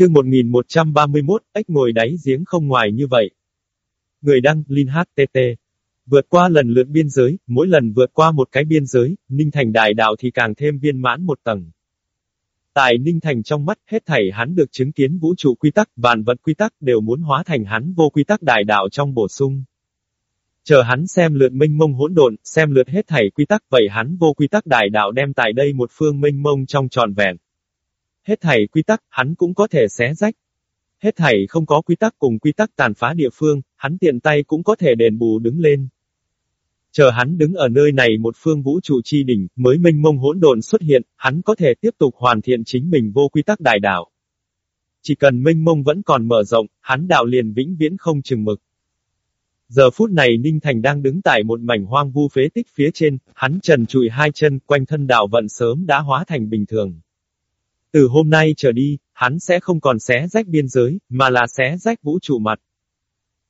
Chương 1131, ếch ngồi đáy giếng không ngoài như vậy. Người đăng, Linh HTT. Vượt qua lần lượt biên giới, mỗi lần vượt qua một cái biên giới, Ninh Thành đại đạo thì càng thêm viên mãn một tầng. Tại Ninh Thành trong mắt, hết thảy hắn được chứng kiến vũ trụ quy tắc, vạn vật quy tắc đều muốn hóa thành hắn vô quy tắc đại đạo trong bổ sung. Chờ hắn xem lượt minh mông hỗn độn, xem lượt hết thảy quy tắc, vậy hắn vô quy tắc đại đạo đem tại đây một phương minh mông trong tròn vẹn. Hết thảy quy tắc, hắn cũng có thể xé rách. Hết thảy không có quy tắc cùng quy tắc tàn phá địa phương, hắn tiện tay cũng có thể đền bù đứng lên. Chờ hắn đứng ở nơi này một phương vũ trụ chi đỉnh, mới minh mông hỗn độn xuất hiện, hắn có thể tiếp tục hoàn thiện chính mình vô quy tắc đại đạo. Chỉ cần minh mông vẫn còn mở rộng, hắn đạo liền vĩnh viễn không chừng mực. Giờ phút này Ninh Thành đang đứng tại một mảnh hoang vu phế tích phía trên, hắn trần trụi hai chân, quanh thân đạo vận sớm đã hóa thành bình thường. Từ hôm nay trở đi, hắn sẽ không còn xé rách biên giới, mà là xé rách vũ trụ mặt.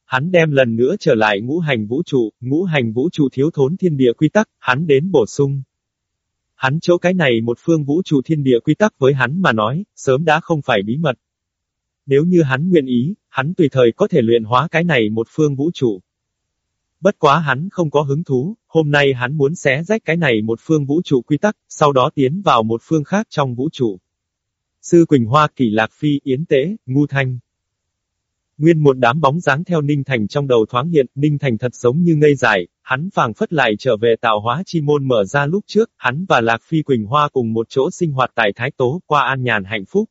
Hắn đem lần nữa trở lại ngũ hành vũ trụ, ngũ hành vũ trụ thiếu thốn thiên địa quy tắc, hắn đến bổ sung. Hắn chỗ cái này một phương vũ trụ thiên địa quy tắc với hắn mà nói, sớm đã không phải bí mật. Nếu như hắn nguyện ý, hắn tùy thời có thể luyện hóa cái này một phương vũ trụ. Bất quá hắn không có hứng thú, hôm nay hắn muốn xé rách cái này một phương vũ trụ quy tắc, sau đó tiến vào một phương khác trong vũ trụ. Sư Quỳnh Hoa Kỳ Lạc Phi Yến Tế, Ngu Thanh. Nguyên một đám bóng dáng theo Ninh Thành trong đầu thoáng hiện, Ninh Thành thật giống như ngây dại, hắn phàng phất lại trở về tạo hóa chi môn mở ra lúc trước, hắn và Lạc Phi Quỳnh Hoa cùng một chỗ sinh hoạt tại Thái Tố, qua an nhàn hạnh phúc.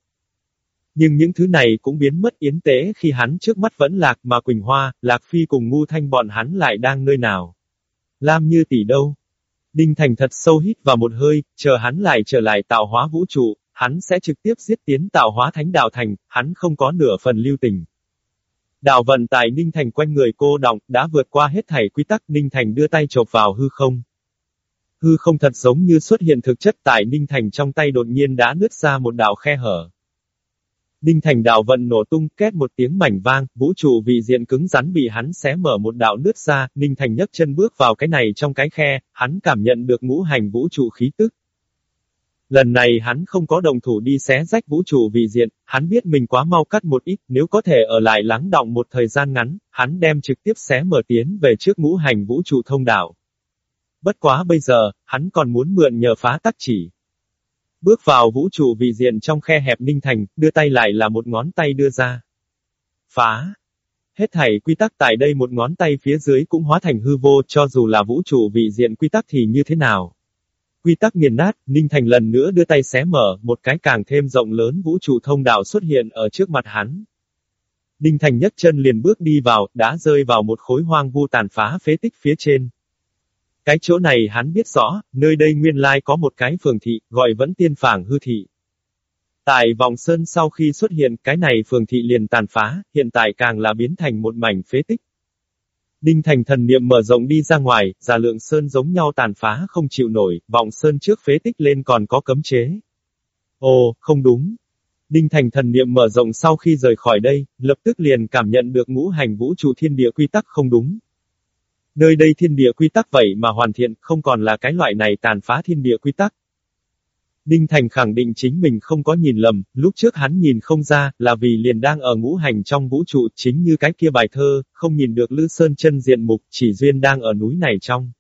Nhưng những thứ này cũng biến mất yến tế khi hắn trước mắt vẫn Lạc mà Quỳnh Hoa, Lạc Phi cùng Ngu Thanh bọn hắn lại đang nơi nào. Lam như tỷ đâu? Ninh Thành thật sâu hít vào một hơi, chờ hắn lại trở lại tạo hóa vũ trụ, hắn sẽ trực tiếp giết tiến tạo hóa thánh đạo thành, hắn không có nửa phần lưu tình. Đạo vận tại Ninh Thành quanh người cô động, đã vượt qua hết thảy quy tắc Ninh Thành đưa tay chộp vào hư không. Hư không thật giống như xuất hiện thực chất tại Ninh Thành trong tay đột nhiên đã nứt ra một đạo khe hở. Ninh Thành đạo vận nổ tung, két một tiếng mảnh vang, vũ trụ vị diện cứng rắn bị hắn xé mở một đạo nứt ra, Ninh Thành nhấc chân bước vào cái này trong cái khe, hắn cảm nhận được ngũ hành vũ trụ khí tức. Lần này hắn không có đồng thủ đi xé rách vũ trụ vị diện, hắn biết mình quá mau cắt một ít, nếu có thể ở lại lắng động một thời gian ngắn, hắn đem trực tiếp xé mở tiến về trước ngũ hành vũ trụ thông đạo. Bất quá bây giờ, hắn còn muốn mượn nhờ phá tắc chỉ. Bước vào vũ trụ vị diện trong khe hẹp ninh thành, đưa tay lại là một ngón tay đưa ra. Phá! Hết thảy quy tắc tại đây một ngón tay phía dưới cũng hóa thành hư vô cho dù là vũ trụ vị diện quy tắc thì như thế nào. Quy tắc nghiền nát, Ninh Thành lần nữa đưa tay xé mở, một cái càng thêm rộng lớn vũ trụ thông đạo xuất hiện ở trước mặt hắn. Ninh Thành nhấc chân liền bước đi vào, đã rơi vào một khối hoang vu tàn phá phế tích phía trên. Cái chỗ này hắn biết rõ, nơi đây nguyên lai có một cái phường thị, gọi vẫn tiên phảng hư thị. Tại vòng sơn sau khi xuất hiện, cái này phường thị liền tàn phá, hiện tại càng là biến thành một mảnh phế tích. Đinh Thành thần niệm mở rộng đi ra ngoài, giả lượng sơn giống nhau tàn phá không chịu nổi, vọng sơn trước phế tích lên còn có cấm chế. Ồ, không đúng. Đinh Thành thần niệm mở rộng sau khi rời khỏi đây, lập tức liền cảm nhận được ngũ hành vũ trụ thiên địa quy tắc không đúng. Nơi đây thiên địa quy tắc vậy mà hoàn thiện, không còn là cái loại này tàn phá thiên địa quy tắc. Đinh Thành khẳng định chính mình không có nhìn lầm, lúc trước hắn nhìn không ra, là vì liền đang ở ngũ hành trong vũ trụ, chính như cái kia bài thơ, không nhìn được Lư Sơn chân diện mục, chỉ duyên đang ở núi này trong.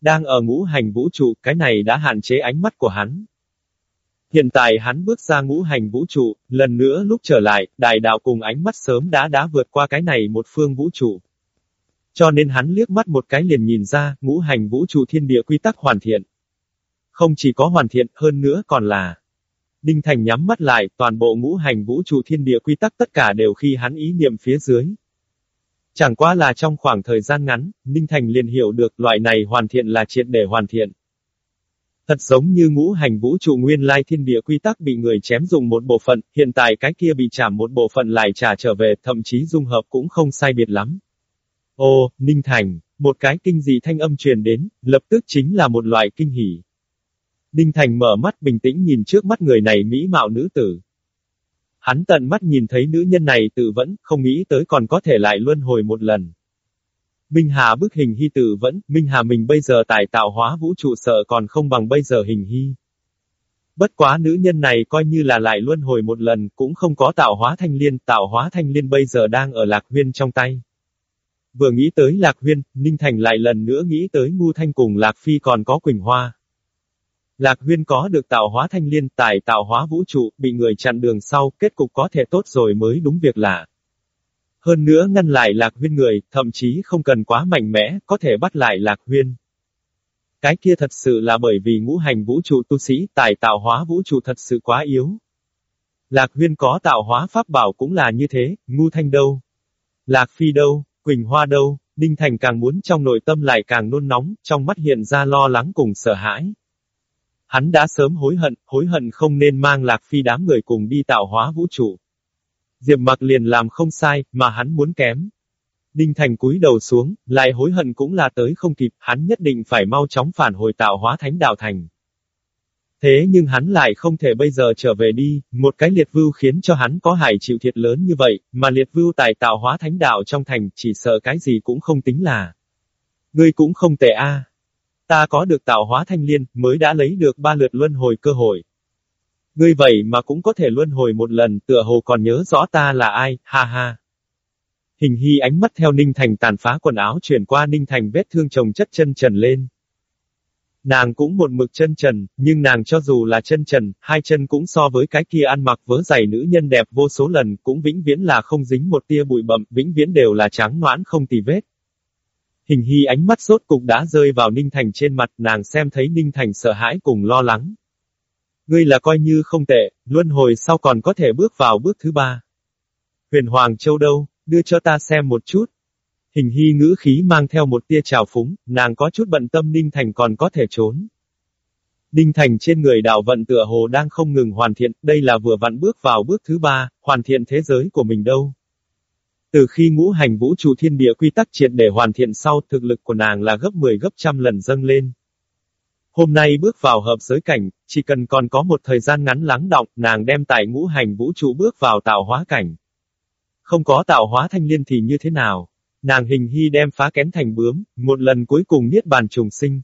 Đang ở ngũ hành vũ trụ, cái này đã hạn chế ánh mắt của hắn. Hiện tại hắn bước ra ngũ hành vũ trụ, lần nữa lúc trở lại, đại đạo cùng ánh mắt sớm đã đã vượt qua cái này một phương vũ trụ. Cho nên hắn liếc mắt một cái liền nhìn ra, ngũ hành vũ trụ thiên địa quy tắc hoàn thiện. Không chỉ có hoàn thiện, hơn nữa còn là. Đinh Thành nhắm mắt lại, toàn bộ ngũ hành vũ trụ thiên địa quy tắc tất cả đều khi hắn ý niệm phía dưới. Chẳng qua là trong khoảng thời gian ngắn, Ninh Thành liền hiểu được loại này hoàn thiện là triệt để hoàn thiện. Thật giống như ngũ hành vũ trụ nguyên lai thiên địa quy tắc bị người chém dùng một bộ phận, hiện tại cái kia bị trả một bộ phận lại trả trở về, thậm chí dung hợp cũng không sai biệt lắm. Ô, Ninh Thành, một cái kinh dị thanh âm truyền đến, lập tức chính là một loại kinh hỉ. Ninh Thành mở mắt bình tĩnh nhìn trước mắt người này mỹ mạo nữ tử. Hắn tận mắt nhìn thấy nữ nhân này tự vẫn, không nghĩ tới còn có thể lại luân hồi một lần. Minh Hà bức hình hy tự vẫn, Minh Hà mình bây giờ tài tạo hóa vũ trụ sợ còn không bằng bây giờ hình hy. Bất quá nữ nhân này coi như là lại luân hồi một lần, cũng không có tạo hóa thanh liên, tạo hóa thanh liên bây giờ đang ở Lạc Huyên trong tay. Vừa nghĩ tới Lạc Huyên, Ninh Thành lại lần nữa nghĩ tới Ngu Thanh cùng Lạc Phi còn có Quỳnh Hoa. Lạc Huyên có được tạo hóa thanh liên tài tạo hóa vũ trụ, bị người chặn đường sau, kết cục có thể tốt rồi mới đúng việc lạ. Hơn nữa ngăn lại Lạc Huyên người, thậm chí không cần quá mạnh mẽ, có thể bắt lại Lạc Huyên. Cái kia thật sự là bởi vì ngũ hành vũ trụ tu sĩ tài tạo hóa vũ trụ thật sự quá yếu. Lạc Huyên có tạo hóa pháp bảo cũng là như thế, ngu thanh đâu? Lạc Phi đâu? Quỳnh Hoa đâu? Đinh Thành càng muốn trong nội tâm lại càng nôn nóng, trong mắt hiện ra lo lắng cùng sợ hãi. Hắn đã sớm hối hận, hối hận không nên mang Lạc Phi đám người cùng đi tạo hóa vũ trụ. Diệp mặc liền làm không sai, mà hắn muốn kém. Đinh Thành cúi đầu xuống, lại hối hận cũng là tới không kịp, hắn nhất định phải mau chóng phản hồi tạo hóa thánh đạo thành. Thế nhưng hắn lại không thể bây giờ trở về đi, một cái liệt vưu khiến cho hắn có hải chịu thiệt lớn như vậy, mà liệt vưu tài tạo hóa thánh đạo trong thành, chỉ sợ cái gì cũng không tính là. Ngươi cũng không tệ a. Ta có được tạo hóa thanh liên, mới đã lấy được ba lượt luân hồi cơ hội. Ngươi vậy mà cũng có thể luân hồi một lần, tựa hồ còn nhớ rõ ta là ai, ha ha. Hình hy ánh mắt theo Ninh Thành tàn phá quần áo chuyển qua Ninh Thành vết thương chồng chất chân trần lên. Nàng cũng một mực chân trần, nhưng nàng cho dù là chân trần, hai chân cũng so với cái kia ăn mặc vớ giày nữ nhân đẹp vô số lần, cũng vĩnh viễn là không dính một tia bụi bậm, vĩnh viễn đều là trắng noãn không tì vết. Hình hy ánh mắt sốt cục đã rơi vào Ninh Thành trên mặt, nàng xem thấy Ninh Thành sợ hãi cùng lo lắng. Ngươi là coi như không tệ, luân hồi sau còn có thể bước vào bước thứ ba. Huyền Hoàng Châu đâu, đưa cho ta xem một chút. Hình hy ngữ khí mang theo một tia trào phúng, nàng có chút bận tâm Ninh Thành còn có thể trốn. Ninh Thành trên người đạo vận tựa hồ đang không ngừng hoàn thiện, đây là vừa vặn bước vào bước thứ ba, hoàn thiện thế giới của mình đâu. Từ khi ngũ hành vũ trụ thiên địa quy tắc triệt để hoàn thiện sau, thực lực của nàng là gấp 10 gấp trăm lần dâng lên. Hôm nay bước vào hợp giới cảnh, chỉ cần còn có một thời gian ngắn lắng động, nàng đem tại ngũ hành vũ trụ bước vào tạo hóa cảnh. Không có tạo hóa thanh liên thì như thế nào? Nàng hình hy đem phá kén thành bướm, một lần cuối cùng niết bàn trùng sinh.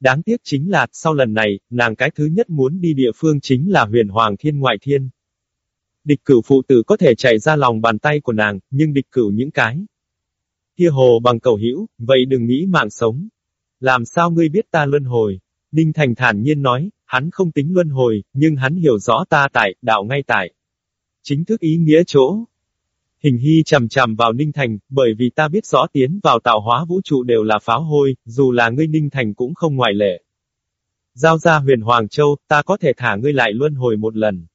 Đáng tiếc chính là, sau lần này, nàng cái thứ nhất muốn đi địa phương chính là huyền hoàng thiên ngoại thiên. Địch cửu phụ tử có thể chạy ra lòng bàn tay của nàng, nhưng địch cửu những cái. Kia hồ bằng cầu hữu, vậy đừng nghĩ mạng sống. Làm sao ngươi biết ta luân hồi? Đinh Thành thản nhiên nói, hắn không tính luân hồi, nhưng hắn hiểu rõ ta tại, đạo ngay tại. Chính thức ý nghĩa chỗ. Hình hy chầm chầm vào Ninh Thành, bởi vì ta biết rõ tiến vào tạo hóa vũ trụ đều là pháo hôi, dù là ngươi Ninh Thành cũng không ngoại lệ. Giao ra huyền Hoàng Châu, ta có thể thả ngươi lại luân hồi một lần.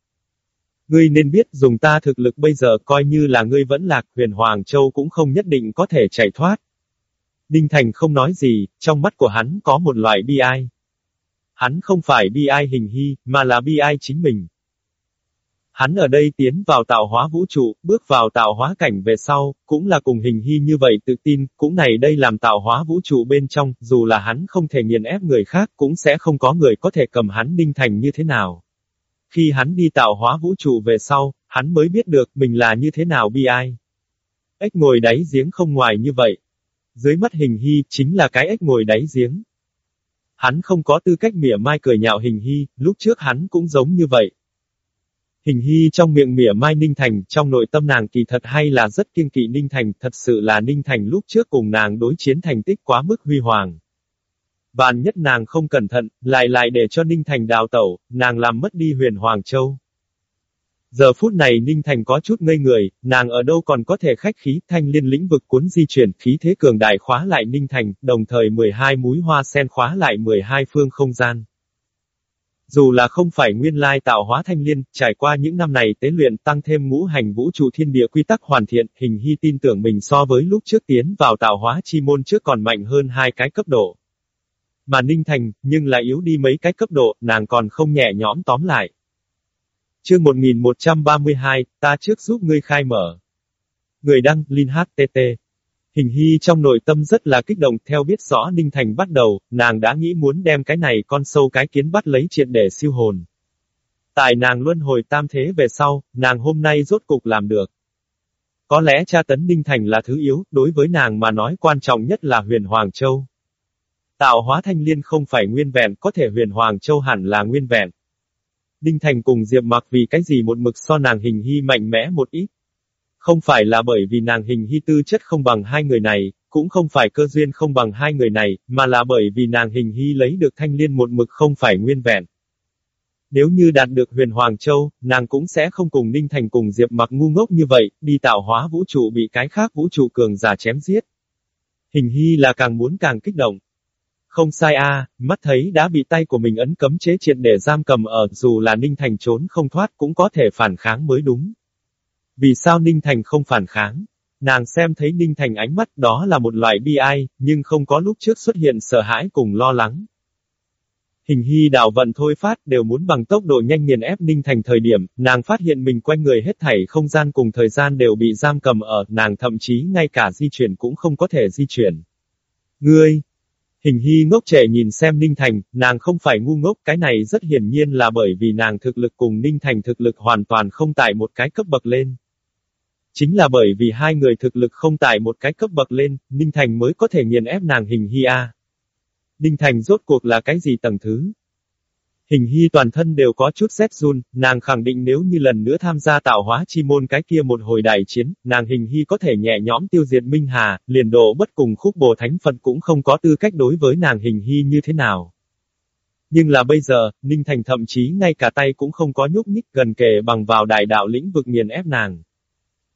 Ngươi nên biết dùng ta thực lực bây giờ coi như là ngươi vẫn lạc, huyền Hoàng Châu cũng không nhất định có thể chạy thoát. Đinh Thành không nói gì, trong mắt của hắn có một loại bi ai. Hắn không phải bi ai hình hy, mà là bi ai chính mình. Hắn ở đây tiến vào tạo hóa vũ trụ, bước vào tạo hóa cảnh về sau, cũng là cùng hình hy như vậy tự tin, cũng này đây làm tạo hóa vũ trụ bên trong, dù là hắn không thể nghiền ép người khác, cũng sẽ không có người có thể cầm hắn đinh thành như thế nào. Khi hắn đi tạo hóa vũ trụ về sau, hắn mới biết được mình là như thế nào bi ai. Ếch ngồi đáy giếng không ngoài như vậy. Dưới mắt hình hy, chính là cái ếch ngồi đáy giếng. Hắn không có tư cách mỉa mai cười nhạo hình hy, lúc trước hắn cũng giống như vậy. Hình hy trong miệng mỉa mai Ninh Thành, trong nội tâm nàng kỳ thật hay là rất kiên kỵ Ninh Thành, thật sự là Ninh Thành lúc trước cùng nàng đối chiến thành tích quá mức huy hoàng. Vạn nhất nàng không cẩn thận, lại lại để cho Ninh Thành đào tẩu, nàng làm mất đi huyền Hoàng Châu. Giờ phút này Ninh Thành có chút ngây người, nàng ở đâu còn có thể khách khí, thanh liên lĩnh vực cuốn di chuyển, khí thế cường đại khóa lại Ninh Thành, đồng thời 12 múi hoa sen khóa lại 12 phương không gian. Dù là không phải nguyên lai tạo hóa thanh liên, trải qua những năm này tế luyện tăng thêm ngũ hành vũ trụ thiên địa quy tắc hoàn thiện, hình hy tin tưởng mình so với lúc trước tiến vào tạo hóa chi môn trước còn mạnh hơn hai cái cấp độ. Mà Ninh Thành, nhưng lại yếu đi mấy cái cấp độ, nàng còn không nhẹ nhõm tóm lại. Chương 1132, ta trước giúp ngươi khai mở. Người đăng, Linh HTT. Hình hy trong nội tâm rất là kích động theo biết rõ Ninh Thành bắt đầu, nàng đã nghĩ muốn đem cái này con sâu cái kiến bắt lấy triệt để siêu hồn. Tại nàng luân hồi tam thế về sau, nàng hôm nay rốt cục làm được. Có lẽ cha tấn Ninh Thành là thứ yếu, đối với nàng mà nói quan trọng nhất là huyền Hoàng Châu. Tạo hóa thanh liên không phải nguyên vẹn, có thể huyền Hoàng Châu hẳn là nguyên vẹn. Đinh Thành cùng Diệp Mặc vì cái gì một mực so nàng hình hy mạnh mẽ một ít. Không phải là bởi vì nàng hình hy tư chất không bằng hai người này, cũng không phải cơ duyên không bằng hai người này, mà là bởi vì nàng hình hy lấy được thanh liên một mực không phải nguyên vẹn. Nếu như đạt được huyền Hoàng Châu, nàng cũng sẽ không cùng Ninh Thành cùng Diệp mặc ngu ngốc như vậy, đi tạo hóa vũ trụ bị cái khác vũ trụ cường giả chém giết. Hình hy là càng muốn càng kích động. Không sai a, mắt thấy đã bị tay của mình ấn cấm chế triệt để giam cầm ở, dù là Ninh Thành trốn không thoát cũng có thể phản kháng mới đúng. Vì sao Ninh Thành không phản kháng? Nàng xem thấy Ninh Thành ánh mắt đó là một loại bi ai, nhưng không có lúc trước xuất hiện sợ hãi cùng lo lắng. Hình hy đạo vận thôi phát đều muốn bằng tốc độ nhanh nghiền ép Ninh Thành thời điểm, nàng phát hiện mình quanh người hết thảy không gian cùng thời gian đều bị giam cầm ở, nàng thậm chí ngay cả di chuyển cũng không có thể di chuyển. Ngươi! Hình hy ngốc trẻ nhìn xem Ninh Thành, nàng không phải ngu ngốc, cái này rất hiển nhiên là bởi vì nàng thực lực cùng Ninh Thành thực lực hoàn toàn không tại một cái cấp bậc lên. Chính là bởi vì hai người thực lực không tại một cái cấp bậc lên, Ninh Thành mới có thể nghiền ép nàng hình hy A. Ninh Thành rốt cuộc là cái gì tầng thứ? Hình hy toàn thân đều có chút rét run, nàng khẳng định nếu như lần nữa tham gia tạo hóa chi môn cái kia một hồi đại chiến, nàng hình hy có thể nhẹ nhõm tiêu diệt Minh Hà, liền độ bất cùng khúc bồ thánh Phật cũng không có tư cách đối với nàng hình hy như thế nào. Nhưng là bây giờ, Ninh Thành thậm chí ngay cả tay cũng không có nhúc nhích gần kề bằng vào đại đạo lĩnh vực nghiền ép nàng.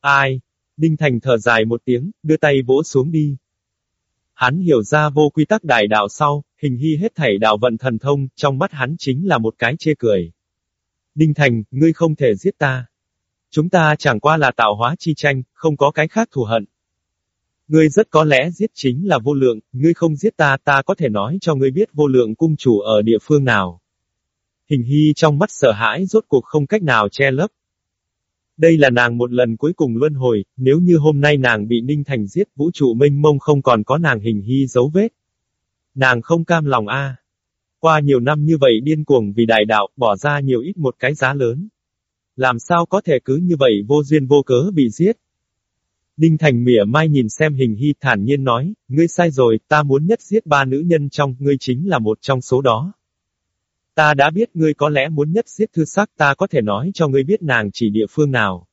Ai? Ninh Thành thở dài một tiếng, đưa tay vỗ xuống đi. Hắn hiểu ra vô quy tắc đại đạo sau, hình hy hết thảy đạo vận thần thông, trong mắt hắn chính là một cái chê cười. Ninh Thành, ngươi không thể giết ta. Chúng ta chẳng qua là tạo hóa chi tranh, không có cái khác thù hận. Ngươi rất có lẽ giết chính là vô lượng, ngươi không giết ta, ta có thể nói cho ngươi biết vô lượng cung chủ ở địa phương nào. Hình hy trong mắt sợ hãi rốt cuộc không cách nào che lấp. Đây là nàng một lần cuối cùng luân hồi, nếu như hôm nay nàng bị Ninh Thành giết, vũ trụ minh mông không còn có nàng hình hy dấu vết. Nàng không cam lòng a. Qua nhiều năm như vậy điên cuồng vì đại đạo, bỏ ra nhiều ít một cái giá lớn. Làm sao có thể cứ như vậy vô duyên vô cớ bị giết? Ninh Thành mỉa mai nhìn xem hình hy thản nhiên nói, ngươi sai rồi, ta muốn nhất giết ba nữ nhân trong, ngươi chính là một trong số đó. Ta đã biết ngươi có lẽ muốn nhất giết thư sắc ta có thể nói cho ngươi biết nàng chỉ địa phương nào.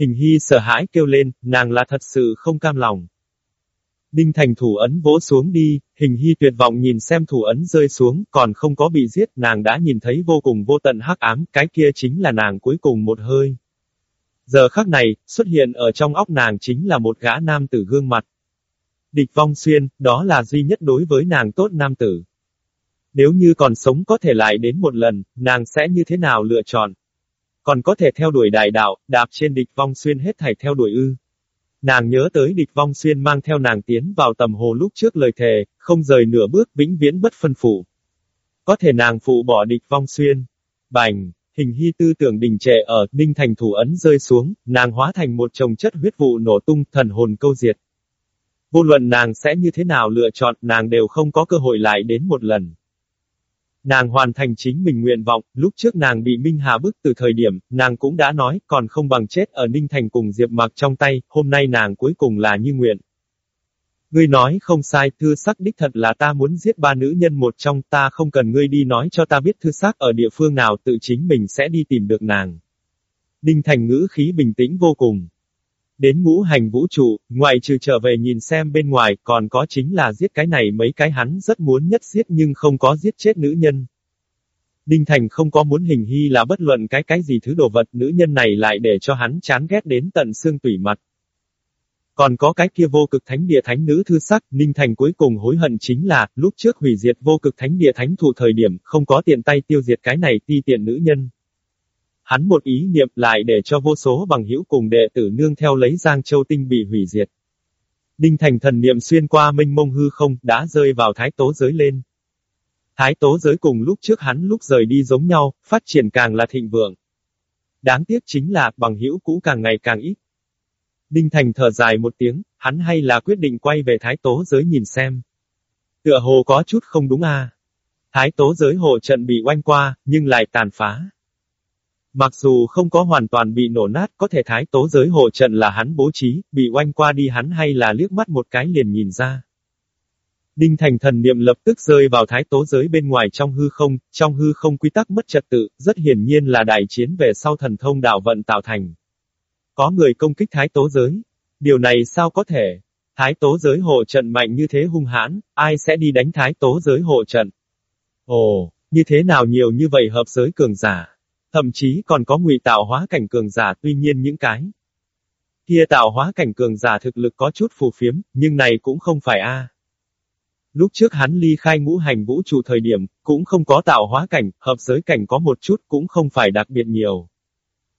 Hình hy sợ hãi kêu lên, nàng là thật sự không cam lòng. Đinh thành thủ ấn vỗ xuống đi, hình hy tuyệt vọng nhìn xem thủ ấn rơi xuống, còn không có bị giết, nàng đã nhìn thấy vô cùng vô tận hắc ám, cái kia chính là nàng cuối cùng một hơi. Giờ khắc này, xuất hiện ở trong óc nàng chính là một gã nam tử gương mặt. Địch vong xuyên, đó là duy nhất đối với nàng tốt nam tử. Nếu như còn sống có thể lại đến một lần, nàng sẽ như thế nào lựa chọn? Còn có thể theo đuổi đại đạo, đạp trên địch vong xuyên hết thảy theo đuổi ư. Nàng nhớ tới địch vong xuyên mang theo nàng tiến vào tầm hồ lúc trước lời thề, không rời nửa bước vĩnh viễn bất phân phụ. Có thể nàng phụ bỏ địch vong xuyên. Bành, hình hy tư tưởng đình trệ ở, ninh thành thủ ấn rơi xuống, nàng hóa thành một chồng chất huyết vụ nổ tung, thần hồn câu diệt. Vô luận nàng sẽ như thế nào lựa chọn, nàng đều không có cơ hội lại đến một lần. Nàng hoàn thành chính mình nguyện vọng, lúc trước nàng bị Minh Hà bức từ thời điểm, nàng cũng đã nói, còn không bằng chết ở Ninh Thành cùng Diệp Mặc trong tay, hôm nay nàng cuối cùng là như nguyện. Ngươi nói không sai, thư sắc đích thật là ta muốn giết ba nữ nhân một trong, ta không cần ngươi đi nói cho ta biết thư sắc ở địa phương nào tự chính mình sẽ đi tìm được nàng. Ninh Thành ngữ khí bình tĩnh vô cùng. Đến ngũ hành vũ trụ, ngoài trừ trở về nhìn xem bên ngoài, còn có chính là giết cái này mấy cái hắn rất muốn nhất giết nhưng không có giết chết nữ nhân. Đinh Thành không có muốn hình hy là bất luận cái cái gì thứ đồ vật nữ nhân này lại để cho hắn chán ghét đến tận xương tủy mặt. Còn có cái kia vô cực thánh địa thánh nữ thư sắc, Ninh Thành cuối cùng hối hận chính là, lúc trước hủy diệt vô cực thánh địa thánh thụ thời điểm, không có tiện tay tiêu diệt cái này ti tiện nữ nhân. Hắn một ý niệm lại để cho vô số bằng hữu cùng đệ tử nương theo lấy Giang Châu Tinh bị hủy diệt. Đinh Thành thần niệm xuyên qua minh mông hư không, đã rơi vào thái tố giới lên. Thái tố giới cùng lúc trước hắn lúc rời đi giống nhau, phát triển càng là thịnh vượng. Đáng tiếc chính là, bằng hữu cũ càng ngày càng ít. Đinh Thành thở dài một tiếng, hắn hay là quyết định quay về thái tố giới nhìn xem. Tựa hồ có chút không đúng à. Thái tố giới hồ trận bị oanh qua, nhưng lại tàn phá. Mặc dù không có hoàn toàn bị nổ nát, có thể thái tố giới hộ trận là hắn bố trí, bị oanh qua đi hắn hay là liếc mắt một cái liền nhìn ra. Đinh Thành thần niệm lập tức rơi vào thái tố giới bên ngoài trong hư không, trong hư không quy tắc mất trật tự, rất hiển nhiên là đại chiến về sau thần thông đạo vận tạo thành. Có người công kích thái tố giới. Điều này sao có thể? Thái tố giới hộ trận mạnh như thế hung hãn, ai sẽ đi đánh thái tố giới hộ trận? Ồ, như thế nào nhiều như vậy hợp giới cường giả? Thậm chí còn có ngụy tạo hóa cảnh cường giả tuy nhiên những cái. Kia tạo hóa cảnh cường giả thực lực có chút phù phiếm, nhưng này cũng không phải a. Lúc trước hắn ly khai ngũ hành vũ trụ thời điểm, cũng không có tạo hóa cảnh, hợp giới cảnh có một chút cũng không phải đặc biệt nhiều.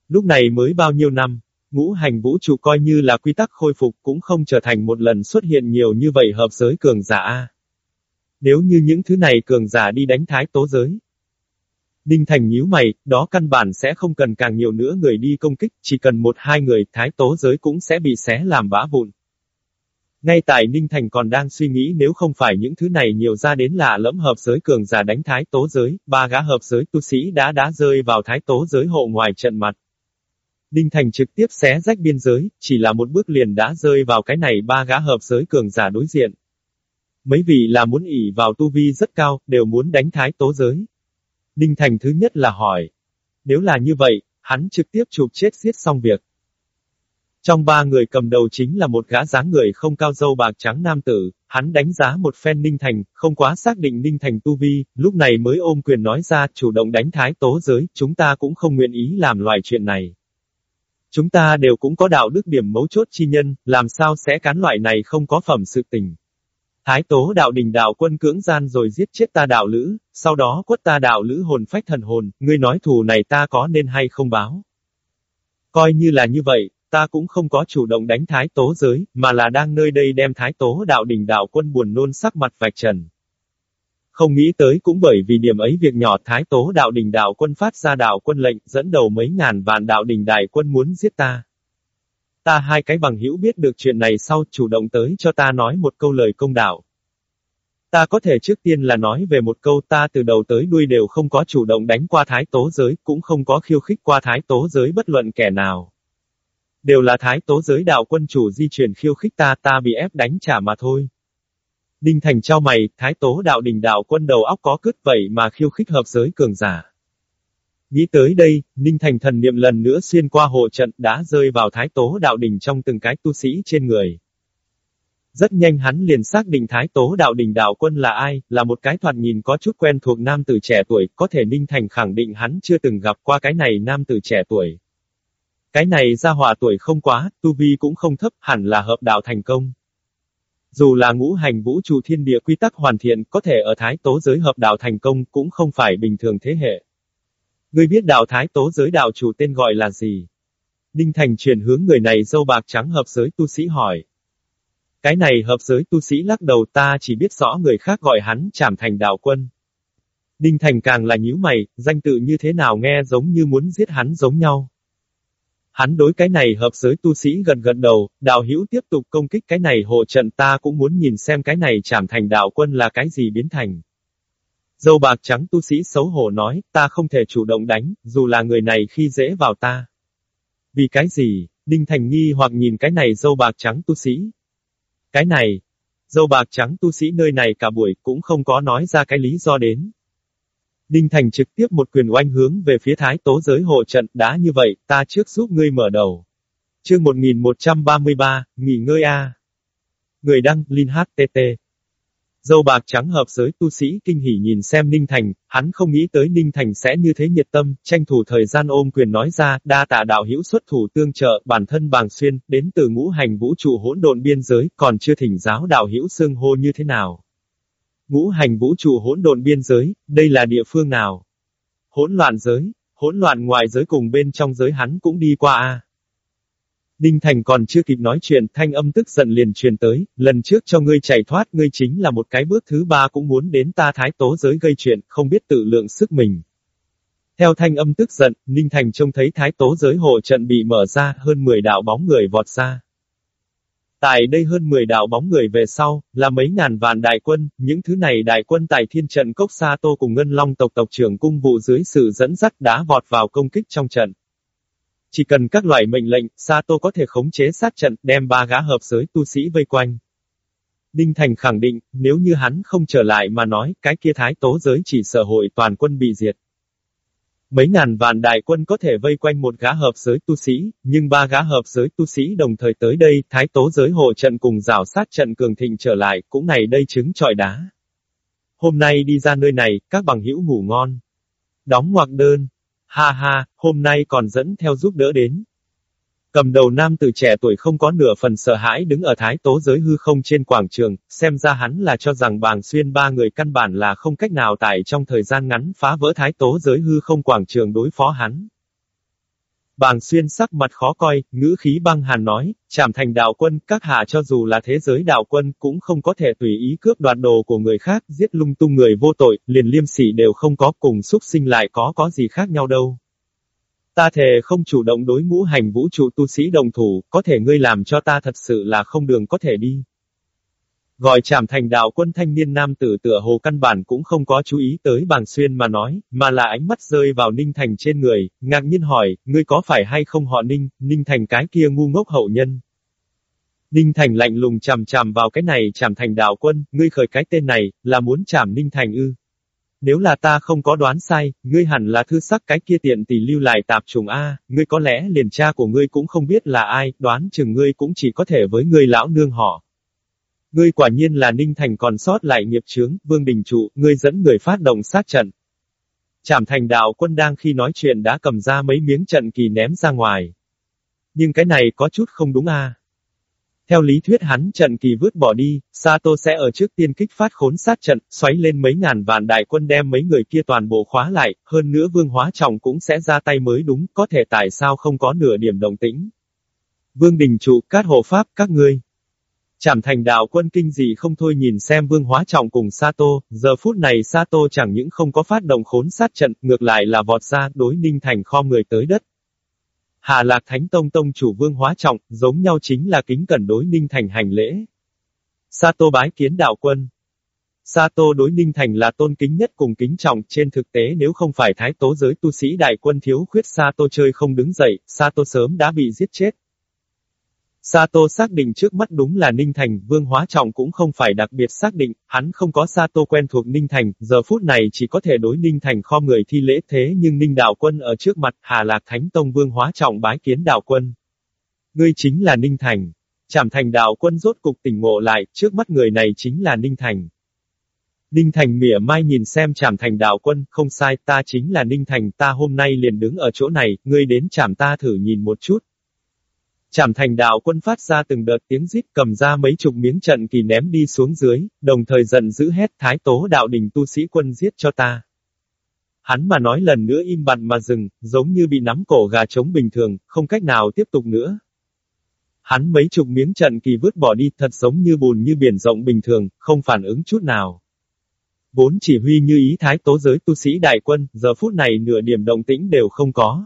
Lúc này mới bao nhiêu năm, ngũ hành vũ trụ coi như là quy tắc khôi phục cũng không trở thành một lần xuất hiện nhiều như vậy hợp giới cường giả A. Nếu như những thứ này cường giả đi đánh thái tố giới. Đinh Thành nhíu mày, đó căn bản sẽ không cần càng nhiều nữa người đi công kích, chỉ cần một hai người thái tố giới cũng sẽ bị xé làm bã vụn. Ngay tại Ninh Thành còn đang suy nghĩ nếu không phải những thứ này nhiều ra đến lạ lẫm hợp giới cường giả đánh thái tố giới, ba gã hợp giới tu sĩ đã đã rơi vào thái tố giới hộ ngoài trận mặt. Ninh Thành trực tiếp xé rách biên giới, chỉ là một bước liền đã rơi vào cái này ba gã hợp giới cường giả đối diện. Mấy vị là muốn ỉ vào tu vi rất cao, đều muốn đánh thái tố giới. Ninh Thành thứ nhất là hỏi. Nếu là như vậy, hắn trực tiếp chụp chết giết xong việc. Trong ba người cầm đầu chính là một gã dáng người không cao dâu bạc trắng nam tử, hắn đánh giá một phen Ninh Thành, không quá xác định Ninh Thành tu vi, lúc này mới ôm quyền nói ra chủ động đánh thái tố giới, chúng ta cũng không nguyện ý làm loại chuyện này. Chúng ta đều cũng có đạo đức điểm mấu chốt chi nhân, làm sao sẽ cán loại này không có phẩm sự tình. Thái tố đạo đình đạo quân cưỡng gian rồi giết chết ta đạo lữ, sau đó quất ta đạo lữ hồn phách thần hồn, ngươi nói thù này ta có nên hay không báo. Coi như là như vậy, ta cũng không có chủ động đánh thái tố giới, mà là đang nơi đây đem thái tố đạo đình đạo quân buồn nôn sắc mặt vạch trần. Không nghĩ tới cũng bởi vì điểm ấy việc nhỏ thái tố đạo đình đạo quân phát ra đạo quân lệnh, dẫn đầu mấy ngàn vạn đạo đình đại quân muốn giết ta. Ta hai cái bằng hữu biết được chuyện này sau chủ động tới cho ta nói một câu lời công đạo. Ta có thể trước tiên là nói về một câu ta từ đầu tới đuôi đều không có chủ động đánh qua thái tố giới, cũng không có khiêu khích qua thái tố giới bất luận kẻ nào. Đều là thái tố giới đạo quân chủ di chuyển khiêu khích ta ta bị ép đánh trả mà thôi. Đinh Thành trao mày, thái tố đạo đình đạo quân đầu óc có cứt vậy mà khiêu khích hợp giới cường giả. Nghĩ tới đây, Ninh Thành thần niệm lần nữa xuyên qua hộ trận đã rơi vào thái tố đạo đình trong từng cái tu sĩ trên người. Rất nhanh hắn liền xác định thái tố đạo đình đạo quân là ai, là một cái thoạt nhìn có chút quen thuộc nam tử trẻ tuổi, có thể Ninh Thành khẳng định hắn chưa từng gặp qua cái này nam tử trẻ tuổi. Cái này ra hòa tuổi không quá, tu vi cũng không thấp, hẳn là hợp đạo thành công. Dù là ngũ hành vũ trụ thiên địa quy tắc hoàn thiện, có thể ở thái tố giới hợp đạo thành công cũng không phải bình thường thế hệ. Ngươi biết đạo thái tố giới đạo chủ tên gọi là gì? Đinh Thành truyền hướng người này dâu bạc trắng hợp giới tu sĩ hỏi. Cái này hợp giới tu sĩ lắc đầu ta chỉ biết rõ người khác gọi hắn trảm thành đạo quân. Đinh Thành càng là nhíu mày, danh tự như thế nào nghe giống như muốn giết hắn giống nhau. Hắn đối cái này hợp giới tu sĩ gần gần đầu, đạo hữu tiếp tục công kích cái này hộ trận ta cũng muốn nhìn xem cái này trảm thành đạo quân là cái gì biến thành. Dâu bạc trắng tu sĩ xấu hổ nói, ta không thể chủ động đánh, dù là người này khi dễ vào ta. Vì cái gì? Đinh Thành nghi hoặc nhìn cái này dâu bạc trắng tu sĩ. Cái này, dâu bạc trắng tu sĩ nơi này cả buổi cũng không có nói ra cái lý do đến. Đinh Thành trực tiếp một quyền oanh hướng về phía thái tố giới hộ trận, đã như vậy, ta trước giúp ngươi mở đầu. Chương 1133, nghỉ ngơi A. Người đăng, Linh HTT. Dâu bạc trắng hợp giới tu sĩ kinh hỉ nhìn xem Ninh Thành, hắn không nghĩ tới Ninh Thành sẽ như thế nhiệt tâm, tranh thủ thời gian ôm quyền nói ra, đa tạ đạo hữu xuất thủ tương trợ, bản thân bàng xuyên, đến từ ngũ hành vũ trụ hỗn độn biên giới, còn chưa thỉnh giáo đạo hữu xương hô như thế nào. Ngũ hành vũ trụ hỗn độn biên giới, đây là địa phương nào? Hỗn loạn giới, hỗn loạn ngoài giới cùng bên trong giới hắn cũng đi qua a. Đinh Thành còn chưa kịp nói chuyện, thanh âm tức giận liền truyền tới, lần trước cho ngươi chạy thoát ngươi chính là một cái bước thứ ba cũng muốn đến ta thái tố giới gây chuyện, không biết tự lượng sức mình. Theo thanh âm tức giận, Ninh Thành trông thấy thái tố giới hộ trận bị mở ra, hơn 10 đạo bóng người vọt ra. Tại đây hơn 10 đạo bóng người về sau, là mấy ngàn vạn đại quân, những thứ này đại quân tại thiên trận cốc Sa Tô cùng Ngân Long tộc tộc trưởng cung vụ dưới sự dẫn dắt đã vọt vào công kích trong trận. Chỉ cần các loại mệnh lệnh, Sa có thể khống chế sát trận, đem ba gã hợp giới tu sĩ vây quanh. Đinh Thành khẳng định, nếu như hắn không trở lại mà nói, cái kia thái tố giới chỉ sợ hội toàn quân bị diệt. Mấy ngàn vạn đại quân có thể vây quanh một gã hợp giới tu sĩ, nhưng ba gã hợp giới tu sĩ đồng thời tới đây, thái tố giới hộ trận cùng rào sát trận cường thịnh trở lại, cũng này đây chứng trọi đá. Hôm nay đi ra nơi này, các bằng hữu ngủ ngon. Đóng ngoặc đơn. Ha ha, hôm nay còn dẫn theo giúp đỡ đến. Cầm đầu nam từ trẻ tuổi không có nửa phần sợ hãi đứng ở thái tố giới hư không trên quảng trường, xem ra hắn là cho rằng bàng xuyên ba người căn bản là không cách nào tại trong thời gian ngắn phá vỡ thái tố giới hư không quảng trường đối phó hắn. Bàng xuyên sắc mặt khó coi, ngữ khí băng hàn nói, chảm thành đạo quân, các hạ cho dù là thế giới đạo quân cũng không có thể tùy ý cướp đoạt đồ của người khác, giết lung tung người vô tội, liền liêm sỉ đều không có cùng xúc sinh lại có có gì khác nhau đâu. Ta thề không chủ động đối ngũ hành vũ trụ tu sĩ đồng thủ, có thể ngươi làm cho ta thật sự là không đường có thể đi. Gọi chảm thành đạo quân thanh niên nam tử tựa hồ căn bản cũng không có chú ý tới bàng xuyên mà nói, mà là ánh mắt rơi vào ninh thành trên người, ngạc nhiên hỏi, ngươi có phải hay không họ ninh, ninh thành cái kia ngu ngốc hậu nhân. Ninh Thành lạnh lùng chằm chằm vào cái này chảm thành đạo quân, ngươi khởi cái tên này, là muốn chảm Ninh Thành ư. Nếu là ta không có đoán sai, ngươi hẳn là thư sắc cái kia tiện tỷ lưu lại tạp trùng A, ngươi có lẽ liền cha của ngươi cũng không biết là ai, đoán chừng ngươi cũng chỉ có thể với ngươi lão nương họ. Ngươi quả nhiên là Ninh Thành còn sót lại nghiệp chướng, Vương Đình Trụ, ngươi dẫn người phát động sát trận. Trảm thành đạo quân đang khi nói chuyện đã cầm ra mấy miếng trận kỳ ném ra ngoài. Nhưng cái này có chút không đúng a. Theo lý thuyết hắn trận kỳ vứt bỏ đi, Sato sẽ ở trước tiên kích phát khốn sát trận, xoáy lên mấy ngàn vạn đại quân đem mấy người kia toàn bộ khóa lại, hơn nữa vương hóa trọng cũng sẽ ra tay mới đúng, có thể tại sao không có nửa điểm đồng tĩnh. Vương đình trụ, cát hộ pháp, các ngươi. Chảm thành đạo quân kinh dị không thôi nhìn xem vương hóa trọng cùng Sato, giờ phút này Sato chẳng những không có phát động khốn sát trận, ngược lại là vọt ra đối ninh thành kho người tới đất, Hà Lạc Thánh Tông Tông chủ vương hóa trọng, giống nhau chính là kính cẩn đối Ninh Thành hành lễ. Sato bái kiến đạo quân. Sato đối Ninh Thành là tôn kính nhất cùng kính trọng, trên thực tế nếu không phải thái tố giới tu sĩ đại quân thiếu khuyết Sato chơi không đứng dậy, Sato sớm đã bị giết chết. Sato xác định trước mắt đúng là Ninh Thành, Vương Hóa Trọng cũng không phải đặc biệt xác định, hắn không có Sato quen thuộc Ninh Thành, giờ phút này chỉ có thể đối Ninh Thành kho người thi lễ thế nhưng Ninh Đạo Quân ở trước mặt, Hà Lạc Thánh Tông Vương Hóa Trọng bái kiến Đạo Quân. Ngươi chính là Ninh Thành. Trảm Thành Đạo Quân rốt cục tỉnh ngộ lại, trước mắt người này chính là Ninh Thành. Ninh Thành mỉa mai nhìn xem Trảm Thành Đạo Quân, không sai, ta chính là Ninh Thành, ta hôm nay liền đứng ở chỗ này, ngươi đến Trảm ta thử nhìn một chút. Trảm thành đạo quân phát ra từng đợt tiếng rít cầm ra mấy chục miếng trận kỳ ném đi xuống dưới, đồng thời giận dữ hét thái tố đạo đình tu sĩ quân giết cho ta. Hắn mà nói lần nữa im bặt mà dừng, giống như bị nắm cổ gà trống bình thường, không cách nào tiếp tục nữa. Hắn mấy chục miếng trận kỳ vứt bỏ đi thật giống như bùn như biển rộng bình thường, không phản ứng chút nào. Vốn chỉ huy như ý thái tố giới tu sĩ đại quân, giờ phút này nửa điểm động tĩnh đều không có.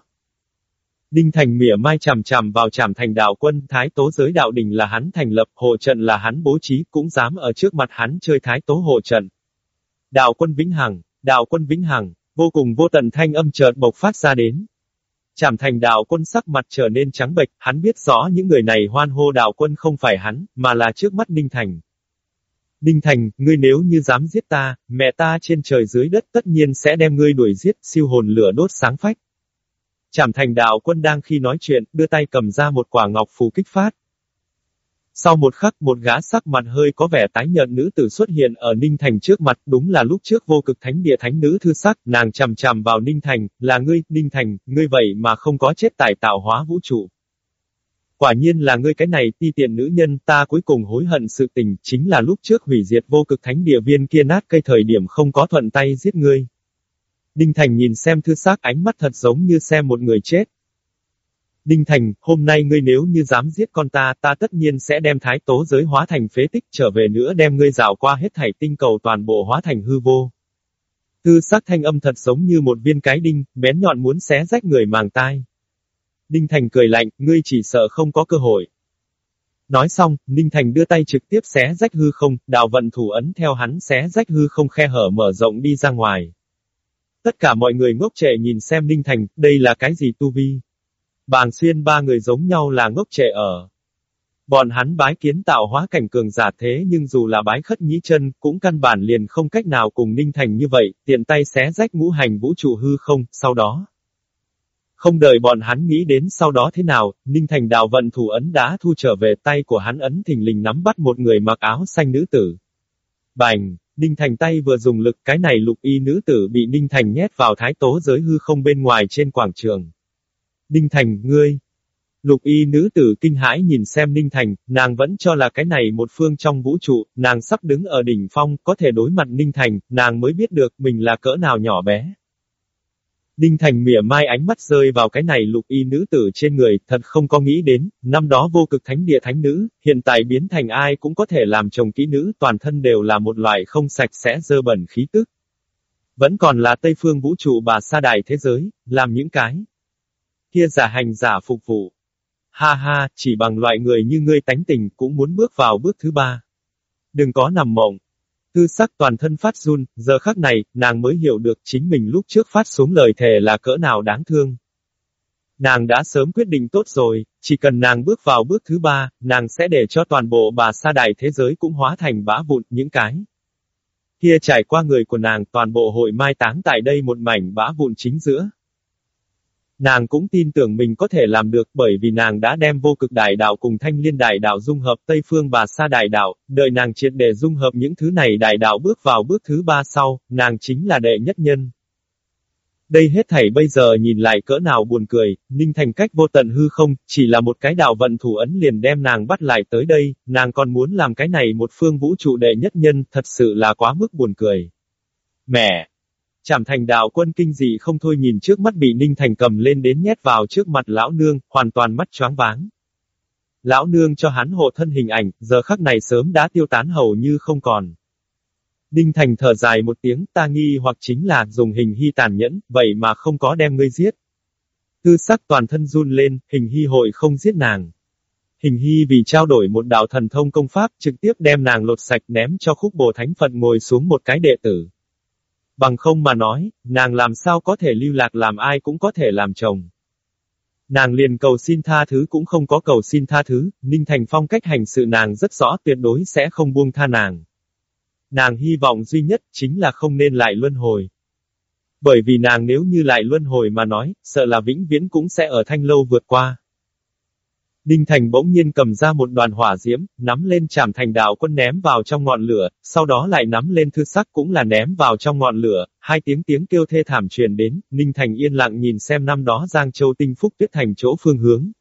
Đinh Thành mỉa mai chằm chằm vào chằm thành đạo quân, thái tố giới đạo đình là hắn thành lập, hộ trận là hắn bố trí, cũng dám ở trước mặt hắn chơi thái tố hộ trận. Đạo quân Vĩnh Hằng, đạo quân Vĩnh Hằng, vô cùng vô tận thanh âm chợt bộc phát ra đến. Trảm thành đạo quân sắc mặt trở nên trắng bệch, hắn biết rõ những người này hoan hô đạo quân không phải hắn, mà là trước mắt Đinh Thành. Đinh Thành, ngươi nếu như dám giết ta, mẹ ta trên trời dưới đất tất nhiên sẽ đem ngươi đuổi giết, siêu hồn lửa đốt sáng phách. Trảm thành đạo quân đang khi nói chuyện, đưa tay cầm ra một quả ngọc phù kích phát. Sau một khắc một gã sắc mặt hơi có vẻ tái nhợt nữ tử xuất hiện ở Ninh Thành trước mặt, đúng là lúc trước vô cực thánh địa thánh nữ thư sắc, nàng chằm chằm vào Ninh Thành, là ngươi, Ninh Thành, ngươi vậy mà không có chết tại tạo hóa vũ trụ. Quả nhiên là ngươi cái này ti tiện nữ nhân, ta cuối cùng hối hận sự tình, chính là lúc trước hủy diệt vô cực thánh địa viên kia nát cây thời điểm không có thuận tay giết ngươi. Đinh Thành nhìn xem thư xác ánh mắt thật giống như xem một người chết. Đinh Thành, hôm nay ngươi nếu như dám giết con ta, ta tất nhiên sẽ đem thái tố giới hóa thành phế tích trở về nữa đem ngươi rào qua hết thảy tinh cầu toàn bộ hóa thành hư vô. Thư xác thanh âm thật giống như một viên cái đinh, bén nhọn muốn xé rách người màng tai. Đinh Thành cười lạnh, ngươi chỉ sợ không có cơ hội. Nói xong, Ninh Thành đưa tay trực tiếp xé rách hư không, đạo vận thủ ấn theo hắn xé rách hư không khe hở mở rộng đi ra ngoài. Tất cả mọi người ngốc trệ nhìn xem Ninh Thành, đây là cái gì tu vi? Bàng xuyên ba người giống nhau là ngốc trệ ở. Bọn hắn bái kiến tạo hóa cảnh cường giả thế nhưng dù là bái khất nhĩ chân, cũng căn bản liền không cách nào cùng Ninh Thành như vậy, tiện tay xé rách ngũ hành vũ trụ hư không, sau đó. Không đợi bọn hắn nghĩ đến sau đó thế nào, Ninh Thành đào vận thủ ấn đã thu trở về tay của hắn ấn thình lình nắm bắt một người mặc áo xanh nữ tử. Bành, Ninh Thành tay vừa dùng lực cái này lục y nữ tử bị Ninh Thành nhét vào thái tố giới hư không bên ngoài trên quảng trường. Ninh Thành, ngươi, Lục y nữ tử kinh hãi nhìn xem Ninh Thành, nàng vẫn cho là cái này một phương trong vũ trụ, nàng sắp đứng ở đỉnh phong, có thể đối mặt Ninh Thành, nàng mới biết được mình là cỡ nào nhỏ bé. Ninh Thành mỉa mai ánh mắt rơi vào cái này lục y nữ tử trên người, thật không có nghĩ đến, năm đó vô cực thánh địa thánh nữ, hiện tại biến thành ai cũng có thể làm chồng kỹ nữ, toàn thân đều là một loại không sạch sẽ dơ bẩn khí tức. Vẫn còn là Tây phương vũ trụ bà sa đài thế giới, làm những cái kia giả hành giả phục vụ. Ha ha, chỉ bằng loại người như ngươi tánh tình cũng muốn bước vào bước thứ ba. Đừng có nằm mộng. Tư sắc toàn thân phát run, giờ khắc này, nàng mới hiểu được chính mình lúc trước phát xuống lời thề là cỡ nào đáng thương. Nàng đã sớm quyết định tốt rồi, chỉ cần nàng bước vào bước thứ ba, nàng sẽ để cho toàn bộ bà sa đài thế giới cũng hóa thành bã vụn những cái. Kia trải qua người của nàng toàn bộ hội mai táng tại đây một mảnh bã vụn chính giữa. Nàng cũng tin tưởng mình có thể làm được bởi vì nàng đã đem vô cực đại đạo cùng thanh liên đại đạo dung hợp Tây Phương bà sa đại đạo, đợi nàng triệt để dung hợp những thứ này đại đạo bước vào bước thứ ba sau, nàng chính là đệ nhất nhân. Đây hết thảy bây giờ nhìn lại cỡ nào buồn cười, ninh thành cách vô tận hư không, chỉ là một cái đạo vận thủ ấn liền đem nàng bắt lại tới đây, nàng còn muốn làm cái này một phương vũ trụ đệ nhất nhân, thật sự là quá mức buồn cười. Mẹ! Trảm thành đạo quân kinh dị không thôi nhìn trước mắt bị Ninh Thành cầm lên đến nhét vào trước mặt lão nương, hoàn toàn mắt choáng váng. Lão nương cho hắn hộ thân hình ảnh, giờ khắc này sớm đã tiêu tán hầu như không còn. Ninh Thành thở dài một tiếng, ta nghi hoặc chính là dùng hình hy tàn nhẫn, vậy mà không có đem ngươi giết. Tư sắc toàn thân run lên, hình hy hội không giết nàng. Hình hy vì trao đổi một đạo thần thông công pháp, trực tiếp đem nàng lột sạch ném cho khúc bồ thánh phận ngồi xuống một cái đệ tử. Bằng không mà nói, nàng làm sao có thể lưu lạc làm ai cũng có thể làm chồng. Nàng liền cầu xin tha thứ cũng không có cầu xin tha thứ, Ninh Thành Phong cách hành sự nàng rất rõ tuyệt đối sẽ không buông tha nàng. Nàng hy vọng duy nhất chính là không nên lại luân hồi. Bởi vì nàng nếu như lại luân hồi mà nói, sợ là vĩnh viễn cũng sẽ ở thanh lâu vượt qua. Đinh Thành bỗng nhiên cầm ra một đoàn hỏa diễm, nắm lên chảm thành đạo quân ném vào trong ngọn lửa, sau đó lại nắm lên thư sắc cũng là ném vào trong ngọn lửa, hai tiếng tiếng kêu thê thảm truyền đến, Ninh Thành yên lặng nhìn xem năm đó Giang Châu tinh phúc tuyết thành chỗ phương hướng.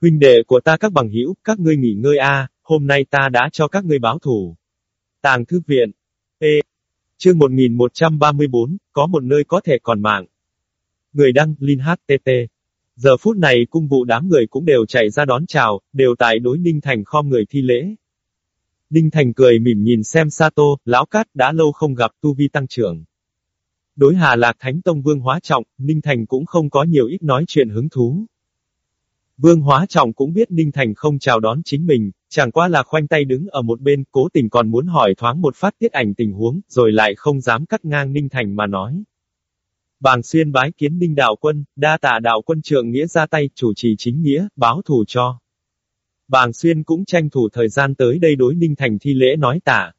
Huynh đệ của ta các bằng hữu, các ngươi nghỉ ngơi a, hôm nay ta đã cho các ngươi báo thủ. Tàng thư viện. Ê. Chương 1134, có một nơi có thể còn mạng. Người đăng, Linh HTT. Giờ phút này cung vụ đám người cũng đều chạy ra đón chào, đều tại đối Ninh Thành khom người thi lễ. Ninh Thành cười mỉm nhìn xem Sato, lão cát đã lâu không gặp tu vi tăng trưởng. Đối Hà Lạc Thánh Tông Vương Hóa Trọng, Ninh Thành cũng không có nhiều ít nói chuyện hứng thú. Vương Hóa Trọng cũng biết Ninh Thành không chào đón chính mình, chẳng qua là khoanh tay đứng ở một bên, cố tình còn muốn hỏi thoáng một phát tiết ảnh tình huống, rồi lại không dám cắt ngang Ninh Thành mà nói. Bàng xuyên bái kiến đinh đạo quân, đa tạ đạo quân trượng nghĩa ra tay, chủ trì chính nghĩa, báo thù cho. Bàng xuyên cũng tranh thủ thời gian tới đây đối ninh thành thi lễ nói tạ.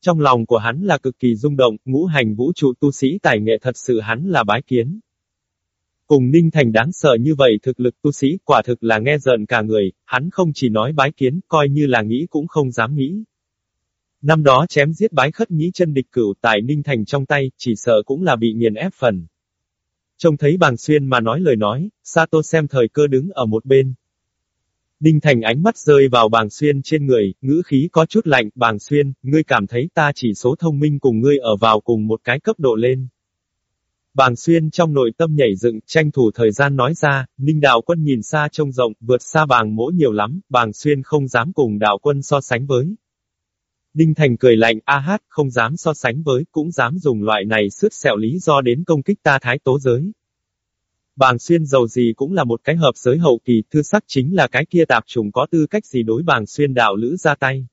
Trong lòng của hắn là cực kỳ rung động, ngũ hành vũ trụ tu sĩ tài nghệ thật sự hắn là bái kiến. Cùng Ninh Thành đáng sợ như vậy thực lực tu sĩ quả thực là nghe giận cả người, hắn không chỉ nói bái kiến, coi như là nghĩ cũng không dám nghĩ. Năm đó chém giết bái khất nhĩ chân địch cửu tại Ninh Thành trong tay, chỉ sợ cũng là bị nghiền ép phần. Trông thấy bàng xuyên mà nói lời nói, Sato xem thời cơ đứng ở một bên. Ninh Thành ánh mắt rơi vào bàng xuyên trên người, ngữ khí có chút lạnh, bàng xuyên, ngươi cảm thấy ta chỉ số thông minh cùng ngươi ở vào cùng một cái cấp độ lên. Bàng xuyên trong nội tâm nhảy dựng, tranh thủ thời gian nói ra, ninh đạo quân nhìn xa trông rộng, vượt xa bàng mỗ nhiều lắm, bàng xuyên không dám cùng đạo quân so sánh với. Đinh Thành cười lạnh, a hát, không dám so sánh với, cũng dám dùng loại này sướt sẹo lý do đến công kích ta thái tố giới. Bàng xuyên giàu gì cũng là một cái hợp giới hậu kỳ, thư sắc chính là cái kia tạp trùng có tư cách gì đối bàng xuyên đạo lữ ra tay.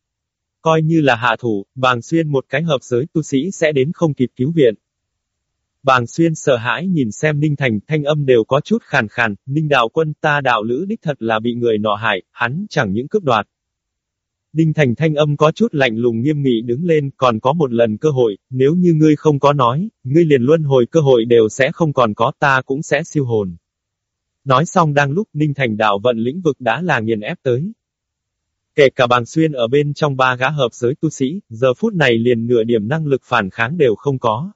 Coi như là hạ thủ, bàng xuyên một cái hợp giới tu sĩ sẽ đến không kịp cứu viện. Bàng xuyên sợ hãi nhìn xem Ninh Thành, thanh âm đều có chút khàn khàn, Ninh đạo quân ta đạo lữ đích thật là bị người nọ hại, hắn chẳng những cướp đoạt. Ninh Thành thanh âm có chút lạnh lùng nghiêm nghị đứng lên, còn có một lần cơ hội, nếu như ngươi không có nói, ngươi liền luân hồi cơ hội đều sẽ không còn có ta cũng sẽ siêu hồn. Nói xong đang lúc Ninh Thành đạo vận lĩnh vực đã là nghiền ép tới. Kể cả bàng xuyên ở bên trong ba gã hợp giới tu sĩ, giờ phút này liền nửa điểm năng lực phản kháng đều không có.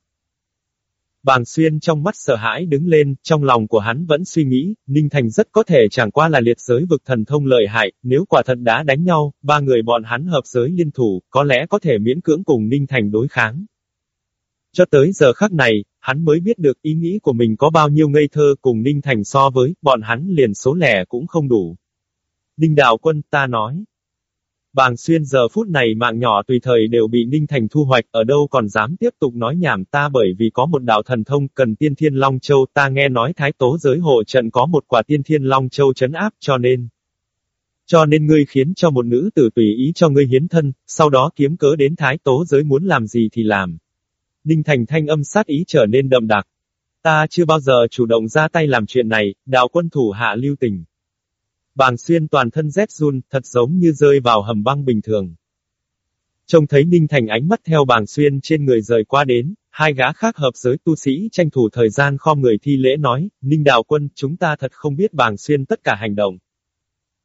Bàng xuyên trong mắt sợ hãi đứng lên, trong lòng của hắn vẫn suy nghĩ, Ninh Thành rất có thể chẳng qua là liệt giới vực thần thông lợi hại, nếu quả thật đã đánh nhau, ba người bọn hắn hợp giới liên thủ, có lẽ có thể miễn cưỡng cùng Ninh Thành đối kháng. Cho tới giờ khắc này, hắn mới biết được ý nghĩ của mình có bao nhiêu ngây thơ cùng Ninh Thành so với, bọn hắn liền số lẻ cũng không đủ. Ninh Đạo Quân ta nói. Bàng xuyên giờ phút này mạng nhỏ tùy thời đều bị Ninh Thành thu hoạch, ở đâu còn dám tiếp tục nói nhảm ta bởi vì có một đạo thần thông cần tiên thiên Long Châu ta nghe nói thái tố giới hộ trận có một quả tiên thiên Long Châu chấn áp cho nên. Cho nên ngươi khiến cho một nữ tử tùy ý cho ngươi hiến thân, sau đó kiếm cớ đến thái tố giới muốn làm gì thì làm. Ninh Thành thanh âm sát ý trở nên đậm đặc. Ta chưa bao giờ chủ động ra tay làm chuyện này, đạo quân thủ hạ lưu tình. Bàng xuyên toàn thân rét run, thật giống như rơi vào hầm băng bình thường. Trông thấy Ninh Thành ánh mắt theo bàng xuyên trên người rời qua đến, hai gã khác hợp giới tu sĩ tranh thủ thời gian kho người thi lễ nói, Ninh Đào Quân, chúng ta thật không biết bàng xuyên tất cả hành động.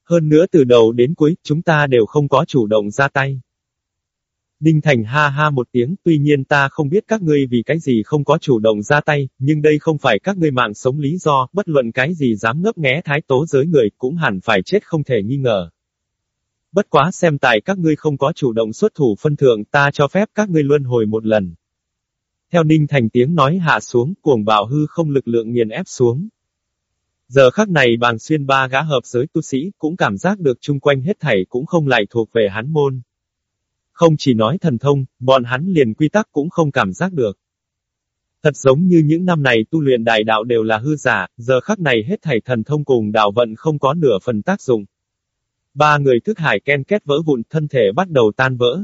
Hơn nữa từ đầu đến cuối, chúng ta đều không có chủ động ra tay. Ninh Thành ha ha một tiếng, tuy nhiên ta không biết các ngươi vì cái gì không có chủ động ra tay, nhưng đây không phải các ngươi mạng sống lý do, bất luận cái gì dám ngấp nghé thái tố giới người, cũng hẳn phải chết không thể nghi ngờ. Bất quá xem tại các ngươi không có chủ động xuất thủ phân thượng, ta cho phép các ngươi luân hồi một lần. Theo Ninh Thành tiếng nói hạ xuống, cuồng bạo hư không lực lượng nghiền ép xuống. Giờ khắc này bàng xuyên ba gã hợp giới tu sĩ, cũng cảm giác được chung quanh hết thảy cũng không lại thuộc về hắn môn. Không chỉ nói thần thông, bọn hắn liền quy tắc cũng không cảm giác được. Thật giống như những năm này tu luyện đại đạo đều là hư giả, giờ khắc này hết thảy thần thông cùng đạo vận không có nửa phần tác dụng. Ba người thức hải ken két vỡ vụn, thân thể bắt đầu tan vỡ.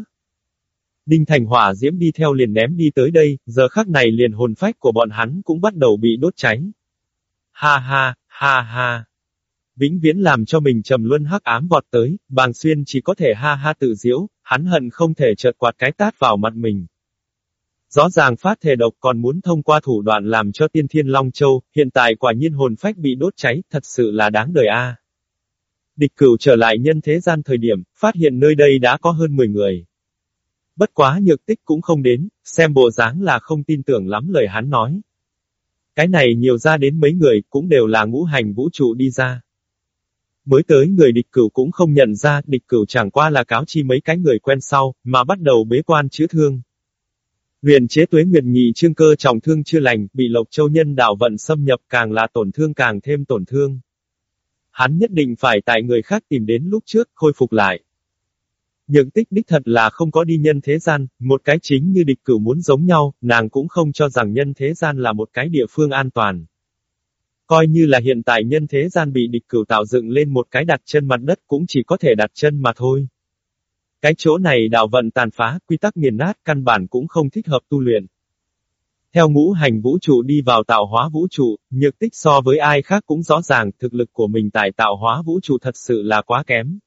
Đinh Thành Hỏa Diễm đi theo liền ném đi tới đây, giờ khắc này liền hồn phách của bọn hắn cũng bắt đầu bị đốt cháy. Ha ha, ha ha vĩnh viễn làm cho mình trầm luân hắc ám vọt tới, bàng xuyên chỉ có thể ha ha tự diễu, hắn hận không thể chợt quạt cái tát vào mặt mình. Rõ ràng phát thể độc còn muốn thông qua thủ đoạn làm cho tiên thiên Long Châu, hiện tại quả nhiên hồn phách bị đốt cháy, thật sự là đáng đời a. Địch cửu trở lại nhân thế gian thời điểm, phát hiện nơi đây đã có hơn 10 người. Bất quá nhược tích cũng không đến, xem bộ dáng là không tin tưởng lắm lời hắn nói. Cái này nhiều ra đến mấy người, cũng đều là ngũ hành vũ trụ đi ra. Mới tới người địch cửu cũng không nhận ra, địch cửu chẳng qua là cáo chi mấy cái người quen sau, mà bắt đầu bế quan chữa thương. Huyền chế tuế nguyệt nhị trương cơ trọng thương chưa lành, bị lộc châu nhân đạo vận xâm nhập càng là tổn thương càng thêm tổn thương. Hắn nhất định phải tại người khác tìm đến lúc trước, khôi phục lại. nhượng tích đích thật là không có đi nhân thế gian, một cái chính như địch cửu muốn giống nhau, nàng cũng không cho rằng nhân thế gian là một cái địa phương an toàn. Coi như là hiện tại nhân thế gian bị địch cửu tạo dựng lên một cái đặt chân mặt đất cũng chỉ có thể đặt chân mà thôi. Cái chỗ này đạo vận tàn phá, quy tắc nghiền nát, căn bản cũng không thích hợp tu luyện. Theo ngũ hành vũ trụ đi vào tạo hóa vũ trụ, nhược tích so với ai khác cũng rõ ràng thực lực của mình tại tạo hóa vũ trụ thật sự là quá kém.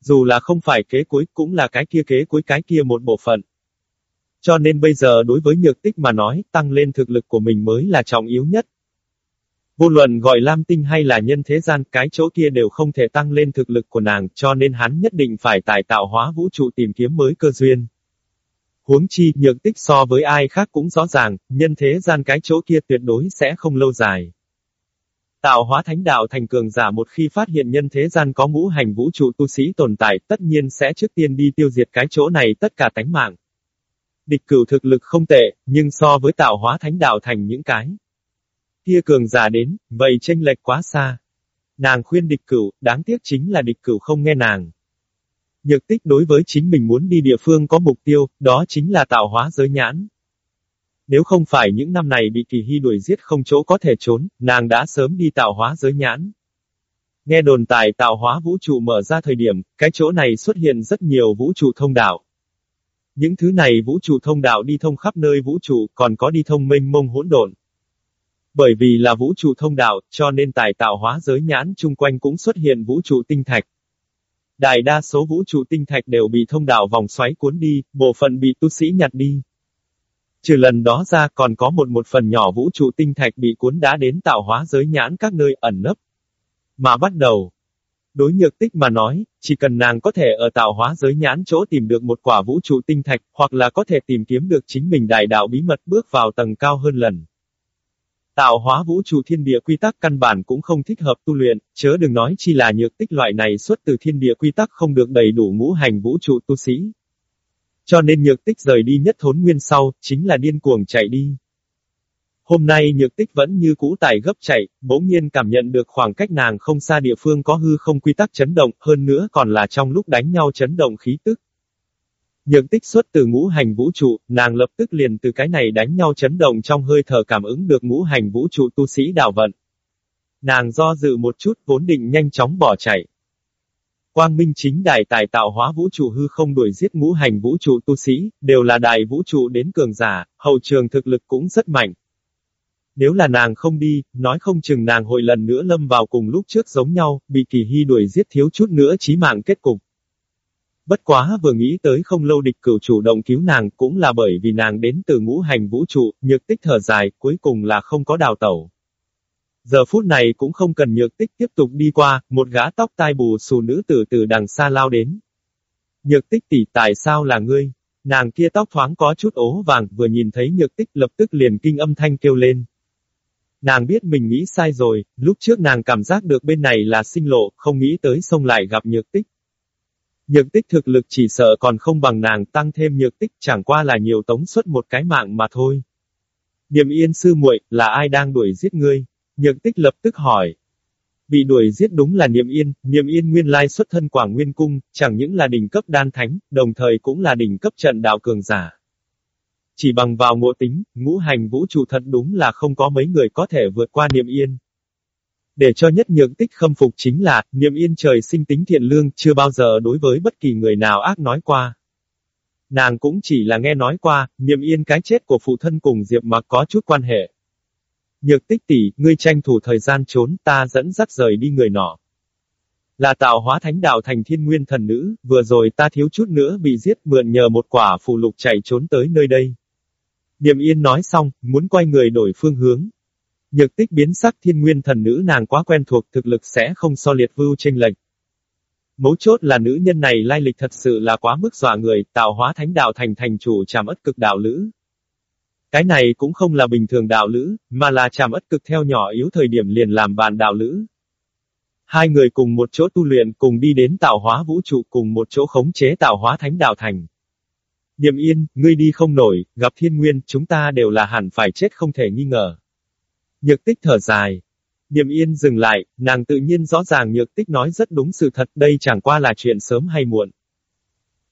Dù là không phải kế cuối cũng là cái kia kế cuối cái kia một bộ phận. Cho nên bây giờ đối với nhược tích mà nói, tăng lên thực lực của mình mới là trọng yếu nhất. Vô luận gọi Lam Tinh hay là nhân thế gian, cái chỗ kia đều không thể tăng lên thực lực của nàng, cho nên hắn nhất định phải tài tạo hóa vũ trụ tìm kiếm mới cơ duyên. Huống chi, nhược tích so với ai khác cũng rõ ràng, nhân thế gian cái chỗ kia tuyệt đối sẽ không lâu dài. Tạo hóa thánh đạo thành cường giả một khi phát hiện nhân thế gian có ngũ hành vũ trụ tu sĩ tồn tại, tất nhiên sẽ trước tiên đi tiêu diệt cái chỗ này tất cả tánh mạng. Địch cửu thực lực không tệ, nhưng so với tạo hóa thánh đạo thành những cái kia cường giả đến, vậy tranh lệch quá xa. Nàng khuyên địch cửu, đáng tiếc chính là địch cửu không nghe nàng. Nhược tích đối với chính mình muốn đi địa phương có mục tiêu, đó chính là tạo hóa giới nhãn. Nếu không phải những năm này bị kỳ hy đuổi giết không chỗ có thể trốn, nàng đã sớm đi tạo hóa giới nhãn. Nghe đồn tài tạo hóa vũ trụ mở ra thời điểm, cái chỗ này xuất hiện rất nhiều vũ trụ thông đạo. Những thứ này vũ trụ thông đạo đi thông khắp nơi vũ trụ, còn có đi thông mênh mông hỗn độn. Bởi vì là vũ trụ thông đạo, cho nên tài tạo hóa giới nhãn chung quanh cũng xuất hiện vũ trụ tinh thạch. Đại đa số vũ trụ tinh thạch đều bị thông đạo vòng xoáy cuốn đi, bộ phận bị tu sĩ nhặt đi. Trừ lần đó ra còn có một một phần nhỏ vũ trụ tinh thạch bị cuốn đá đến tạo hóa giới nhãn các nơi ẩn nấp. Mà bắt đầu, đối nhược tích mà nói, chỉ cần nàng có thể ở tạo hóa giới nhãn chỗ tìm được một quả vũ trụ tinh thạch, hoặc là có thể tìm kiếm được chính mình đại đạo bí mật bước vào tầng cao hơn lần. Tạo hóa vũ trụ thiên địa quy tắc căn bản cũng không thích hợp tu luyện, chớ đừng nói chi là nhược tích loại này xuất từ thiên địa quy tắc không được đầy đủ ngũ hành vũ trụ tu sĩ. Cho nên nhược tích rời đi nhất thốn nguyên sau, chính là điên cuồng chạy đi. Hôm nay nhược tích vẫn như cũ tài gấp chạy, bỗng nhiên cảm nhận được khoảng cách nàng không xa địa phương có hư không quy tắc chấn động, hơn nữa còn là trong lúc đánh nhau chấn động khí tức. Nhược tích xuất từ ngũ hành vũ trụ, nàng lập tức liền từ cái này đánh nhau chấn động trong hơi thở cảm ứng được ngũ hành vũ trụ tu sĩ đảo vận. Nàng do dự một chút vốn định nhanh chóng bỏ chạy. Quang Minh chính đại tài tạo hóa vũ trụ hư không đuổi giết ngũ hành vũ trụ tu sĩ, đều là đại vũ trụ đến cường giả, hậu trường thực lực cũng rất mạnh. Nếu là nàng không đi, nói không chừng nàng hội lần nữa lâm vào cùng lúc trước giống nhau, bị kỳ hy đuổi giết thiếu chút nữa chí mạng kết cục. Bất quá vừa nghĩ tới không lâu địch cửu chủ động cứu nàng cũng là bởi vì nàng đến từ ngũ hành vũ trụ, nhược tích thở dài, cuối cùng là không có đào tẩu. Giờ phút này cũng không cần nhược tích tiếp tục đi qua, một gã tóc tai bù xù nữ tử từ đằng xa lao đến. Nhược tích tỷ tại sao là ngươi? Nàng kia tóc thoáng có chút ố vàng, vừa nhìn thấy nhược tích lập tức liền kinh âm thanh kêu lên. Nàng biết mình nghĩ sai rồi, lúc trước nàng cảm giác được bên này là sinh lộ, không nghĩ tới xông lại gặp nhược tích. Nhược tích thực lực chỉ sợ còn không bằng nàng tăng thêm nhược tích chẳng qua là nhiều tống suất một cái mạng mà thôi. Niệm yên sư muội là ai đang đuổi giết ngươi? Nhược tích lập tức hỏi. Bị đuổi giết đúng là Niệm Yên, Niệm Yên nguyên lai xuất thân Quảng Nguyên Cung, chẳng những là đỉnh cấp đan thánh, đồng thời cũng là đỉnh cấp trận đạo cường giả. Chỉ bằng vào ngộ tính, ngũ hành vũ trụ thật đúng là không có mấy người có thể vượt qua Niệm Yên. Để cho nhất nhược tích khâm phục chính là, Niệm Yên trời sinh tính thiện lương, chưa bao giờ đối với bất kỳ người nào ác nói qua. Nàng cũng chỉ là nghe nói qua, Niệm Yên cái chết của phụ thân cùng Diệp Mặc có chút quan hệ. Nhược tích tỷ, ngươi tranh thủ thời gian trốn, ta dẫn dắt rời đi người nọ. Là tạo hóa thánh đạo thành thiên nguyên thần nữ, vừa rồi ta thiếu chút nữa bị giết mượn nhờ một quả phù lục chạy trốn tới nơi đây. Niệm yên nói xong, muốn quay người đổi phương hướng. Nhược tích biến sắc thiên nguyên thần nữ nàng quá quen thuộc thực lực sẽ không so liệt vưu tranh lệch. Mấu chốt là nữ nhân này lai lịch thật sự là quá mức dọa người, tạo hóa thánh đạo thành thành chủ tràm ất cực đạo lữ. Cái này cũng không là bình thường đạo lữ, mà là tràm ất cực theo nhỏ yếu thời điểm liền làm bạn đạo lữ. Hai người cùng một chỗ tu luyện cùng đi đến tạo hóa vũ trụ cùng một chỗ khống chế tạo hóa thánh đạo thành. Điềm yên, ngươi đi không nổi, gặp thiên nguyên, chúng ta đều là hẳn phải chết không thể nghi ngờ. Nhược tích thở dài. Điềm yên dừng lại, nàng tự nhiên rõ ràng nhược tích nói rất đúng sự thật, đây chẳng qua là chuyện sớm hay muộn.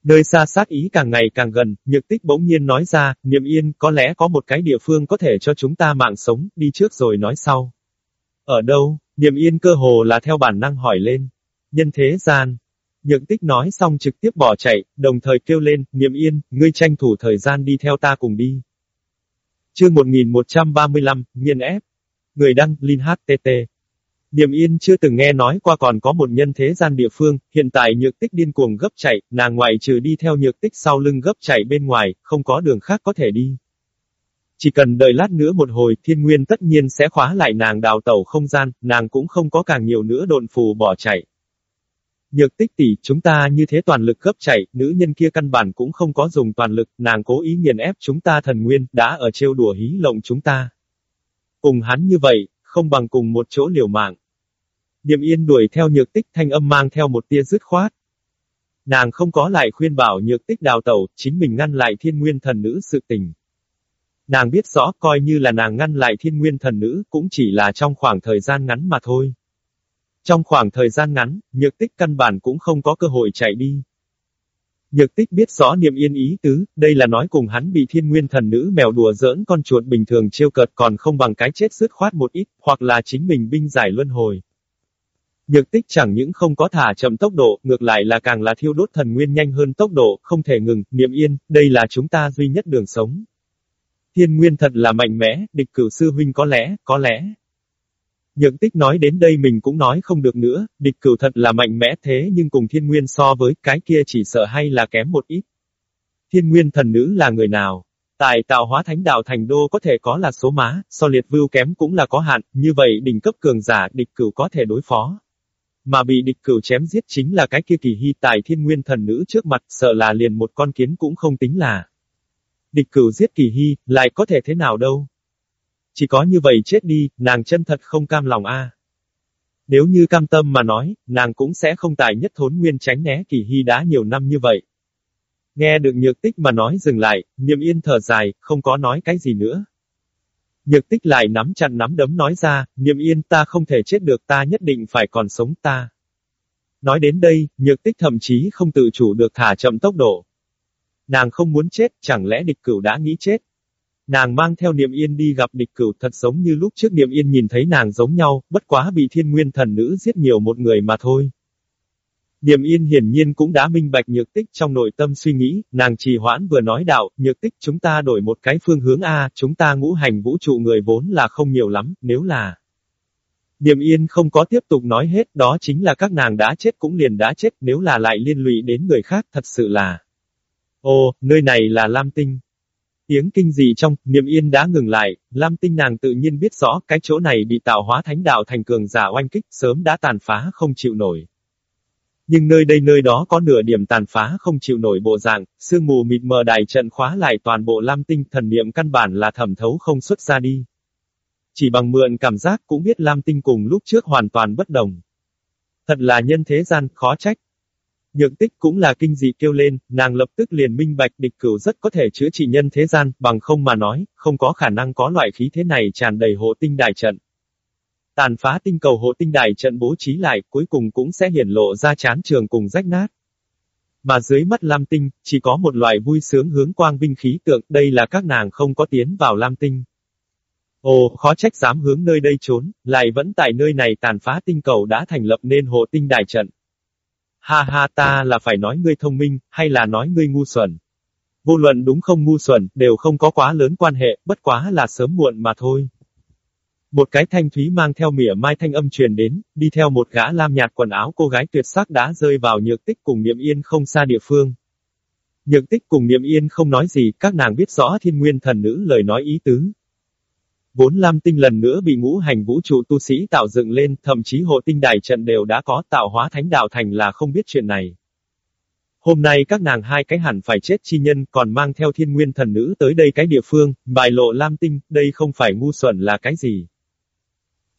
Nơi xa sát ý càng ngày càng gần, nhược tích bỗng nhiên nói ra, niệm yên, có lẽ có một cái địa phương có thể cho chúng ta mạng sống, đi trước rồi nói sau. Ở đâu? Niệm yên cơ hồ là theo bản năng hỏi lên. Nhân thế gian. Nhược tích nói xong trực tiếp bỏ chạy, đồng thời kêu lên, niệm yên, ngươi tranh thủ thời gian đi theo ta cùng đi. Chương 1135, nghiên ép. Người đăng, Linh HTT. Điềm Yên chưa từng nghe nói qua còn có một nhân thế gian địa phương, hiện tại nhược tích điên cuồng gấp chạy, nàng ngoại trừ đi theo nhược tích sau lưng gấp chạy bên ngoài, không có đường khác có thể đi. Chỉ cần đợi lát nữa một hồi, thiên nguyên tất nhiên sẽ khóa lại nàng đào tẩu không gian, nàng cũng không có càng nhiều nữa độn phù bỏ chạy. Nhược tích tỷ, chúng ta như thế toàn lực gấp chạy, nữ nhân kia căn bản cũng không có dùng toàn lực, nàng cố ý nghiền ép chúng ta thần nguyên, đã ở trêu đùa hí lộng chúng ta. Cùng hắn như vậy, không bằng cùng một chỗ liều mạng. Điềm yên đuổi theo nhược tích thanh âm mang theo một tia dứt khoát. Nàng không có lại khuyên bảo nhược tích đào tẩu, chính mình ngăn lại thiên nguyên thần nữ sự tình. Nàng biết rõ coi như là nàng ngăn lại thiên nguyên thần nữ cũng chỉ là trong khoảng thời gian ngắn mà thôi. Trong khoảng thời gian ngắn, nhược tích căn bản cũng không có cơ hội chạy đi. Nhược tích biết rõ niệm yên ý tứ, đây là nói cùng hắn bị thiên nguyên thần nữ mèo đùa giỡn con chuột bình thường trêu cợt còn không bằng cái chết dứt khoát một ít, hoặc là chính mình binh giải luân hồi. Nhược tích chẳng những không có thả chậm tốc độ, ngược lại là càng là thiêu đốt thần nguyên nhanh hơn tốc độ, không thể ngừng, niệm yên, đây là chúng ta duy nhất đường sống. Thiên nguyên thật là mạnh mẽ, địch cửu sư huynh có lẽ, có lẽ. Nhược tích nói đến đây mình cũng nói không được nữa, địch cửu thật là mạnh mẽ thế nhưng cùng thiên nguyên so với cái kia chỉ sợ hay là kém một ít. Thiên nguyên thần nữ là người nào? Tại tạo hóa thánh đạo thành đô có thể có là số má, so liệt vưu kém cũng là có hạn, như vậy đỉnh cấp cường giả địch cửu có thể đối phó. Mà bị địch cửu chém giết chính là cái kia kỳ hy tại thiên nguyên thần nữ trước mặt, sợ là liền một con kiến cũng không tính là. Địch cửu giết kỳ hy, lại có thể thế nào đâu. Chỉ có như vậy chết đi, nàng chân thật không cam lòng a. Nếu như cam tâm mà nói, nàng cũng sẽ không tài nhất thốn nguyên tránh né kỳ hy đã nhiều năm như vậy. Nghe được nhược tích mà nói dừng lại, niệm yên thở dài, không có nói cái gì nữa. Nhược tích lại nắm chặt nắm đấm nói ra, niệm yên ta không thể chết được ta nhất định phải còn sống ta. Nói đến đây, nhược tích thậm chí không tự chủ được thả chậm tốc độ. Nàng không muốn chết, chẳng lẽ địch cửu đã nghĩ chết. Nàng mang theo niệm yên đi gặp địch cửu thật giống như lúc trước niệm yên nhìn thấy nàng giống nhau, bất quá bị thiên nguyên thần nữ giết nhiều một người mà thôi. niệm yên hiển nhiên cũng đã minh bạch nhược tích trong nội tâm suy nghĩ, nàng trì hoãn vừa nói đạo, nhược tích chúng ta đổi một cái phương hướng A, chúng ta ngũ hành vũ trụ người vốn là không nhiều lắm, nếu là... niệm yên không có tiếp tục nói hết, đó chính là các nàng đã chết cũng liền đã chết, nếu là lại liên lụy đến người khác, thật sự là... Ồ, nơi này là Lam Tinh. Tiếng kinh dị trong, niệm yên đã ngừng lại, Lam Tinh nàng tự nhiên biết rõ cái chỗ này bị tạo hóa thánh đạo thành cường giả oanh kích, sớm đã tàn phá không chịu nổi. Nhưng nơi đây nơi đó có nửa điểm tàn phá không chịu nổi bộ dạng, sương mù mịt mờ đài trận khóa lại toàn bộ lam tinh thần niệm căn bản là thẩm thấu không xuất ra đi. Chỉ bằng mượn cảm giác cũng biết lam tinh cùng lúc trước hoàn toàn bất đồng. Thật là nhân thế gian, khó trách. Nhược tích cũng là kinh dị kêu lên, nàng lập tức liền minh bạch địch cửu rất có thể chữa trị nhân thế gian, bằng không mà nói, không có khả năng có loại khí thế này tràn đầy hộ tinh đài trận. Tàn phá tinh cầu hộ tinh đài trận bố trí lại, cuối cùng cũng sẽ hiển lộ ra chán trường cùng rách nát. Mà dưới mắt Lam Tinh, chỉ có một loại vui sướng hướng quang binh khí tượng, đây là các nàng không có tiến vào Lam Tinh. Ồ, khó trách dám hướng nơi đây trốn, lại vẫn tại nơi này tàn phá tinh cầu đã thành lập nên hộ tinh đài trận. Ha ha ta là phải nói ngươi thông minh, hay là nói ngươi ngu xuẩn. Vô luận đúng không ngu xuẩn, đều không có quá lớn quan hệ, bất quá là sớm muộn mà thôi. Một cái thanh thúy mang theo mỉa mai thanh âm truyền đến, đi theo một gã lam nhạt quần áo cô gái tuyệt sắc đã rơi vào nhược tích cùng niệm yên không xa địa phương. Nhược tích cùng niệm yên không nói gì, các nàng biết rõ thiên nguyên thần nữ lời nói ý tứ. Vốn lam tinh lần nữa bị ngũ hành vũ trụ tu sĩ tạo dựng lên, thậm chí hộ tinh đài trận đều đã có tạo hóa thánh đạo thành là không biết chuyện này. Hôm nay các nàng hai cái hẳn phải chết chi nhân còn mang theo thiên nguyên thần nữ tới đây cái địa phương, bài lộ lam tinh, đây không phải ngu xuẩn là cái gì.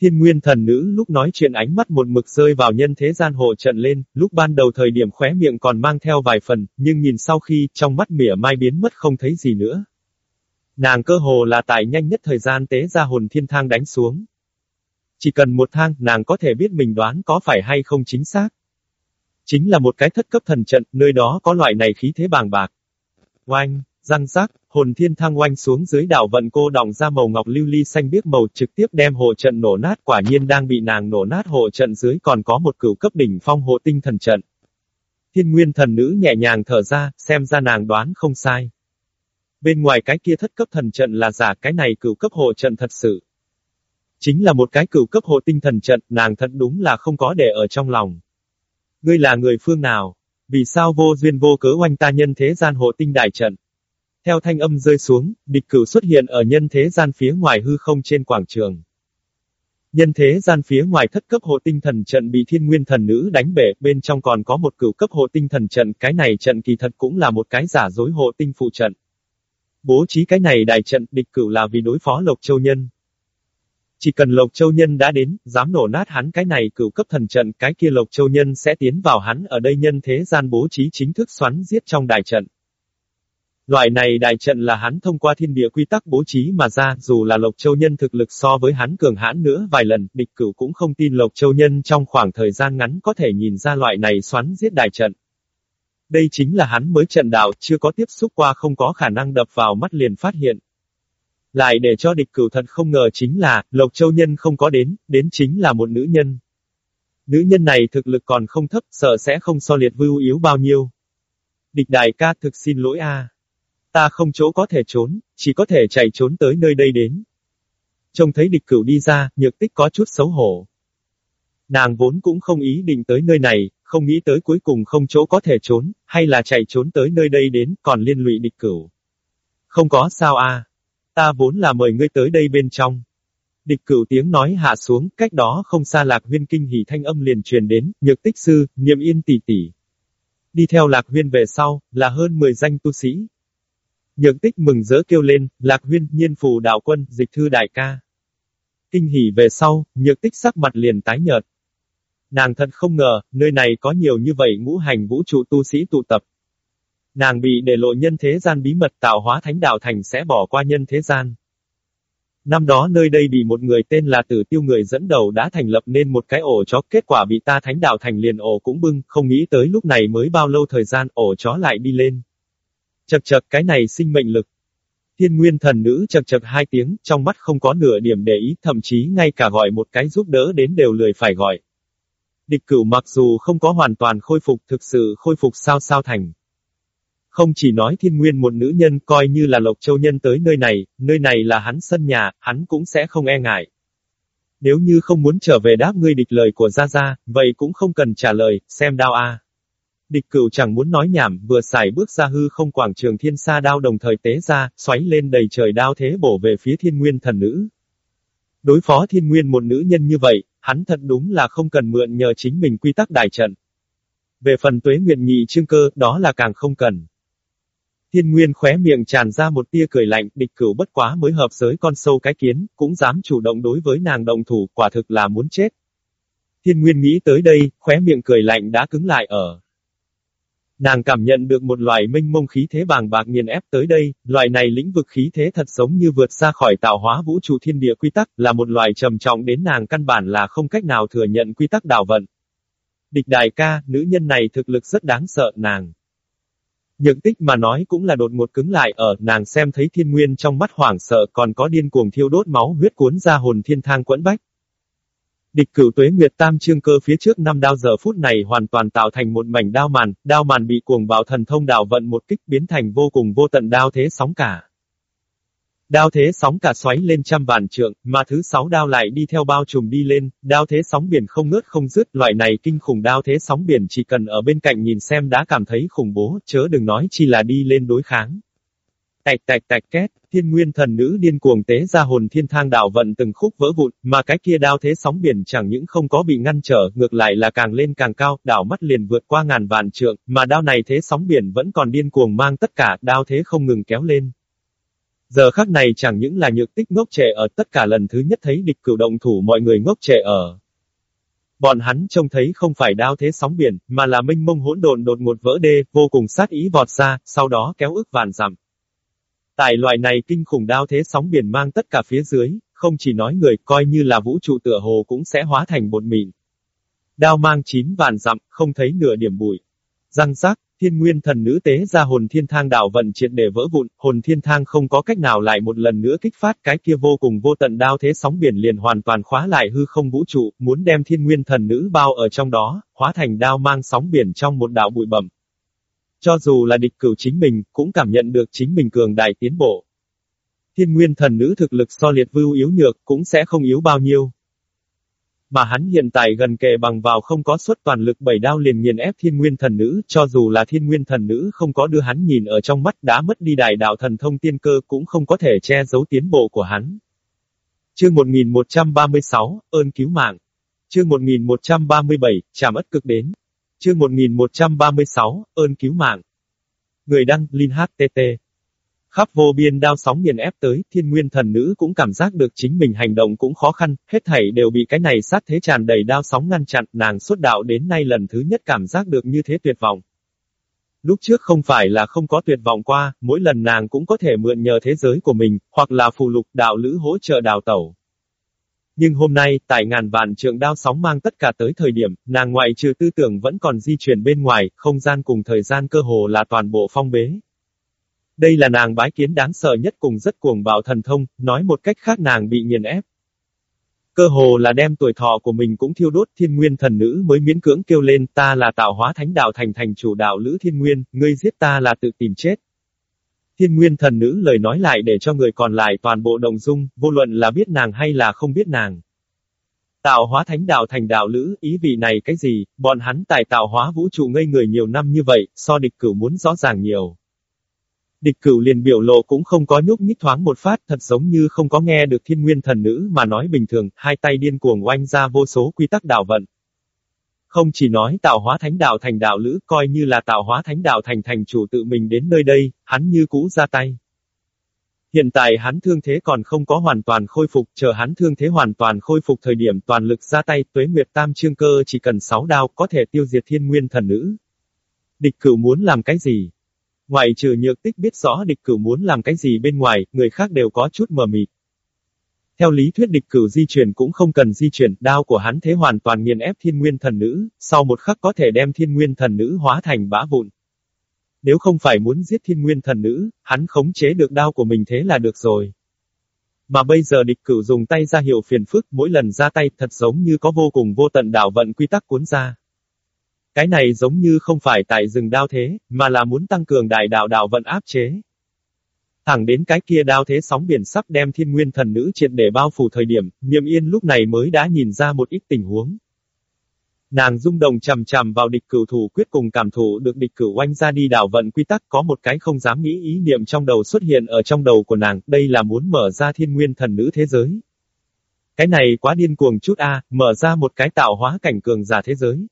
Thiên nguyên thần nữ lúc nói chuyện ánh mắt một mực rơi vào nhân thế gian hộ trận lên, lúc ban đầu thời điểm khóe miệng còn mang theo vài phần, nhưng nhìn sau khi, trong mắt mỉa mai biến mất không thấy gì nữa. Nàng cơ hồ là tại nhanh nhất thời gian tế ra hồn thiên thang đánh xuống. Chỉ cần một thang, nàng có thể biết mình đoán có phải hay không chính xác. Chính là một cái thất cấp thần trận, nơi đó có loại này khí thế bàng bạc. Oanh! Răng rác, hồn thiên thang oanh xuống dưới đảo vận cô đọng ra màu ngọc lưu ly xanh biếc màu trực tiếp đem hộ trận nổ nát quả nhiên đang bị nàng nổ nát hộ trận dưới còn có một cửu cấp đỉnh phong hộ tinh thần trận. Thiên nguyên thần nữ nhẹ nhàng thở ra, xem ra nàng đoán không sai. Bên ngoài cái kia thất cấp thần trận là giả cái này cửu cấp hộ trận thật sự. Chính là một cái cửu cấp hộ tinh thần trận, nàng thật đúng là không có để ở trong lòng. Ngươi là người phương nào? Vì sao vô duyên vô cớ oanh ta nhân thế gian hộ tinh đại trận? Theo thanh âm rơi xuống, địch cửu xuất hiện ở nhân thế gian phía ngoài hư không trên quảng trường. Nhân thế gian phía ngoài thất cấp hộ tinh thần trận bị thiên nguyên thần nữ đánh bể, bên trong còn có một cửu cấp hộ tinh thần trận, cái này trận kỳ thật cũng là một cái giả dối hộ tinh phụ trận. Bố trí cái này đại trận địch cửu là vì đối phó Lộc Châu Nhân. Chỉ cần Lộc Châu Nhân đã đến, dám nổ nát hắn cái này cửu cấp thần trận, cái kia Lộc Châu Nhân sẽ tiến vào hắn ở đây nhân thế gian bố trí chính thức xoắn giết trong đại trận. Loại này đại trận là hắn thông qua thiên địa quy tắc bố trí mà ra, dù là Lộc Châu Nhân thực lực so với hắn cường hãn nữa vài lần, địch cửu cũng không tin Lộc Châu Nhân trong khoảng thời gian ngắn có thể nhìn ra loại này xoắn giết đại trận. Đây chính là hắn mới trận đạo, chưa có tiếp xúc qua không có khả năng đập vào mắt liền phát hiện. Lại để cho địch cửu thật không ngờ chính là, Lộc Châu Nhân không có đến, đến chính là một nữ nhân. Nữ nhân này thực lực còn không thấp, sợ sẽ không so liệt vưu yếu bao nhiêu. Địch đại ca thực xin lỗi a, Ta không chỗ có thể trốn, chỉ có thể chạy trốn tới nơi đây đến. Trông thấy địch cửu đi ra, nhược tích có chút xấu hổ. Nàng vốn cũng không ý định tới nơi này, không nghĩ tới cuối cùng không chỗ có thể trốn, hay là chạy trốn tới nơi đây đến, còn liên lụy địch cửu. Không có sao a, Ta vốn là mời ngươi tới đây bên trong. Địch cửu tiếng nói hạ xuống, cách đó không xa lạc huyên kinh hỉ thanh âm liền truyền đến, nhược tích sư, niệm yên tỷ tỷ. Đi theo lạc huyên về sau, là hơn 10 danh tu sĩ. Nhược tích mừng rỡ kêu lên, lạc huyên, nhiên phù đạo quân, dịch thư đại ca. Kinh hỉ về sau, nhược tích sắc mặt liền tái nhợt. Nàng thật không ngờ, nơi này có nhiều như vậy ngũ hành vũ trụ tu sĩ tụ tập. Nàng bị để lộ nhân thế gian bí mật tạo hóa thánh đạo thành sẽ bỏ qua nhân thế gian. Năm đó nơi đây bị một người tên là tử tiêu người dẫn đầu đã thành lập nên một cái ổ chó, kết quả bị ta thánh đạo thành liền ổ cũng bưng, không nghĩ tới lúc này mới bao lâu thời gian ổ chó lại đi lên. Chật chật cái này sinh mệnh lực. Thiên nguyên thần nữ chật chật hai tiếng, trong mắt không có nửa điểm để ý, thậm chí ngay cả gọi một cái giúp đỡ đến đều lười phải gọi. Địch cửu mặc dù không có hoàn toàn khôi phục thực sự khôi phục sao sao thành. Không chỉ nói thiên nguyên một nữ nhân coi như là Lộc Châu Nhân tới nơi này, nơi này là hắn sân nhà, hắn cũng sẽ không e ngại. Nếu như không muốn trở về đáp ngươi địch lời của Gia Gia, vậy cũng không cần trả lời, xem đao a. Địch cửu chẳng muốn nói nhảm, vừa xài bước ra hư không quảng trường thiên sa đao đồng thời tế ra, xoáy lên đầy trời đao thế bổ về phía thiên nguyên thần nữ. Đối phó thiên nguyên một nữ nhân như vậy, hắn thật đúng là không cần mượn nhờ chính mình quy tắc đại trận. Về phần tuế nguyện nhị trương cơ, đó là càng không cần. Thiên Nguyên khóe miệng tràn ra một tia cười lạnh, địch cửu bất quá mới hợp giới con sâu cái kiến, cũng dám chủ động đối với nàng động thủ, quả thực là muốn chết. Thiên Nguyên nghĩ tới đây, khóe miệng cười lạnh đã cứng lại ở. Nàng cảm nhận được một loại minh mông khí thế bàng bạc nghiền ép tới đây, loại này lĩnh vực khí thế thật giống như vượt ra khỏi tạo hóa vũ trụ thiên địa quy tắc, là một loại trầm trọng đến nàng căn bản là không cách nào thừa nhận quy tắc đảo vận. Địch đại ca, nữ nhân này thực lực rất đáng sợ nàng. Nhược tích mà nói cũng là đột ngột cứng lại ở, nàng xem thấy thiên nguyên trong mắt hoảng sợ còn có điên cuồng thiêu đốt máu huyết cuốn ra hồn thiên thang quẫn bách. Địch cửu tuế nguyệt tam trương cơ phía trước năm đao giờ phút này hoàn toàn tạo thành một mảnh đao màn, đao màn bị cuồng bạo thần thông đảo vận một kích biến thành vô cùng vô tận đao thế sóng cả. Đao thế sóng cả xoáy lên trăm vạn trượng, mà thứ sáu đao lại đi theo bao trùm đi lên, đao thế sóng biển không ngớt không dứt, loại này kinh khủng đao thế sóng biển chỉ cần ở bên cạnh nhìn xem đã cảm thấy khủng bố, chớ đừng nói chi là đi lên đối kháng. Tạch tạch tạch két, thiên nguyên thần nữ điên cuồng tế ra hồn thiên thang đảo vận từng khúc vỡ vụn, mà cái kia đao thế sóng biển chẳng những không có bị ngăn trở, ngược lại là càng lên càng cao, đảo mắt liền vượt qua ngàn vạn trượng, mà đao này thế sóng biển vẫn còn điên cuồng mang tất cả, đao thế không ngừng kéo lên. Giờ khắc này chẳng những là nhược tích ngốc trẻ ở tất cả lần thứ nhất thấy địch cửu động thủ mọi người ngốc trẻ ở. Bọn hắn trông thấy không phải đao thế sóng biển, mà là minh mông hỗn độn đột ngột vỡ đê, vô cùng sát ý vọt ra, sau đó kéo ức vạn dặm. Tại loại này kinh khủng đao thế sóng biển mang tất cả phía dưới, không chỉ nói người, coi như là vũ trụ tựa hồ cũng sẽ hóa thành bột mịn. Đao mang chín vạn dặm, không thấy nửa điểm bụi. Răng rác, Thiên nguyên thần nữ tế ra hồn thiên thang đảo vận triệt để vỡ vụn, hồn thiên thang không có cách nào lại một lần nữa kích phát cái kia vô cùng vô tận đao thế sóng biển liền hoàn toàn khóa lại hư không vũ trụ, muốn đem thiên nguyên thần nữ bao ở trong đó, hóa thành đao mang sóng biển trong một đạo bụi bẩm. Cho dù là địch cửu chính mình, cũng cảm nhận được chính mình cường đại tiến bộ. Thiên nguyên thần nữ thực lực so liệt vưu yếu nhược, cũng sẽ không yếu bao nhiêu. Mà hắn hiện tại gần kề bằng vào không có suất toàn lực bảy đao liền nghiền ép thiên nguyên thần nữ, cho dù là thiên nguyên thần nữ không có đưa hắn nhìn ở trong mắt đã mất đi đại đạo thần thông tiên cơ cũng không có thể che giấu tiến bộ của hắn. Chương 1136, ơn cứu mạng. Chương 1137, chạm ất cực đến. Chương 1136, ơn cứu mạng. Người đăng, Linh HTT. Khắp vô biên đao sóng nghiền ép tới, thiên nguyên thần nữ cũng cảm giác được chính mình hành động cũng khó khăn, hết thảy đều bị cái này sát thế tràn đầy đao sóng ngăn chặn, nàng xuất đạo đến nay lần thứ nhất cảm giác được như thế tuyệt vọng. Lúc trước không phải là không có tuyệt vọng qua, mỗi lần nàng cũng có thể mượn nhờ thế giới của mình, hoặc là phù lục đạo lữ hỗ trợ đào tẩu. Nhưng hôm nay, tại ngàn vạn trượng đao sóng mang tất cả tới thời điểm, nàng ngoại trừ tư tưởng vẫn còn di chuyển bên ngoài, không gian cùng thời gian cơ hồ là toàn bộ phong bế. Đây là nàng bái kiến đáng sợ nhất cùng rất cuồng bạo thần thông, nói một cách khác nàng bị nghiền ép. Cơ hồ là đem tuổi thọ của mình cũng thiêu đốt thiên nguyên thần nữ mới miễn cưỡng kêu lên ta là tạo hóa thánh đạo thành thành chủ đạo lữ thiên nguyên, ngươi giết ta là tự tìm chết. Thiên nguyên thần nữ lời nói lại để cho người còn lại toàn bộ đồng dung, vô luận là biết nàng hay là không biết nàng. Tạo hóa thánh đạo thành đạo lữ, ý vị này cái gì, bọn hắn tài tạo hóa vũ trụ ngây người nhiều năm như vậy, so địch cửu muốn rõ ràng nhiều. Địch cửu liền biểu lộ cũng không có nhúc nhích thoáng một phát, thật giống như không có nghe được thiên nguyên thần nữ mà nói bình thường, hai tay điên cuồng oanh ra vô số quy tắc đạo vận. Không chỉ nói tạo hóa thánh đạo thành đạo lữ, coi như là tạo hóa thánh đạo thành thành chủ tự mình đến nơi đây, hắn như cũ ra tay. Hiện tại hắn thương thế còn không có hoàn toàn khôi phục, chờ hắn thương thế hoàn toàn khôi phục thời điểm toàn lực ra tay, tuế nguyệt tam trương cơ chỉ cần sáu đao có thể tiêu diệt thiên nguyên thần nữ. Địch cửu muốn làm cái gì? Ngoại trừ nhược tích biết rõ địch cửu muốn làm cái gì bên ngoài, người khác đều có chút mờ mịt. Theo lý thuyết địch cửu di chuyển cũng không cần di chuyển, đao của hắn thế hoàn toàn nghiền ép thiên nguyên thần nữ, sau một khắc có thể đem thiên nguyên thần nữ hóa thành bã vụn. Nếu không phải muốn giết thiên nguyên thần nữ, hắn khống chế được đao của mình thế là được rồi. Mà bây giờ địch cửu dùng tay ra hiệu phiền phức, mỗi lần ra tay thật giống như có vô cùng vô tận đảo vận quy tắc cuốn ra. Cái này giống như không phải tại rừng đao thế, mà là muốn tăng cường đại đạo đạo vận áp chế. Thẳng đến cái kia đao thế sóng biển sắp đem thiên nguyên thần nữ triệt để bao phủ thời điểm, niềm yên lúc này mới đã nhìn ra một ít tình huống. Nàng rung đồng chầm chầm vào địch cửu thủ quyết cùng cảm thụ được địch cửu oanh ra đi đảo vận quy tắc có một cái không dám nghĩ ý niệm trong đầu xuất hiện ở trong đầu của nàng, đây là muốn mở ra thiên nguyên thần nữ thế giới. Cái này quá điên cuồng chút a, mở ra một cái tạo hóa cảnh cường giả thế giới.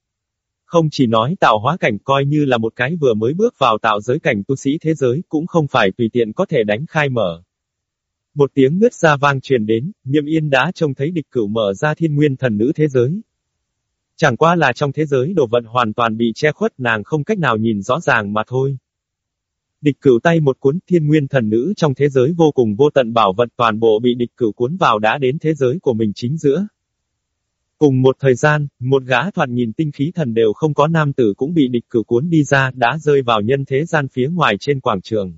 Không chỉ nói tạo hóa cảnh coi như là một cái vừa mới bước vào tạo giới cảnh tu sĩ thế giới cũng không phải tùy tiện có thể đánh khai mở. Một tiếng ngứt ra vang truyền đến, niệm yên đã trông thấy địch cửu mở ra thiên nguyên thần nữ thế giới. Chẳng qua là trong thế giới đồ vận hoàn toàn bị che khuất nàng không cách nào nhìn rõ ràng mà thôi. Địch cửu tay một cuốn thiên nguyên thần nữ trong thế giới vô cùng vô tận bảo vật toàn bộ bị địch cửu cuốn vào đã đến thế giới của mình chính giữa. Cùng một thời gian, một gã thoạt nhìn tinh khí thần đều không có nam tử cũng bị địch cử cuốn đi ra, đã rơi vào nhân thế gian phía ngoài trên quảng trường.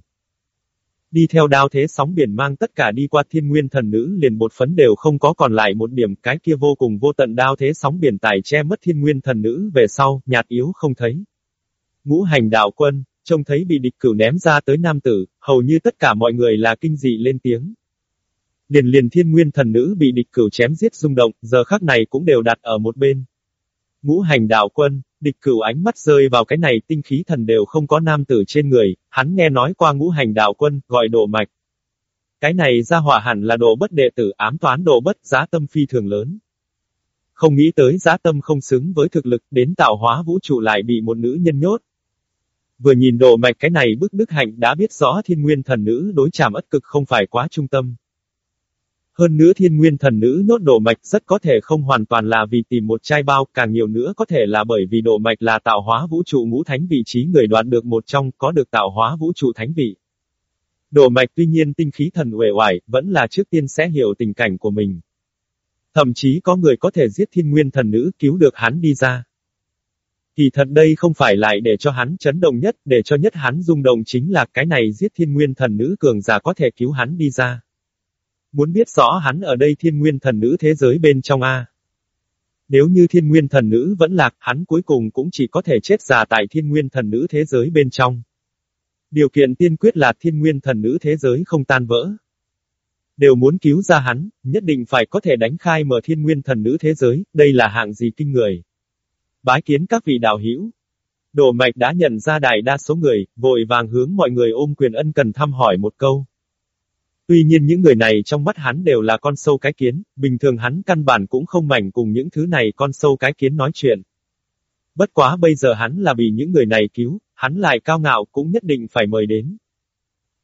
Đi theo đao thế sóng biển mang tất cả đi qua thiên nguyên thần nữ liền một phấn đều không có còn lại một điểm cái kia vô cùng vô tận đao thế sóng biển tài che mất thiên nguyên thần nữ về sau, nhạt yếu không thấy. Ngũ hành đạo quân, trông thấy bị địch cửu ném ra tới nam tử, hầu như tất cả mọi người là kinh dị lên tiếng. Liền liền thiên nguyên thần nữ bị địch cửu chém giết rung động, giờ khắc này cũng đều đặt ở một bên. Ngũ hành đạo quân, địch cửu ánh mắt rơi vào cái này tinh khí thần đều không có nam tử trên người, hắn nghe nói qua ngũ hành đạo quân, gọi độ mạch. Cái này ra hỏa hẳn là độ bất đệ tử ám toán độ bất giá tâm phi thường lớn. Không nghĩ tới giá tâm không xứng với thực lực đến tạo hóa vũ trụ lại bị một nữ nhân nhốt. Vừa nhìn độ mạch cái này bức đức hạnh đã biết rõ thiên nguyên thần nữ đối tràm ất cực không phải quá trung tâm. Hơn nữa thiên nguyên thần nữ nốt độ mạch rất có thể không hoàn toàn là vì tìm một chai bao, càng nhiều nữa có thể là bởi vì độ mạch là tạo hóa vũ trụ ngũ thánh vị trí người đoạt được một trong, có được tạo hóa vũ trụ thánh vị. Độ mạch tuy nhiên tinh khí thần uể oải, vẫn là trước tiên sẽ hiểu tình cảnh của mình. Thậm chí có người có thể giết thiên nguyên thần nữ cứu được hắn đi ra. Kỳ thật đây không phải lại để cho hắn chấn động nhất, để cho nhất hắn rung động chính là cái này giết thiên nguyên thần nữ cường giả có thể cứu hắn đi ra. Muốn biết rõ hắn ở đây thiên nguyên thần nữ thế giới bên trong A. Nếu như thiên nguyên thần nữ vẫn lạc, hắn cuối cùng cũng chỉ có thể chết già tại thiên nguyên thần nữ thế giới bên trong. Điều kiện tiên quyết là thiên nguyên thần nữ thế giới không tan vỡ. Đều muốn cứu ra hắn, nhất định phải có thể đánh khai mở thiên nguyên thần nữ thế giới, đây là hạng gì kinh người. Bái kiến các vị đạo hữu. Đồ mạch đã nhận ra đại đa số người, vội vàng hướng mọi người ôm quyền ân cần thăm hỏi một câu. Tuy nhiên những người này trong mắt hắn đều là con sâu cái kiến, bình thường hắn căn bản cũng không mảnh cùng những thứ này con sâu cái kiến nói chuyện. Bất quá bây giờ hắn là bị những người này cứu, hắn lại cao ngạo cũng nhất định phải mời đến.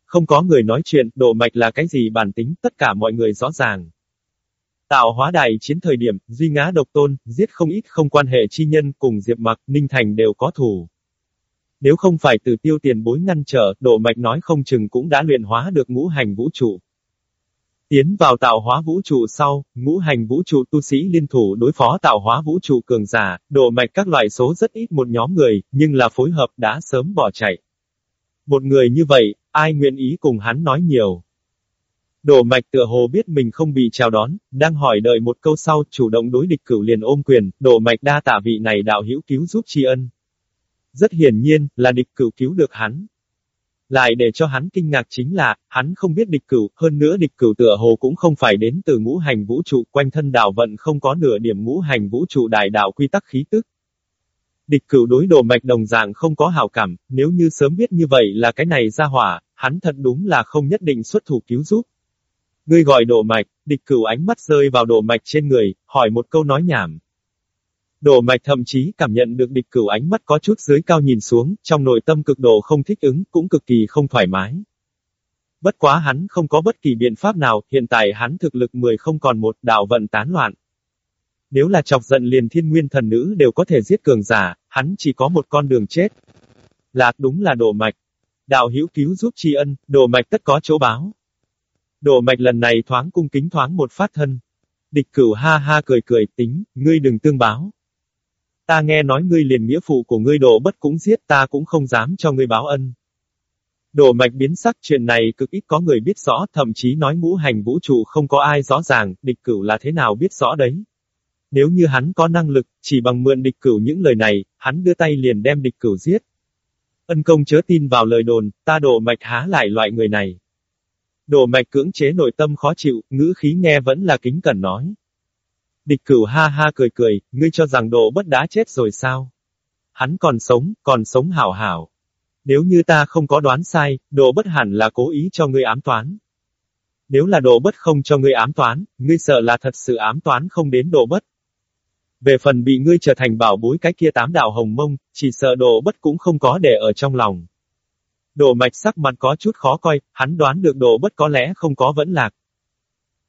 Không có người nói chuyện, độ mạch là cái gì bản tính, tất cả mọi người rõ ràng. Tạo hóa đại chiến thời điểm, duy ngã độc tôn, giết không ít không quan hệ chi nhân cùng Diệp Mặc, Ninh Thành đều có thủ. Nếu không phải từ tiêu tiền bối ngăn trở, độ mạch nói không chừng cũng đã luyện hóa được ngũ hành vũ trụ. Tiến vào tạo hóa vũ trụ sau, ngũ hành vũ trụ tu sĩ liên thủ đối phó tạo hóa vũ trụ cường giả, độ mạch các loại số rất ít một nhóm người, nhưng là phối hợp đã sớm bỏ chạy. Một người như vậy, ai nguyện ý cùng hắn nói nhiều. Đổ mạch tựa hồ biết mình không bị chào đón, đang hỏi đợi một câu sau, chủ động đối địch cửu liền ôm quyền, đổ mạch đa tạ vị này đạo hữu cứu giúp tri ân. Rất hiển nhiên, là địch cửu cứu được hắn. Lại để cho hắn kinh ngạc chính là, hắn không biết địch cửu, hơn nữa địch cửu tựa hồ cũng không phải đến từ ngũ hành vũ trụ, quanh thân đảo vận không có nửa điểm ngũ hành vũ trụ đại đạo quy tắc khí tức. Địch cửu đối đồ mạch đồng dạng không có hảo cảm, nếu như sớm biết như vậy là cái này ra hỏa, hắn thật đúng là không nhất định xuất thủ cứu giúp. Ngươi gọi đồ mạch, địch cửu ánh mắt rơi vào đồ mạch trên người, hỏi một câu nói nhảm đổ mạch thậm chí cảm nhận được địch cửu ánh mắt có chút dưới cao nhìn xuống, trong nội tâm cực độ không thích ứng, cũng cực kỳ không thoải mái. Bất quá hắn không có bất kỳ biện pháp nào, hiện tại hắn thực lực 10 không còn một, đạo vận tán loạn. Nếu là chọc giận liền thiên nguyên thần nữ đều có thể giết cường giả, hắn chỉ có một con đường chết. Lạc đúng là đổ mạch. Đạo hữu cứu giúp tri ân, đổ mạch tất có chỗ báo. đổ mạch lần này thoáng cung kính thoáng một phát thân. Địch cửu ha ha cười cười tính, ngươi đừng tương báo. Ta nghe nói ngươi liền nghĩa phụ của ngươi đổ bất cũng giết ta cũng không dám cho ngươi báo ân. đổ mạch biến sắc chuyện này cực ít có người biết rõ, thậm chí nói ngũ hành vũ trụ không có ai rõ ràng, địch cửu là thế nào biết rõ đấy. Nếu như hắn có năng lực, chỉ bằng mượn địch cửu những lời này, hắn đưa tay liền đem địch cửu giết. Ân công chớ tin vào lời đồn, ta đổ mạch há lại loại người này. đổ mạch cưỡng chế nội tâm khó chịu, ngữ khí nghe vẫn là kính cẩn nói. Địch cửu ha ha cười cười, ngươi cho rằng độ bất đã chết rồi sao? Hắn còn sống, còn sống hảo hảo. Nếu như ta không có đoán sai, độ bất hẳn là cố ý cho ngươi ám toán. Nếu là độ bất không cho ngươi ám toán, ngươi sợ là thật sự ám toán không đến độ bất. Về phần bị ngươi trở thành bảo bối cái kia tám đạo hồng mông, chỉ sợ độ bất cũng không có để ở trong lòng. Độ mạch sắc mặt có chút khó coi, hắn đoán được độ bất có lẽ không có vẫn lạc.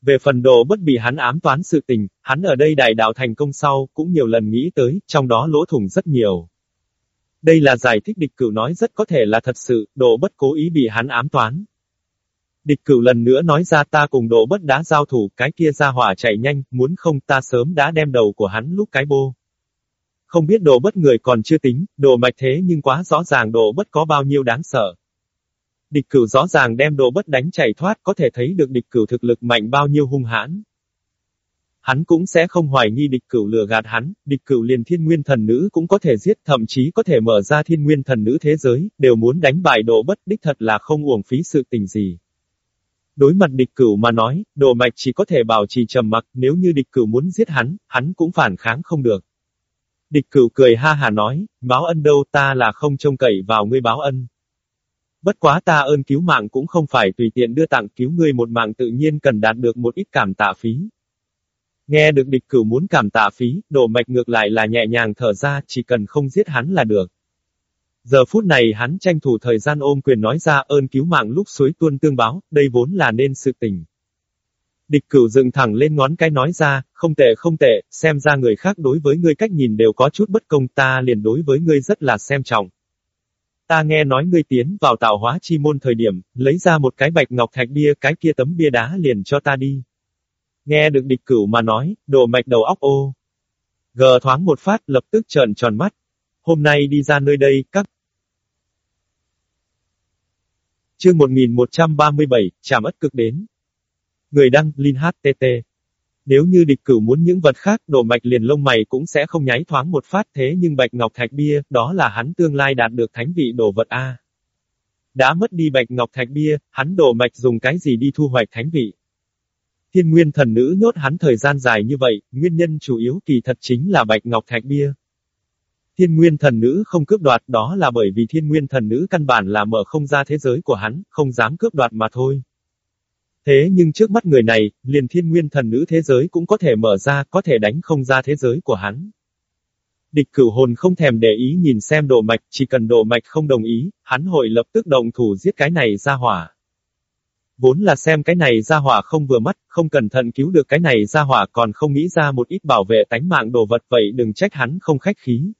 Về phần đồ bất bị hắn ám toán sự tình, hắn ở đây đại đạo thành công sau, cũng nhiều lần nghĩ tới, trong đó lỗ thủng rất nhiều. Đây là giải thích địch cửu nói rất có thể là thật sự, đồ bất cố ý bị hắn ám toán. Địch cửu lần nữa nói ra ta cùng đồ bất đã giao thủ, cái kia ra hỏa chạy nhanh, muốn không ta sớm đã đem đầu của hắn lúc cái bô. Không biết đồ bất người còn chưa tính, đồ mạch thế nhưng quá rõ ràng đồ bất có bao nhiêu đáng sợ. Địch cửu rõ ràng đem đồ bất đánh chạy thoát có thể thấy được địch cửu thực lực mạnh bao nhiêu hung hãn. Hắn cũng sẽ không hoài nghi địch cửu lừa gạt hắn, địch cửu liền thiên nguyên thần nữ cũng có thể giết thậm chí có thể mở ra thiên nguyên thần nữ thế giới, đều muốn đánh bại đồ bất đích thật là không uổng phí sự tình gì. Đối mặt địch cửu mà nói, đồ mạch chỉ có thể bảo trì trầm mặc, nếu như địch cửu muốn giết hắn, hắn cũng phản kháng không được. Địch cửu cười ha hà nói, báo ân đâu ta là không trông cậy vào ngươi báo ân. Bất quá ta ơn cứu mạng cũng không phải tùy tiện đưa tặng cứu ngươi một mạng tự nhiên cần đạt được một ít cảm tạ phí. Nghe được địch cửu muốn cảm tạ phí, đổ mạch ngược lại là nhẹ nhàng thở ra, chỉ cần không giết hắn là được. Giờ phút này hắn tranh thủ thời gian ôm quyền nói ra ơn cứu mạng lúc suối tuôn tương báo, đây vốn là nên sự tình. Địch cửu dựng thẳng lên ngón cái nói ra, không tệ không tệ, xem ra người khác đối với ngươi cách nhìn đều có chút bất công ta liền đối với ngươi rất là xem trọng. Ta nghe nói ngươi tiến vào tạo hóa chi môn thời điểm, lấy ra một cái bạch ngọc thạch bia cái kia tấm bia đá liền cho ta đi. Nghe được địch cửu mà nói, đồ mạch đầu óc ô. Gờ thoáng một phát lập tức trợn tròn mắt. Hôm nay đi ra nơi đây, các Chương 1137, chạm ất cực đến. Người đăng, Linh HTT. Nếu như địch cửu muốn những vật khác, đổ mạch liền lông mày cũng sẽ không nháy thoáng một phát thế nhưng bạch ngọc thạch bia, đó là hắn tương lai đạt được thánh vị đồ vật A. Đã mất đi bạch ngọc thạch bia, hắn đổ mạch dùng cái gì đi thu hoạch thánh vị. Thiên nguyên thần nữ nhốt hắn thời gian dài như vậy, nguyên nhân chủ yếu kỳ thật chính là bạch ngọc thạch bia. Thiên nguyên thần nữ không cướp đoạt đó là bởi vì thiên nguyên thần nữ căn bản là mở không ra thế giới của hắn, không dám cướp đoạt mà thôi. Thế nhưng trước mắt người này, liền thiên nguyên thần nữ thế giới cũng có thể mở ra, có thể đánh không ra thế giới của hắn. Địch cửu hồn không thèm để ý nhìn xem đồ mạch, chỉ cần đồ mạch không đồng ý, hắn hội lập tức động thủ giết cái này ra hỏa. Vốn là xem cái này ra hỏa không vừa mắt, không cẩn thận cứu được cái này ra hỏa còn không nghĩ ra một ít bảo vệ tánh mạng đồ vật vậy đừng trách hắn không khách khí.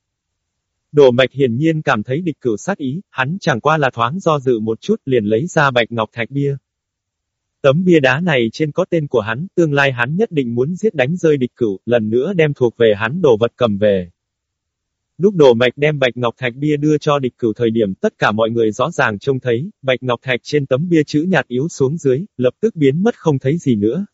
Đồ mạch hiển nhiên cảm thấy địch cửu sát ý, hắn chẳng qua là thoáng do dự một chút liền lấy ra bạch ngọc thạch bia. Tấm bia đá này trên có tên của hắn, tương lai hắn nhất định muốn giết đánh rơi địch cửu, lần nữa đem thuộc về hắn đồ vật cầm về. Lúc đổ mạch đem bạch ngọc thạch bia đưa cho địch cửu thời điểm tất cả mọi người rõ ràng trông thấy, bạch ngọc thạch trên tấm bia chữ nhạt yếu xuống dưới, lập tức biến mất không thấy gì nữa.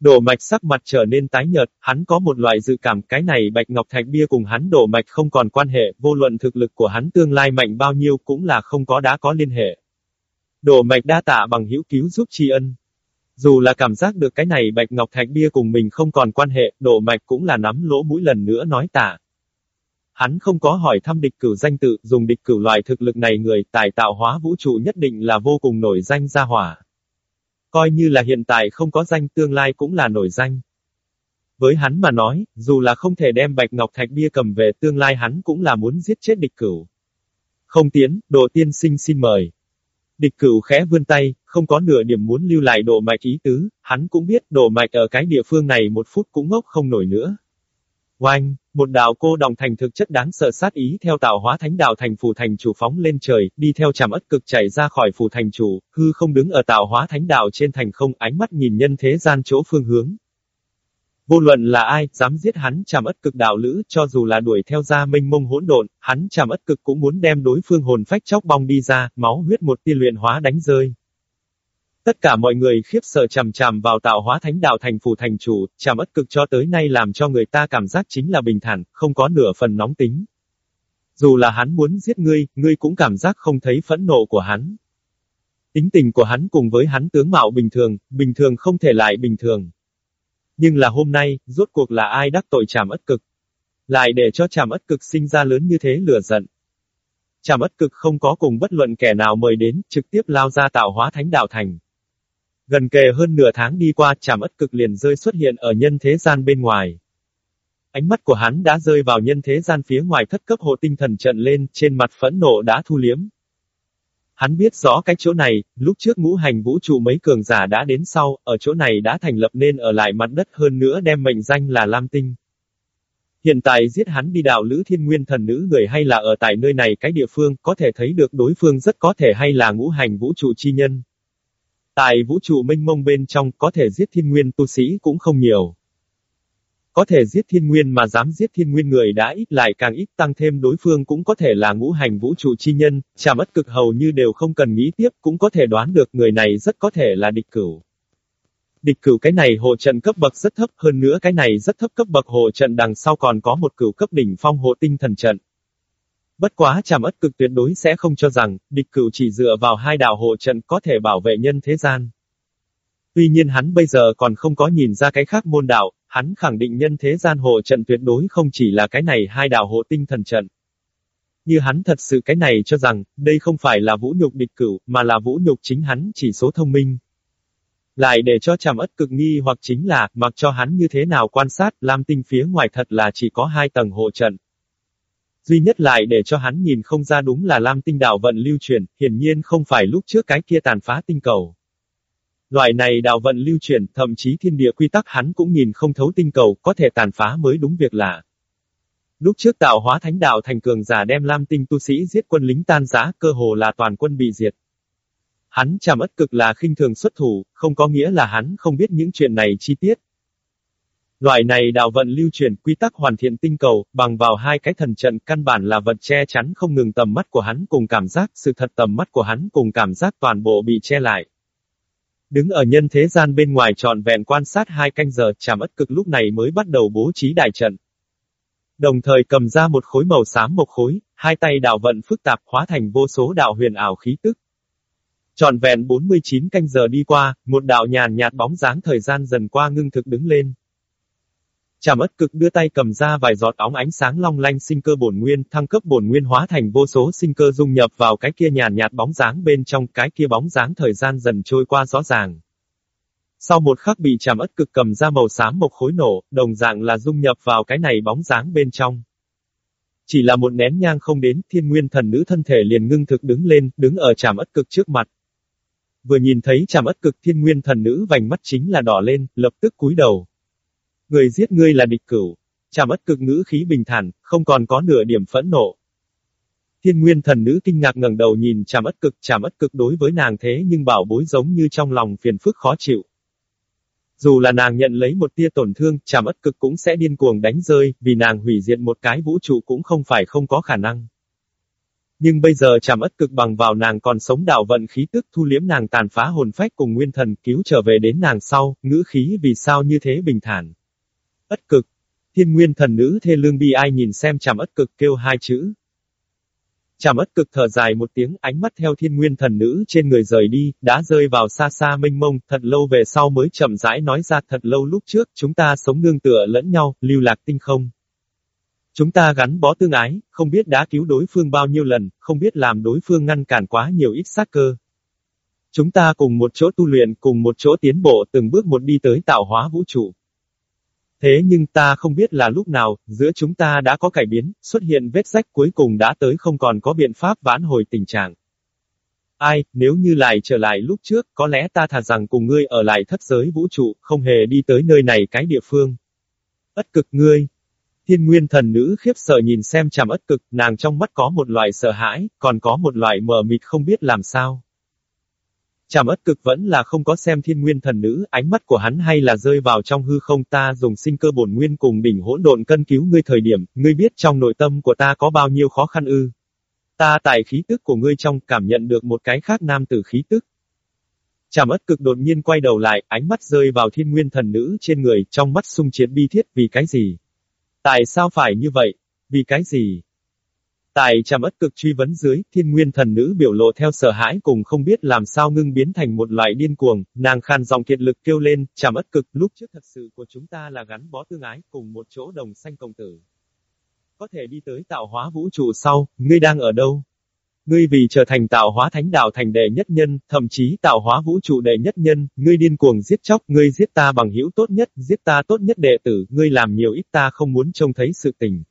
Đổ mạch sắc mặt trở nên tái nhợt, hắn có một loại dự cảm cái này bạch ngọc thạch bia cùng hắn đổ mạch không còn quan hệ, vô luận thực lực của hắn tương lai mạnh bao nhiêu cũng là không có đã có liên hệ. Đổ mạch đa tạ bằng hữu cứu giúp tri ân. Dù là cảm giác được cái này bạch ngọc thạch bia cùng mình không còn quan hệ, đổ mạch cũng là nắm lỗ mũi lần nữa nói tạ. Hắn không có hỏi thăm địch cửu danh tự, dùng địch cửu loại thực lực này người tài tạo hóa vũ trụ nhất định là vô cùng nổi danh gia hỏa. Coi như là hiện tại không có danh tương lai cũng là nổi danh. Với hắn mà nói, dù là không thể đem bạch ngọc thạch bia cầm về tương lai hắn cũng là muốn giết chết địch cửu. Không tiến, đồ tiên sinh xin mời. Địch cửu khẽ vươn tay, không có nửa điểm muốn lưu lại độ mạch ý tứ, hắn cũng biết độ mạch ở cái địa phương này một phút cũng ngốc không nổi nữa. Oanh, một đạo cô đồng thành thực chất đáng sợ sát ý theo tạo hóa thánh đạo thành phù thành chủ phóng lên trời, đi theo chàm ất cực chạy ra khỏi phù thành chủ, hư không đứng ở tạo hóa thánh đạo trên thành không ánh mắt nhìn nhân thế gian chỗ phương hướng. Vô luận là ai, dám giết hắn chàm ất cực đạo lữ, cho dù là đuổi theo ra minh mông hỗn độn, hắn chàm ất cực cũng muốn đem đối phương hồn phách chóc bong đi ra, máu huyết một tia luyện hóa đánh rơi. Tất cả mọi người khiếp sợ chằm chằm vào tạo hóa thánh đạo thành phủ thành chủ, chằm ất cực cho tới nay làm cho người ta cảm giác chính là bình thản, không có nửa phần nóng tính. Dù là hắn muốn giết ngươi, ngươi cũng cảm giác không thấy phẫn nộ của hắn. Tính tình của hắn cùng với hắn tướng mạo bình thường, bình thường không thể lại bình thường. Nhưng là hôm nay, rốt cuộc là ai đắc tội chàm ất cực? Lại để cho chàm ất cực sinh ra lớn như thế lửa giận. Chàm ất cực không có cùng bất luận kẻ nào mời đến, trực tiếp lao ra tạo hóa thánh đạo thành. Gần kề hơn nửa tháng đi qua, trảm ất cực liền rơi xuất hiện ở nhân thế gian bên ngoài. Ánh mắt của hắn đã rơi vào nhân thế gian phía ngoài thất cấp hộ tinh thần trận lên, trên mặt phẫn nộ đã thu liếm. Hắn biết rõ cái chỗ này, lúc trước ngũ hành vũ trụ mấy cường giả đã đến sau, ở chỗ này đã thành lập nên ở lại mặt đất hơn nữa đem mệnh danh là Lam Tinh. Hiện tại giết hắn đi đạo lữ thiên nguyên thần nữ người hay là ở tại nơi này cái địa phương, có thể thấy được đối phương rất có thể hay là ngũ hành vũ trụ chi nhân. Tại vũ trụ mênh mông bên trong, có thể giết thiên nguyên tu sĩ cũng không nhiều. Có thể giết thiên nguyên mà dám giết thiên nguyên người đã ít lại càng ít tăng thêm đối phương cũng có thể là ngũ hành vũ trụ chi nhân, chả mất cực hầu như đều không cần nghĩ tiếp cũng có thể đoán được người này rất có thể là địch cửu. Địch cửu cái này hộ trận cấp bậc rất thấp hơn nữa cái này rất thấp cấp bậc hộ trận đằng sau còn có một cửu cấp đỉnh phong hộ tinh thần trận. Bất quá chàm ất cực tuyệt đối sẽ không cho rằng, địch cửu chỉ dựa vào hai đạo hộ trận có thể bảo vệ nhân thế gian. Tuy nhiên hắn bây giờ còn không có nhìn ra cái khác môn đạo, hắn khẳng định nhân thế gian hộ trận tuyệt đối không chỉ là cái này hai đạo hộ tinh thần trận. Như hắn thật sự cái này cho rằng, đây không phải là vũ nhục địch cửu, mà là vũ nhục chính hắn chỉ số thông minh. Lại để cho chàm ất cực nghi hoặc chính là, mặc cho hắn như thế nào quan sát, Lam tinh phía ngoài thật là chỉ có hai tầng hộ trận. Duy nhất lại để cho hắn nhìn không ra đúng là Lam tinh đạo vận lưu truyền, hiển nhiên không phải lúc trước cái kia tàn phá tinh cầu. Loại này đạo vận lưu truyền, thậm chí thiên địa quy tắc hắn cũng nhìn không thấu tinh cầu, có thể tàn phá mới đúng việc lạ. Lúc trước tạo hóa thánh đạo thành cường giả đem Lam tinh tu sĩ giết quân lính tan giá, cơ hồ là toàn quân bị diệt. Hắn chàm ất cực là khinh thường xuất thủ, không có nghĩa là hắn không biết những chuyện này chi tiết, Loại này đạo vận lưu truyền quy tắc hoàn thiện tinh cầu, bằng vào hai cái thần trận căn bản là vật che chắn không ngừng tầm mắt của hắn cùng cảm giác, sự thật tầm mắt của hắn cùng cảm giác toàn bộ bị che lại. Đứng ở nhân thế gian bên ngoài trọn vẹn quan sát hai canh giờ, chàm ất cực lúc này mới bắt đầu bố trí đại trận. Đồng thời cầm ra một khối màu xám một khối, hai tay đạo vận phức tạp hóa thành vô số đạo huyền ảo khí tức. Trọn vẹn 49 canh giờ đi qua, một đạo nhàn nhạt bóng dáng thời gian dần qua ngưng thực đứng lên. Trảm ất cực đưa tay cầm ra vài giọt óng ánh sáng long lanh sinh cơ bổn nguyên, thăng cấp bổn nguyên hóa thành vô số sinh cơ dung nhập vào cái kia nhàn nhạt bóng dáng bên trong cái kia bóng dáng thời gian dần trôi qua rõ ràng. Sau một khắc bị trảm ất cực cầm ra màu xám một khối nổ, đồng dạng là dung nhập vào cái này bóng dáng bên trong. Chỉ là một nén nhang không đến, thiên nguyên thần nữ thân thể liền ngưng thực đứng lên, đứng ở trảm ất cực trước mặt. Vừa nhìn thấy trảm ất cực thiên nguyên thần nữ vành mắt chính là đỏ lên, lập tức cúi đầu. Người giết ngươi là địch cửu. Chàm ất cực ngữ khí bình thản, không còn có nửa điểm phẫn nộ. Thiên nguyên thần nữ kinh ngạc ngẩng đầu nhìn chàm ất cực, chàm ất cực đối với nàng thế nhưng bảo bối giống như trong lòng phiền phức khó chịu. Dù là nàng nhận lấy một tia tổn thương, chảm ất cực cũng sẽ điên cuồng đánh rơi, vì nàng hủy diệt một cái vũ trụ cũng không phải không có khả năng. Nhưng bây giờ chảm ất cực bằng vào nàng còn sống đạo vận khí tức thu liếm nàng tàn phá hồn phách cùng nguyên thần cứu trở về đến nàng sau, ngữ khí vì sao như thế bình thản. Ất cực. Thiên nguyên thần nữ thê lương bi ai nhìn xem chàm ất cực kêu hai chữ. Chàm ất cực thở dài một tiếng, ánh mắt theo thiên nguyên thần nữ trên người rời đi, đã rơi vào xa xa mênh mông, thật lâu về sau mới chậm rãi nói ra thật lâu lúc trước, chúng ta sống nương tựa lẫn nhau, lưu lạc tinh không. Chúng ta gắn bó tương ái, không biết đã cứu đối phương bao nhiêu lần, không biết làm đối phương ngăn cản quá nhiều ít sát cơ. Chúng ta cùng một chỗ tu luyện, cùng một chỗ tiến bộ từng bước một đi tới tạo hóa vũ trụ. Thế nhưng ta không biết là lúc nào, giữa chúng ta đã có cải biến, xuất hiện vết rách cuối cùng đã tới không còn có biện pháp vãn hồi tình trạng. Ai, nếu như lại trở lại lúc trước, có lẽ ta thà rằng cùng ngươi ở lại thất giới vũ trụ, không hề đi tới nơi này cái địa phương. Ất cực ngươi. Thiên nguyên thần nữ khiếp sợ nhìn xem chằm ất cực, nàng trong mắt có một loại sợ hãi, còn có một loại mờ mịt không biết làm sao. Chàm ất cực vẫn là không có xem thiên nguyên thần nữ, ánh mắt của hắn hay là rơi vào trong hư không ta dùng sinh cơ bổn nguyên cùng đỉnh hỗn độn cân cứu ngươi thời điểm, ngươi biết trong nội tâm của ta có bao nhiêu khó khăn ư. Ta tại khí tức của ngươi trong cảm nhận được một cái khác nam tử khí tức. Chàm ất cực đột nhiên quay đầu lại, ánh mắt rơi vào thiên nguyên thần nữ trên người, trong mắt sung chiến bi thiết vì cái gì? Tại sao phải như vậy? Vì cái gì? Tại trầm ất cực truy vấn dưới, thiên nguyên thần nữ biểu lộ theo sợ hãi cùng không biết làm sao ngưng biến thành một loại điên cuồng, nàng khan dòng kiệt lực kêu lên, trầm ất cực, lúc trước thật sự của chúng ta là gắn bó tương ái cùng một chỗ đồng sanh công tử. Có thể đi tới tạo hóa vũ trụ sau, ngươi đang ở đâu? Ngươi vì trở thành tạo hóa thánh đạo thành đệ nhất nhân, thậm chí tạo hóa vũ trụ đệ nhất nhân, ngươi điên cuồng giết chóc, ngươi giết ta bằng hữu tốt nhất, giết ta tốt nhất đệ tử, ngươi làm nhiều ít ta không muốn trông thấy sự tình.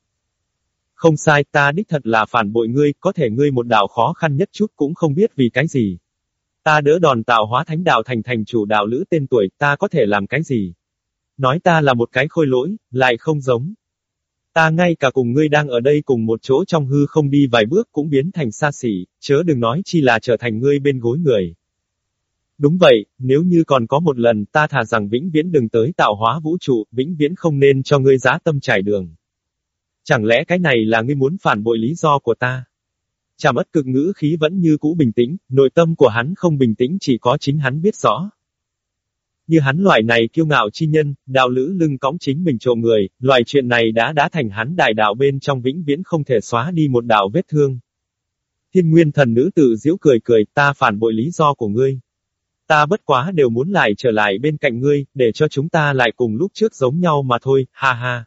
Không sai, ta đích thật là phản bội ngươi, có thể ngươi một đạo khó khăn nhất chút cũng không biết vì cái gì. Ta đỡ đòn tạo hóa thánh đạo thành thành chủ đạo lữ tên tuổi, ta có thể làm cái gì? Nói ta là một cái khôi lỗi, lại không giống. Ta ngay cả cùng ngươi đang ở đây cùng một chỗ trong hư không đi vài bước cũng biến thành xa xỉ, chớ đừng nói chi là trở thành ngươi bên gối người. Đúng vậy, nếu như còn có một lần ta thà rằng vĩnh viễn đừng tới tạo hóa vũ trụ, vĩnh viễn không nên cho ngươi giá tâm trải đường. Chẳng lẽ cái này là ngươi muốn phản bội lý do của ta? Chàm ất cực ngữ khí vẫn như cũ bình tĩnh, nội tâm của hắn không bình tĩnh chỉ có chính hắn biết rõ. Như hắn loại này kiêu ngạo chi nhân, đạo lữ lưng cõng chính mình trộm người, loại chuyện này đã đã thành hắn đại đạo bên trong vĩnh viễn không thể xóa đi một đạo vết thương. Thiên nguyên thần nữ tự giễu cười cười, ta phản bội lý do của ngươi. Ta bất quá đều muốn lại trở lại bên cạnh ngươi, để cho chúng ta lại cùng lúc trước giống nhau mà thôi, ha ha.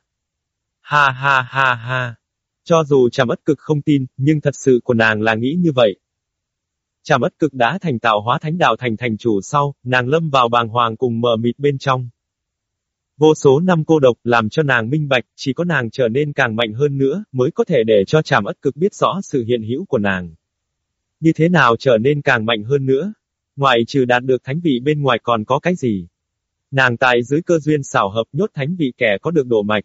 Ha ha ha ha. Cho dù Tràm ất cực không tin, nhưng thật sự của nàng là nghĩ như vậy. Tràm ất cực đã thành tạo hóa thánh đạo thành thành chủ sau, nàng lâm vào bàng hoàng cùng mờ mịt bên trong. Vô số năm cô độc làm cho nàng minh bạch, chỉ có nàng trở nên càng mạnh hơn nữa, mới có thể để cho Tràm ất cực biết rõ sự hiện hữu của nàng. Như thế nào trở nên càng mạnh hơn nữa? Ngoài trừ đạt được thánh vị bên ngoài còn có cái gì? Nàng tại dưới cơ duyên xảo hợp nhốt thánh vị kẻ có được độ mạch,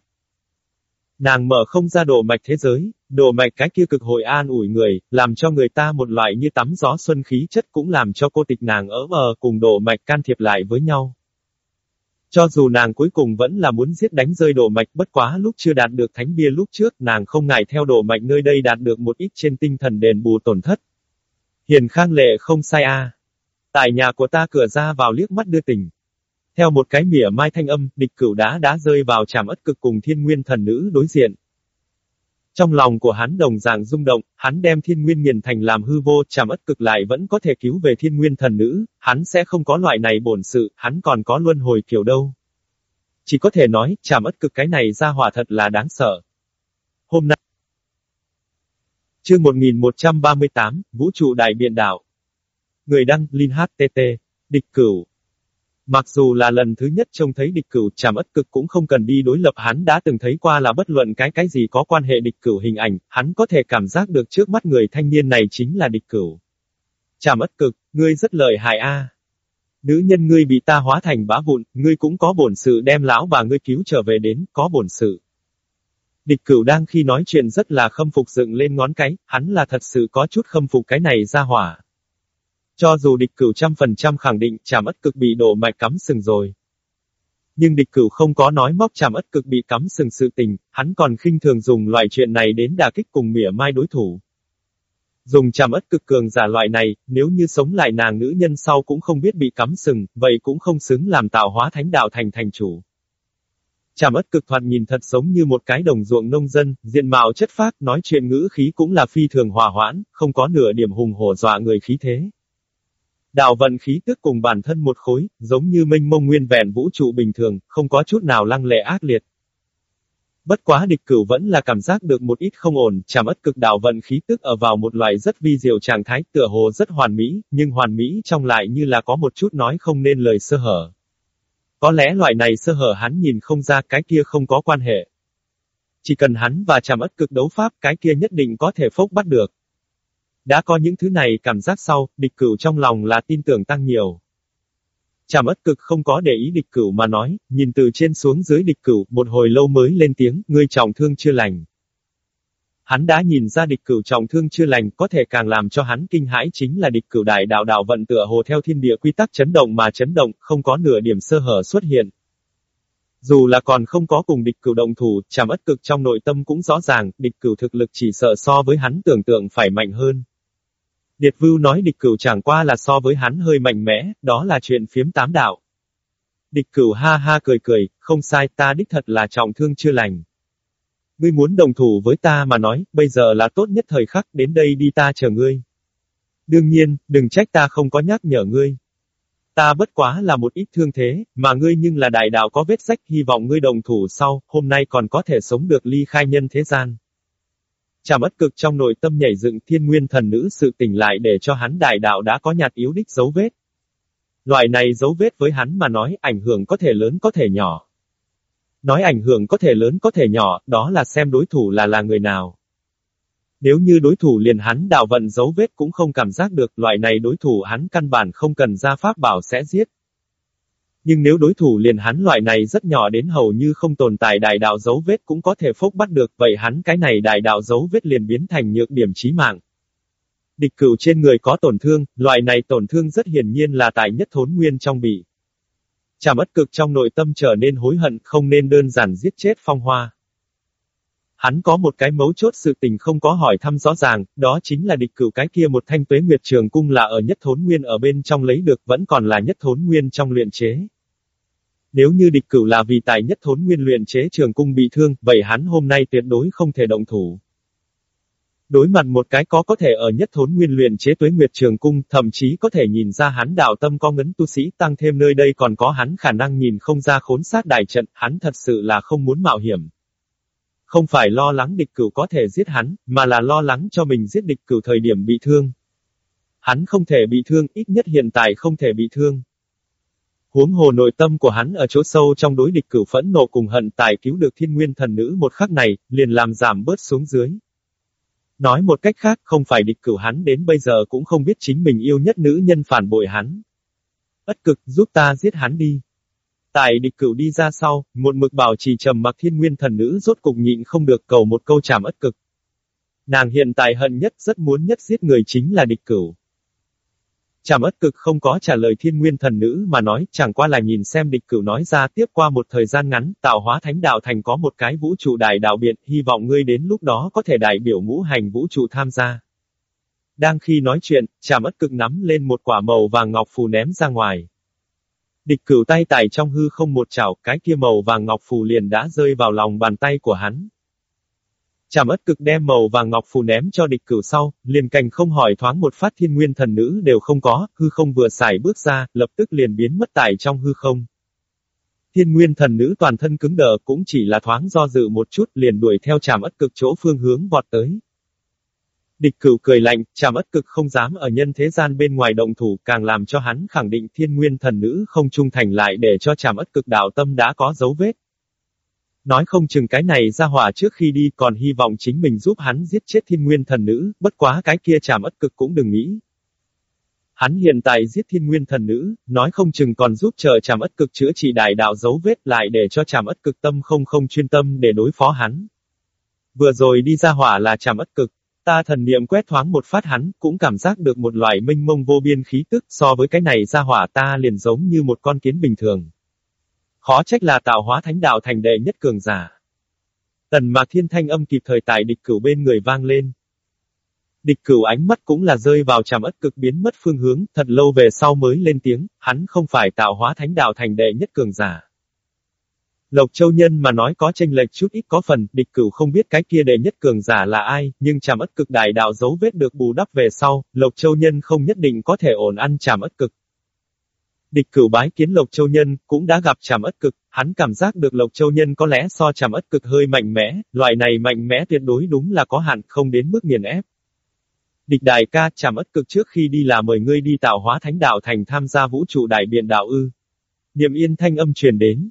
Nàng mở không ra đồ mạch thế giới, đồ mạch cái kia cực hội an ủi người, làm cho người ta một loại như tắm gió xuân khí chất cũng làm cho cô tịch nàng ở mờ cùng đồ mạch can thiệp lại với nhau. Cho dù nàng cuối cùng vẫn là muốn giết đánh rơi đồ mạch bất quá lúc chưa đạt được thánh bia lúc trước nàng không ngại theo đồ mạch nơi đây đạt được một ít trên tinh thần đền bù tổn thất. Hiền khang lệ không sai a. Tại nhà của ta cửa ra vào liếc mắt đưa tình, theo một cái mỉa mai thanh âm, địch cửu đá đã rơi vào tràm ất cực cùng thiên nguyên thần nữ đối diện. Trong lòng của hắn đồng dạng rung động, hắn đem thiên nguyên nghiền thành làm hư vô, chàm ất cực lại vẫn có thể cứu về thiên nguyên thần nữ, hắn sẽ không có loại này bổn sự, hắn còn có luân hồi kiểu đâu. Chỉ có thể nói, chàm ất cực cái này ra hỏa thật là đáng sợ. Hôm nay, chương 1138, Vũ trụ đại biện đảo. Người đăng, Linh HTT, địch cửu. Mặc dù là lần thứ nhất trông thấy địch cửu chảm ất cực cũng không cần đi đối lập hắn đã từng thấy qua là bất luận cái cái gì có quan hệ địch cửu hình ảnh, hắn có thể cảm giác được trước mắt người thanh niên này chính là địch cửu. Chảm ất cực, ngươi rất lợi hại a. Nữ nhân ngươi bị ta hóa thành bá vụn, ngươi cũng có bổn sự đem lão bà ngươi cứu trở về đến, có bổn sự. Địch cửu đang khi nói chuyện rất là khâm phục dựng lên ngón cái, hắn là thật sự có chút khâm phục cái này ra hỏa. Cho dù địch cửu trăm phần trăm khẳng định chảm ất cực bị đổ mạch cắm sừng rồi. Nhưng địch cửu không có nói móc chảm ất cực bị cắm sừng sự tình, hắn còn khinh thường dùng loại chuyện này đến đả kích cùng mỉa mai đối thủ. Dùng chảm ất cực cường giả loại này, nếu như sống lại nàng nữ nhân sau cũng không biết bị cắm sừng, vậy cũng không xứng làm tạo hóa thánh đạo thành thành chủ. Chảm ất cực thoạt nhìn thật giống như một cái đồng ruộng nông dân, diện mạo chất phác, nói chuyện ngữ khí cũng là phi thường hòa hoãn, không có nửa điểm hùng hổ dọa người khí thế. Đạo vận khí tức cùng bản thân một khối, giống như minh mông nguyên vẹn vũ trụ bình thường, không có chút nào lăng lệ ác liệt. Bất quá địch cửu vẫn là cảm giác được một ít không ổn, chảm ất cực đạo vận khí tức ở vào một loại rất vi diệu trạng thái, tựa hồ rất hoàn mỹ, nhưng hoàn mỹ trong lại như là có một chút nói không nên lời sơ hở. Có lẽ loại này sơ hở hắn nhìn không ra cái kia không có quan hệ. Chỉ cần hắn và chảm ất cực đấu pháp cái kia nhất định có thể phốc bắt được. Đã có những thứ này cảm giác sau, địch cửu trong lòng là tin tưởng tăng nhiều. Chàm ất cực không có để ý địch cửu mà nói, nhìn từ trên xuống dưới địch cửu, một hồi lâu mới lên tiếng, ngươi trọng thương chưa lành. Hắn đã nhìn ra địch cửu trọng thương chưa lành, có thể càng làm cho hắn kinh hãi chính là địch cửu đại đạo đạo vận tựa hồ theo thiên địa quy tắc chấn động mà chấn động, không có nửa điểm sơ hở xuất hiện. Dù là còn không có cùng địch cửu động thủ, chàm ất cực trong nội tâm cũng rõ ràng, địch cửu thực lực chỉ sợ so với hắn tưởng tượng phải mạnh hơn. Điệt vưu nói địch cửu chẳng qua là so với hắn hơi mạnh mẽ, đó là chuyện phiếm tám đạo. Địch cửu ha ha cười cười, không sai ta đích thật là trọng thương chưa lành. Ngươi muốn đồng thủ với ta mà nói, bây giờ là tốt nhất thời khắc, đến đây đi ta chờ ngươi. Đương nhiên, đừng trách ta không có nhắc nhở ngươi. Ta bất quá là một ít thương thế, mà ngươi nhưng là đại đạo có vết rách, hy vọng ngươi đồng thủ sau, hôm nay còn có thể sống được ly khai nhân thế gian. Chàm ất cực trong nội tâm nhảy dựng thiên nguyên thần nữ sự tỉnh lại để cho hắn đại đạo đã có nhạt yếu đích dấu vết. Loại này dấu vết với hắn mà nói ảnh hưởng có thể lớn có thể nhỏ. Nói ảnh hưởng có thể lớn có thể nhỏ, đó là xem đối thủ là là người nào. Nếu như đối thủ liền hắn đạo vận dấu vết cũng không cảm giác được loại này đối thủ hắn căn bản không cần ra pháp bảo sẽ giết. Nhưng nếu đối thủ liền hắn loại này rất nhỏ đến hầu như không tồn tại đại đạo dấu vết cũng có thể phốc bắt được, vậy hắn cái này đại đạo dấu vết liền biến thành nhược điểm chí mạng. Địch cửu trên người có tổn thương, loại này tổn thương rất hiển nhiên là tại nhất thốn nguyên trong bị. Chàm ất cực trong nội tâm trở nên hối hận, không nên đơn giản giết chết phong hoa. Hắn có một cái mấu chốt sự tình không có hỏi thăm rõ ràng, đó chính là địch cửu cái kia một thanh tuế nguyệt trường cung là ở nhất thốn nguyên ở bên trong lấy được vẫn còn là nhất thốn nguyên trong luyện chế. Nếu như địch cửu là vì tài nhất thốn nguyên luyện chế trường cung bị thương, vậy hắn hôm nay tuyệt đối không thể động thủ. Đối mặt một cái có có thể ở nhất thốn nguyên luyện chế tuế nguyệt trường cung, thậm chí có thể nhìn ra hắn đạo tâm có ngấn tu sĩ tăng thêm nơi đây còn có hắn khả năng nhìn không ra khốn sát đại trận, hắn thật sự là không muốn mạo hiểm. Không phải lo lắng địch cửu có thể giết hắn, mà là lo lắng cho mình giết địch cửu thời điểm bị thương. Hắn không thể bị thương, ít nhất hiện tại không thể bị thương. Huống hồ nội tâm của hắn ở chỗ sâu trong đối địch cửu phẫn nộ cùng hận tài cứu được thiên nguyên thần nữ một khắc này, liền làm giảm bớt xuống dưới. Nói một cách khác, không phải địch cửu hắn đến bây giờ cũng không biết chính mình yêu nhất nữ nhân phản bội hắn. Ất cực, giúp ta giết hắn đi. Tại địch cửu đi ra sau, một mực bảo trì trầm mặc thiên nguyên thần nữ rốt cục nhịn không được cầu một câu trảm ất cực. Nàng hiện tại hận nhất rất muốn nhất giết người chính là địch cửu. Trảm ất cực không có trả lời thiên nguyên thần nữ mà nói, chẳng qua là nhìn xem địch cửu nói ra tiếp qua một thời gian ngắn, tạo hóa thánh đạo thành có một cái vũ trụ đại đạo biện, hy vọng ngươi đến lúc đó có thể đại biểu ngũ hành vũ trụ tham gia. Đang khi nói chuyện, trảm ất cực nắm lên một quả màu vàng ngọc phù ném ra ngoài. Địch cửu tay tải trong hư không một chảo, cái kia màu vàng ngọc phù liền đã rơi vào lòng bàn tay của hắn. Chảm ất cực đem màu vàng ngọc phù ném cho địch cửu sau, liền cành không hỏi thoáng một phát thiên nguyên thần nữ đều không có, hư không vừa xài bước ra, lập tức liền biến mất tại trong hư không. Thiên nguyên thần nữ toàn thân cứng đờ cũng chỉ là thoáng do dự một chút liền đuổi theo chảm ất cực chỗ phương hướng vọt tới. Địch cửu cười lạnh, chảm ất cực không dám ở nhân thế gian bên ngoài động thủ càng làm cho hắn khẳng định thiên nguyên thần nữ không trung thành lại để cho chảm ất cực đạo tâm đã có dấu vết. Nói không chừng cái này ra hỏa trước khi đi còn hy vọng chính mình giúp hắn giết chết thiên nguyên thần nữ, bất quá cái kia chảm ất cực cũng đừng nghĩ. Hắn hiện tại giết thiên nguyên thần nữ, nói không chừng còn giúp chờ chảm ất cực chữa trị đại đạo dấu vết lại để cho chảm ất cực tâm không không chuyên tâm để đối phó hắn. Vừa rồi đi ra hỏa là chảm ất cực, ta thần niệm quét thoáng một phát hắn, cũng cảm giác được một loại minh mông vô biên khí tức, so với cái này ra hỏa ta liền giống như một con kiến bình thường. Khó trách là tạo hóa thánh đạo thành đệ nhất cường giả. Tần mạc thiên thanh âm kịp thời tại địch cửu bên người vang lên. Địch cửu ánh mắt cũng là rơi vào tràm ất cực biến mất phương hướng, thật lâu về sau mới lên tiếng, hắn không phải tạo hóa thánh đạo thành đệ nhất cường giả. Lộc Châu Nhân mà nói có tranh lệch chút ít có phần, địch cửu không biết cái kia đệ nhất cường giả là ai, nhưng tràm ất cực đại đạo dấu vết được bù đắp về sau, Lộc Châu Nhân không nhất định có thể ổn ăn tràm ất cực. Địch cửu bái kiến Lộc Châu Nhân, cũng đã gặp tràm ất cực, hắn cảm giác được Lộc Châu Nhân có lẽ so tràm ất cực hơi mạnh mẽ, loại này mạnh mẽ tuyệt đối đúng là có hạn, không đến mức nghiền ép. Địch đại ca, tràm ất cực trước khi đi là mời ngươi đi tạo hóa thánh đạo thành tham gia vũ trụ đại biện đạo ư. Niệm yên thanh âm truyền đến.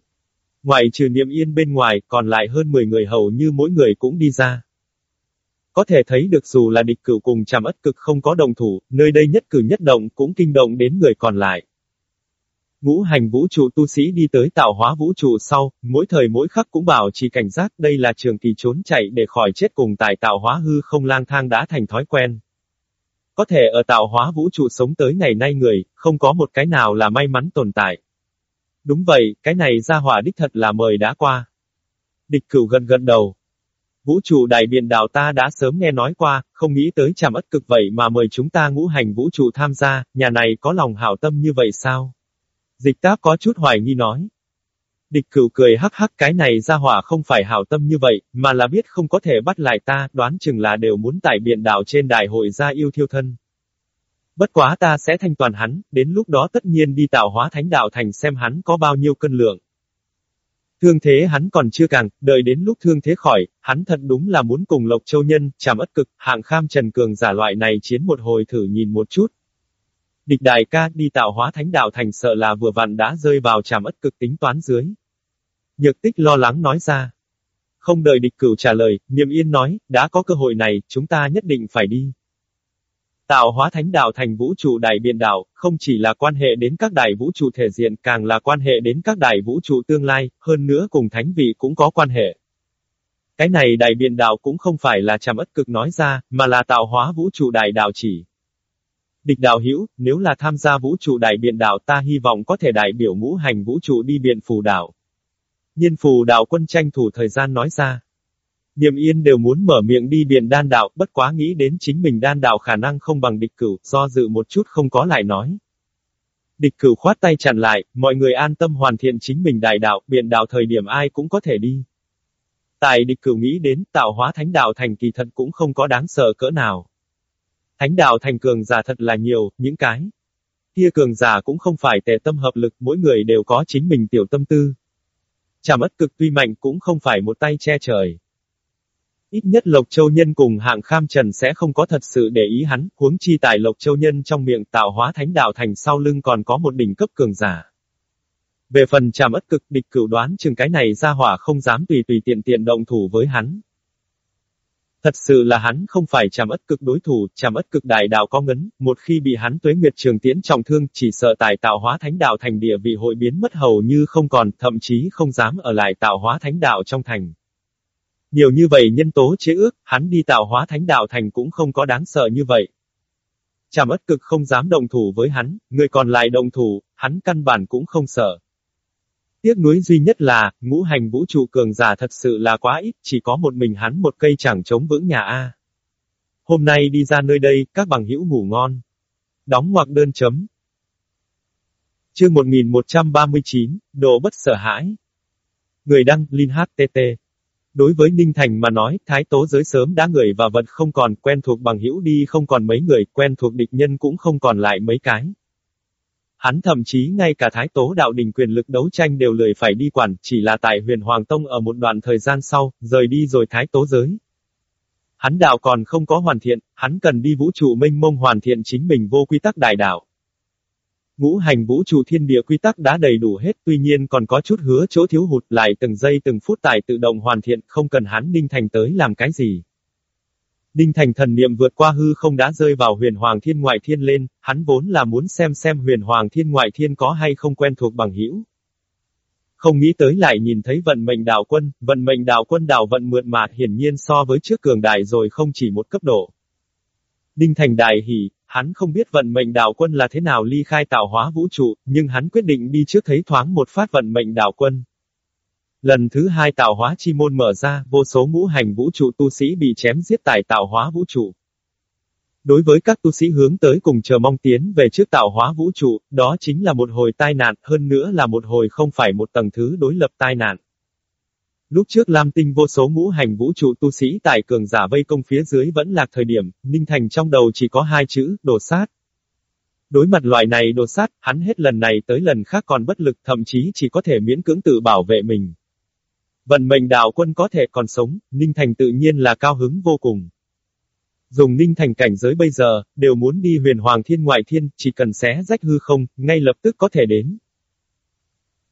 Ngoài trừ niệm yên bên ngoài, còn lại hơn 10 người hầu như mỗi người cũng đi ra. Có thể thấy được dù là địch cửu cùng chàm ất cực không có đồng thủ, nơi đây nhất cử nhất động cũng kinh động đến người còn lại. Ngũ hành vũ trụ tu sĩ đi tới tạo hóa vũ trụ sau, mỗi thời mỗi khắc cũng bảo trì cảnh giác đây là trường kỳ trốn chạy để khỏi chết cùng tại tạo hóa hư không lang thang đã thành thói quen. Có thể ở tạo hóa vũ trụ sống tới ngày nay người, không có một cái nào là may mắn tồn tại. Đúng vậy, cái này ra hỏa đích thật là mời đã qua. Địch cửu gần gần đầu. Vũ trụ đại biện đạo ta đã sớm nghe nói qua, không nghĩ tới chàm ất cực vậy mà mời chúng ta ngũ hành vũ trụ tham gia, nhà này có lòng hảo tâm như vậy sao? Dịch táp có chút hoài nghi nói. Địch cửu cười hắc hắc cái này ra hỏa không phải hảo tâm như vậy, mà là biết không có thể bắt lại ta, đoán chừng là đều muốn tại biện đạo trên đại hội ra yêu thiêu thân. Bất quá ta sẽ thanh toàn hắn, đến lúc đó tất nhiên đi tạo hóa thánh đạo thành xem hắn có bao nhiêu cân lượng. Thương thế hắn còn chưa càng, đợi đến lúc thương thế khỏi, hắn thật đúng là muốn cùng Lộc Châu Nhân, chàm ất cực, hạng kham trần cường giả loại này chiến một hồi thử nhìn một chút, Địch đại ca đi tạo hóa thánh đạo thành sợ là vừa vặn đã rơi vào tràm ất cực tính toán dưới. Nhược tích lo lắng nói ra. Không đợi địch cửu trả lời, niệm yên nói, đã có cơ hội này, chúng ta nhất định phải đi. Tạo hóa thánh đạo thành vũ trụ đại biện đạo, không chỉ là quan hệ đến các đại vũ trụ thể diện, càng là quan hệ đến các đại vũ trụ tương lai, hơn nữa cùng thánh vị cũng có quan hệ. Cái này đại biện đạo cũng không phải là tràm ất cực nói ra, mà là tạo hóa vũ trụ đại đạo chỉ. Địch đạo hữu nếu là tham gia vũ trụ đại biện đạo ta hy vọng có thể đại biểu ngũ hành vũ trụ đi biện phù đạo. Nhiên phù đạo quân tranh thủ thời gian nói ra. Niệm yên đều muốn mở miệng đi biện đan đạo, bất quá nghĩ đến chính mình đan đạo khả năng không bằng địch cửu, do dự một chút không có lại nói. Địch cửu khoát tay chặn lại, mọi người an tâm hoàn thiện chính mình đại đạo, biện đạo thời điểm ai cũng có thể đi. Tại địch cửu nghĩ đến, tạo hóa thánh đạo thành kỳ thật cũng không có đáng sợ cỡ nào. Thánh đạo thành cường giả thật là nhiều, những cái. Kia cường giả cũng không phải tề tâm hợp lực, mỗi người đều có chính mình tiểu tâm tư. Chàm ất cực tuy mạnh cũng không phải một tay che trời. Ít nhất Lộc Châu Nhân cùng hạng kham trần sẽ không có thật sự để ý hắn, huống chi tại Lộc Châu Nhân trong miệng tạo hóa thánh đạo thành sau lưng còn có một đỉnh cấp cường giả. Về phần tràm ất cực địch cửu đoán chừng cái này ra hỏa không dám tùy tùy tiện tiện động thủ với hắn. Thật sự là hắn không phải chàm ất cực đối thủ, chàm ất cực đại đạo có ngấn, một khi bị hắn tuế nguyệt trường tiễn trọng thương, chỉ sợ tài tạo hóa thánh đạo thành địa vị hội biến mất hầu như không còn, thậm chí không dám ở lại tạo hóa thánh đạo trong thành. Nhiều như vậy nhân tố chế ước, hắn đi tạo hóa thánh đạo thành cũng không có đáng sợ như vậy. Chàm ất cực không dám đồng thủ với hắn, người còn lại đồng thủ, hắn căn bản cũng không sợ. Tiếc nuối duy nhất là, ngũ hành vũ trụ cường giả thật sự là quá ít, chỉ có một mình hắn một cây chẳng chống vững nhà A. Hôm nay đi ra nơi đây, các bằng hữu ngủ ngon. Đóng ngoặc đơn chấm. Chương 1139, Độ bất sợ hãi. Người đăng, Linh HTT. Đối với Ninh Thành mà nói, thái tố giới sớm đã người và vật không còn, quen thuộc bằng hữu đi không còn mấy người, quen thuộc địch nhân cũng không còn lại mấy cái. Hắn thậm chí ngay cả thái tố đạo đình quyền lực đấu tranh đều lười phải đi quản, chỉ là tại huyền Hoàng Tông ở một đoạn thời gian sau, rời đi rồi thái tố giới. Hắn đạo còn không có hoàn thiện, hắn cần đi vũ trụ minh mông hoàn thiện chính mình vô quy tắc đại đạo. Ngũ hành vũ trụ thiên địa quy tắc đã đầy đủ hết, tuy nhiên còn có chút hứa chỗ thiếu hụt lại từng giây từng phút tại tự động hoàn thiện, không cần hắn ninh thành tới làm cái gì. Đinh Thành thần niệm vượt qua hư không đã rơi vào huyền hoàng thiên ngoại thiên lên, hắn vốn là muốn xem xem huyền hoàng thiên ngoại thiên có hay không quen thuộc bằng hữu. Không nghĩ tới lại nhìn thấy vận mệnh đạo quân, vận mệnh đạo quân đạo vận mượn mạt hiển nhiên so với trước cường đại rồi không chỉ một cấp độ. Đinh Thành đại hỉ, hắn không biết vận mệnh đạo quân là thế nào ly khai tạo hóa vũ trụ, nhưng hắn quyết định đi trước thấy thoáng một phát vận mệnh đạo quân. Lần thứ hai tạo hóa chi môn mở ra, vô số ngũ hành vũ trụ tu sĩ bị chém giết tại tạo hóa vũ trụ. Đối với các tu sĩ hướng tới cùng chờ mong tiến về trước tạo hóa vũ trụ, đó chính là một hồi tai nạn, hơn nữa là một hồi không phải một tầng thứ đối lập tai nạn. Lúc trước Lam Tinh vô số ngũ hành vũ trụ tu sĩ tại cường giả vây công phía dưới vẫn lạc thời điểm, Ninh Thành trong đầu chỉ có hai chữ, đổ sát. Đối mặt loại này đổ sát, hắn hết lần này tới lần khác còn bất lực thậm chí chỉ có thể miễn cưỡng tự bảo vệ mình. Vận mệnh đạo quân có thể còn sống, Ninh Thành tự nhiên là cao hứng vô cùng. Dùng Ninh Thành cảnh giới bây giờ, đều muốn đi huyền hoàng thiên ngoại thiên, chỉ cần xé rách hư không, ngay lập tức có thể đến.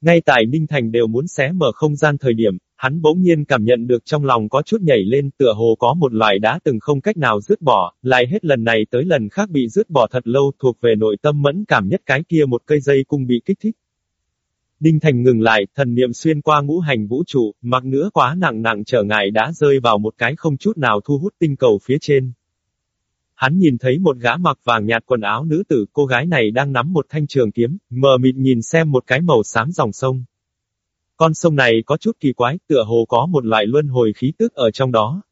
Ngay tại Ninh Thành đều muốn xé mở không gian thời điểm, hắn bỗng nhiên cảm nhận được trong lòng có chút nhảy lên tựa hồ có một loại đã từng không cách nào dứt bỏ, lại hết lần này tới lần khác bị dứt bỏ thật lâu thuộc về nội tâm mẫn cảm nhất cái kia một cây dây cung bị kích thích. Đinh Thành ngừng lại, thần niệm xuyên qua ngũ hành vũ trụ, mặc nữa quá nặng nặng trở ngại đã rơi vào một cái không chút nào thu hút tinh cầu phía trên. Hắn nhìn thấy một gã mặc vàng nhạt quần áo nữ tử, cô gái này đang nắm một thanh trường kiếm, mờ mịt nhìn xem một cái màu xám dòng sông. Con sông này có chút kỳ quái, tựa hồ có một loại luân hồi khí tức ở trong đó.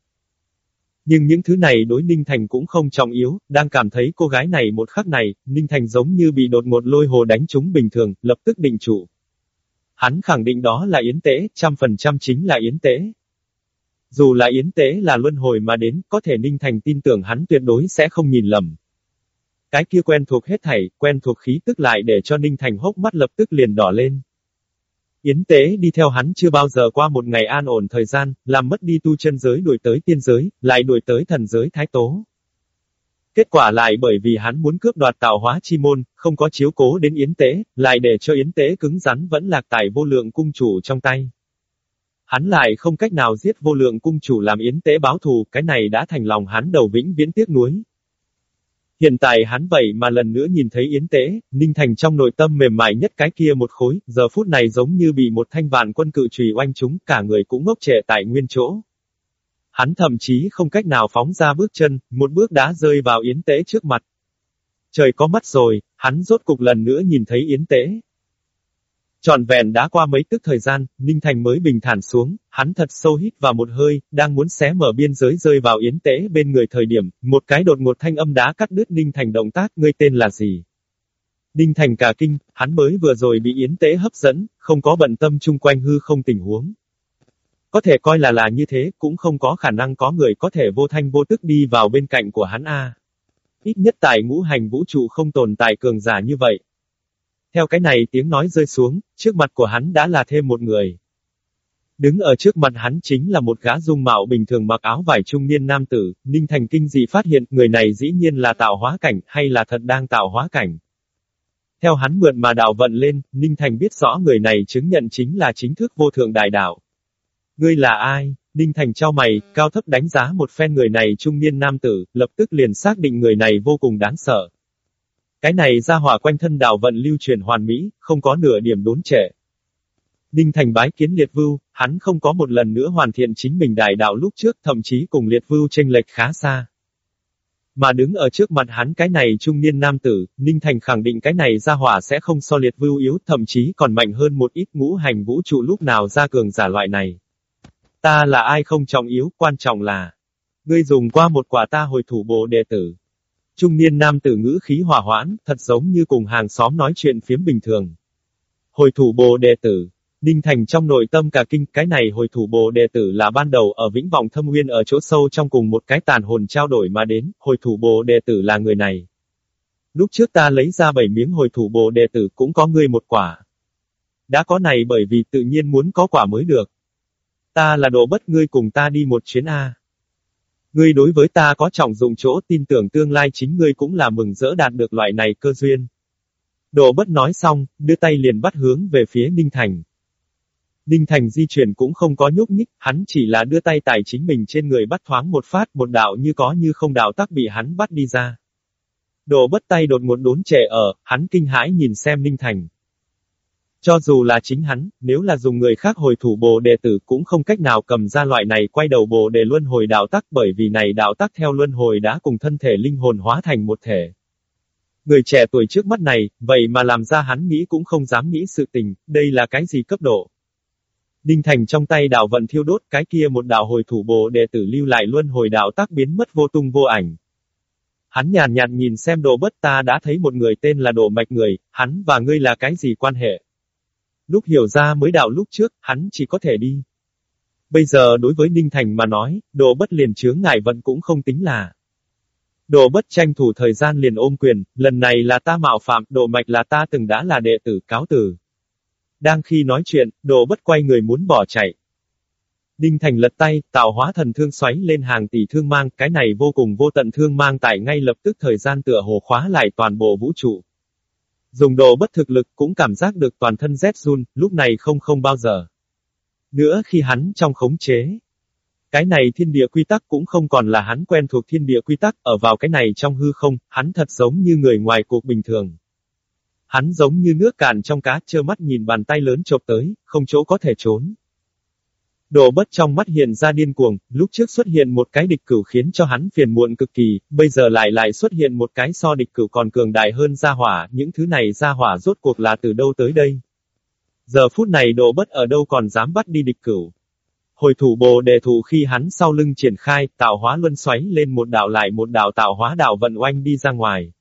Nhưng những thứ này đối Ninh Thành cũng không trọng yếu, đang cảm thấy cô gái này một khắc này, Ninh Thành giống như bị đột một lôi hồ đánh trúng bình thường, lập tức định trụ. Hắn khẳng định đó là yến tế, trăm phần trăm chính là yến tế. Dù là yến tế là luân hồi mà đến, có thể Ninh Thành tin tưởng hắn tuyệt đối sẽ không nhìn lầm. Cái kia quen thuộc hết thảy, quen thuộc khí tức lại để cho Ninh Thành hốc mắt lập tức liền đỏ lên. Yến tế đi theo hắn chưa bao giờ qua một ngày an ổn thời gian, làm mất đi tu chân giới đuổi tới tiên giới, lại đuổi tới thần giới thái tố. Kết quả lại bởi vì hắn muốn cướp đoạt tạo hóa chi môn, không có chiếu cố đến yến tế, lại để cho yến tế cứng rắn vẫn lạc tại vô lượng cung chủ trong tay. Hắn lại không cách nào giết vô lượng cung chủ làm yến tế báo thù, cái này đã thành lòng hắn đầu vĩnh viễn tiếc nuối. Hiện tại hắn vậy mà lần nữa nhìn thấy yến tế, ninh thành trong nội tâm mềm mại nhất cái kia một khối, giờ phút này giống như bị một thanh vạn quân cự trùy oanh chúng, cả người cũng ngốc trệ tại nguyên chỗ. Hắn thậm chí không cách nào phóng ra bước chân, một bước đã rơi vào yến tế trước mặt. Trời có mắt rồi, hắn rốt cục lần nữa nhìn thấy yến tế, Trọn vẹn đã qua mấy tức thời gian, Ninh Thành mới bình thản xuống, hắn thật sâu hít vào một hơi, đang muốn xé mở biên giới rơi vào yến tế bên người thời điểm, một cái đột ngột thanh âm đá cắt đứt Ninh Thành động tác, ngươi tên là gì? Ninh Thành cả kinh, hắn mới vừa rồi bị yến tế hấp dẫn, không có bận tâm chung quanh hư không tình huống. Có thể coi là là như thế, cũng không có khả năng có người có thể vô thanh vô tức đi vào bên cạnh của hắn a. Ít nhất tại ngũ hành vũ trụ không tồn tại cường giả như vậy, theo cái này tiếng nói rơi xuống, trước mặt của hắn đã là thêm một người. Đứng ở trước mặt hắn chính là một gã dung mạo bình thường mặc áo vải trung niên nam tử, Ninh Thành kinh dị phát hiện người này dĩ nhiên là tạo hóa cảnh, hay là thật đang tạo hóa cảnh. Theo hắn mượn mà đạo vận lên, Ninh Thành biết rõ người này chứng nhận chính là chính thức vô thượng đại đạo. Ngươi là ai? Ninh Thành trao mày, cao thấp đánh giá một phen người này trung niên nam tử, lập tức liền xác định người này vô cùng đáng sợ. Cái này ra hỏa quanh thân đảo vận lưu truyền hoàn mỹ, không có nửa điểm đốn trệ. Đinh Thành bái kiến liệt vưu, hắn không có một lần nữa hoàn thiện chính mình đại đạo lúc trước, thậm chí cùng liệt vưu chênh lệch khá xa. Mà đứng ở trước mặt hắn cái này trung niên nam tử, Ninh Thành khẳng định cái này ra hỏa sẽ không so liệt vưu yếu, thậm chí còn mạnh hơn một ít ngũ hành vũ trụ lúc nào ra cường giả loại này. Ta là ai không trọng yếu, quan trọng là, ngươi dùng qua một quả ta hồi thủ bộ đệ tử. Trung niên nam tử ngữ khí hòa hoãn, thật giống như cùng hàng xóm nói chuyện phiếm bình thường. Hồi thủ bồ đệ tử. ninh Thành trong nội tâm cả kinh, cái này hồi thủ bồ đệ tử là ban đầu ở Vĩnh Vọng Thâm Nguyên ở chỗ sâu trong cùng một cái tàn hồn trao đổi mà đến, hồi thủ bồ đệ tử là người này. Lúc trước ta lấy ra bảy miếng hồi thủ bồ đệ tử cũng có ngươi một quả. Đã có này bởi vì tự nhiên muốn có quả mới được. Ta là đồ bất ngươi cùng ta đi một chuyến A. Ngươi đối với ta có trọng dụng chỗ tin tưởng tương lai chính ngươi cũng là mừng rỡ đạt được loại này cơ duyên. Đồ bất nói xong, đưa tay liền bắt hướng về phía Ninh Thành. Ninh Thành di chuyển cũng không có nhúc nhích, hắn chỉ là đưa tay tài chính mình trên người bắt thoáng một phát một đạo như có như không đạo tắc bị hắn bắt đi ra. Đồ bất tay đột ngột đốn trẻ ở, hắn kinh hãi nhìn xem Ninh Thành. Cho dù là chính hắn, nếu là dùng người khác hồi thủ bồ đề tử cũng không cách nào cầm ra loại này quay đầu bồ đề luân hồi đạo tắc bởi vì này đạo tắc theo luân hồi đã cùng thân thể linh hồn hóa thành một thể. Người trẻ tuổi trước mắt này, vậy mà làm ra hắn nghĩ cũng không dám nghĩ sự tình, đây là cái gì cấp độ. Đinh Thành trong tay đạo vận thiêu đốt cái kia một đạo hồi thủ bồ đệ tử lưu lại luân hồi đạo tác biến mất vô tung vô ảnh. Hắn nhàn nhạt nhìn xem đồ bất ta đã thấy một người tên là đồ mạch người, hắn và ngươi là cái gì quan hệ. Lúc hiểu ra mới đạo lúc trước, hắn chỉ có thể đi. Bây giờ đối với Ninh Thành mà nói, đồ bất liền chướng ngại vận cũng không tính là. Đồ bất tranh thủ thời gian liền ôm quyền, lần này là ta mạo phạm, đồ mạch là ta từng đã là đệ tử, cáo tử Đang khi nói chuyện, đồ bất quay người muốn bỏ chạy. ninh Thành lật tay, tạo hóa thần thương xoáy lên hàng tỷ thương mang, cái này vô cùng vô tận thương mang tại ngay lập tức thời gian tựa hồ khóa lại toàn bộ vũ trụ. Dùng đồ bất thực lực cũng cảm giác được toàn thân rét run, lúc này không không bao giờ. Nữa khi hắn trong khống chế. Cái này thiên địa quy tắc cũng không còn là hắn quen thuộc thiên địa quy tắc, ở vào cái này trong hư không, hắn thật giống như người ngoài cuộc bình thường. Hắn giống như nước cạn trong cá, trơ mắt nhìn bàn tay lớn chộp tới, không chỗ có thể trốn. Đồ bất trong mắt hiện ra điên cuồng, lúc trước xuất hiện một cái địch cửu khiến cho hắn phiền muộn cực kỳ, bây giờ lại lại xuất hiện một cái so địch cửu còn cường đại hơn gia hỏa, những thứ này gia hỏa rốt cuộc là từ đâu tới đây. Giờ phút này đồ bất ở đâu còn dám bắt đi địch cửu. Hồi thủ bồ đề thủ khi hắn sau lưng triển khai, tạo hóa luân xoáy lên một đạo lại một đạo tạo hóa đạo vận oanh đi ra ngoài.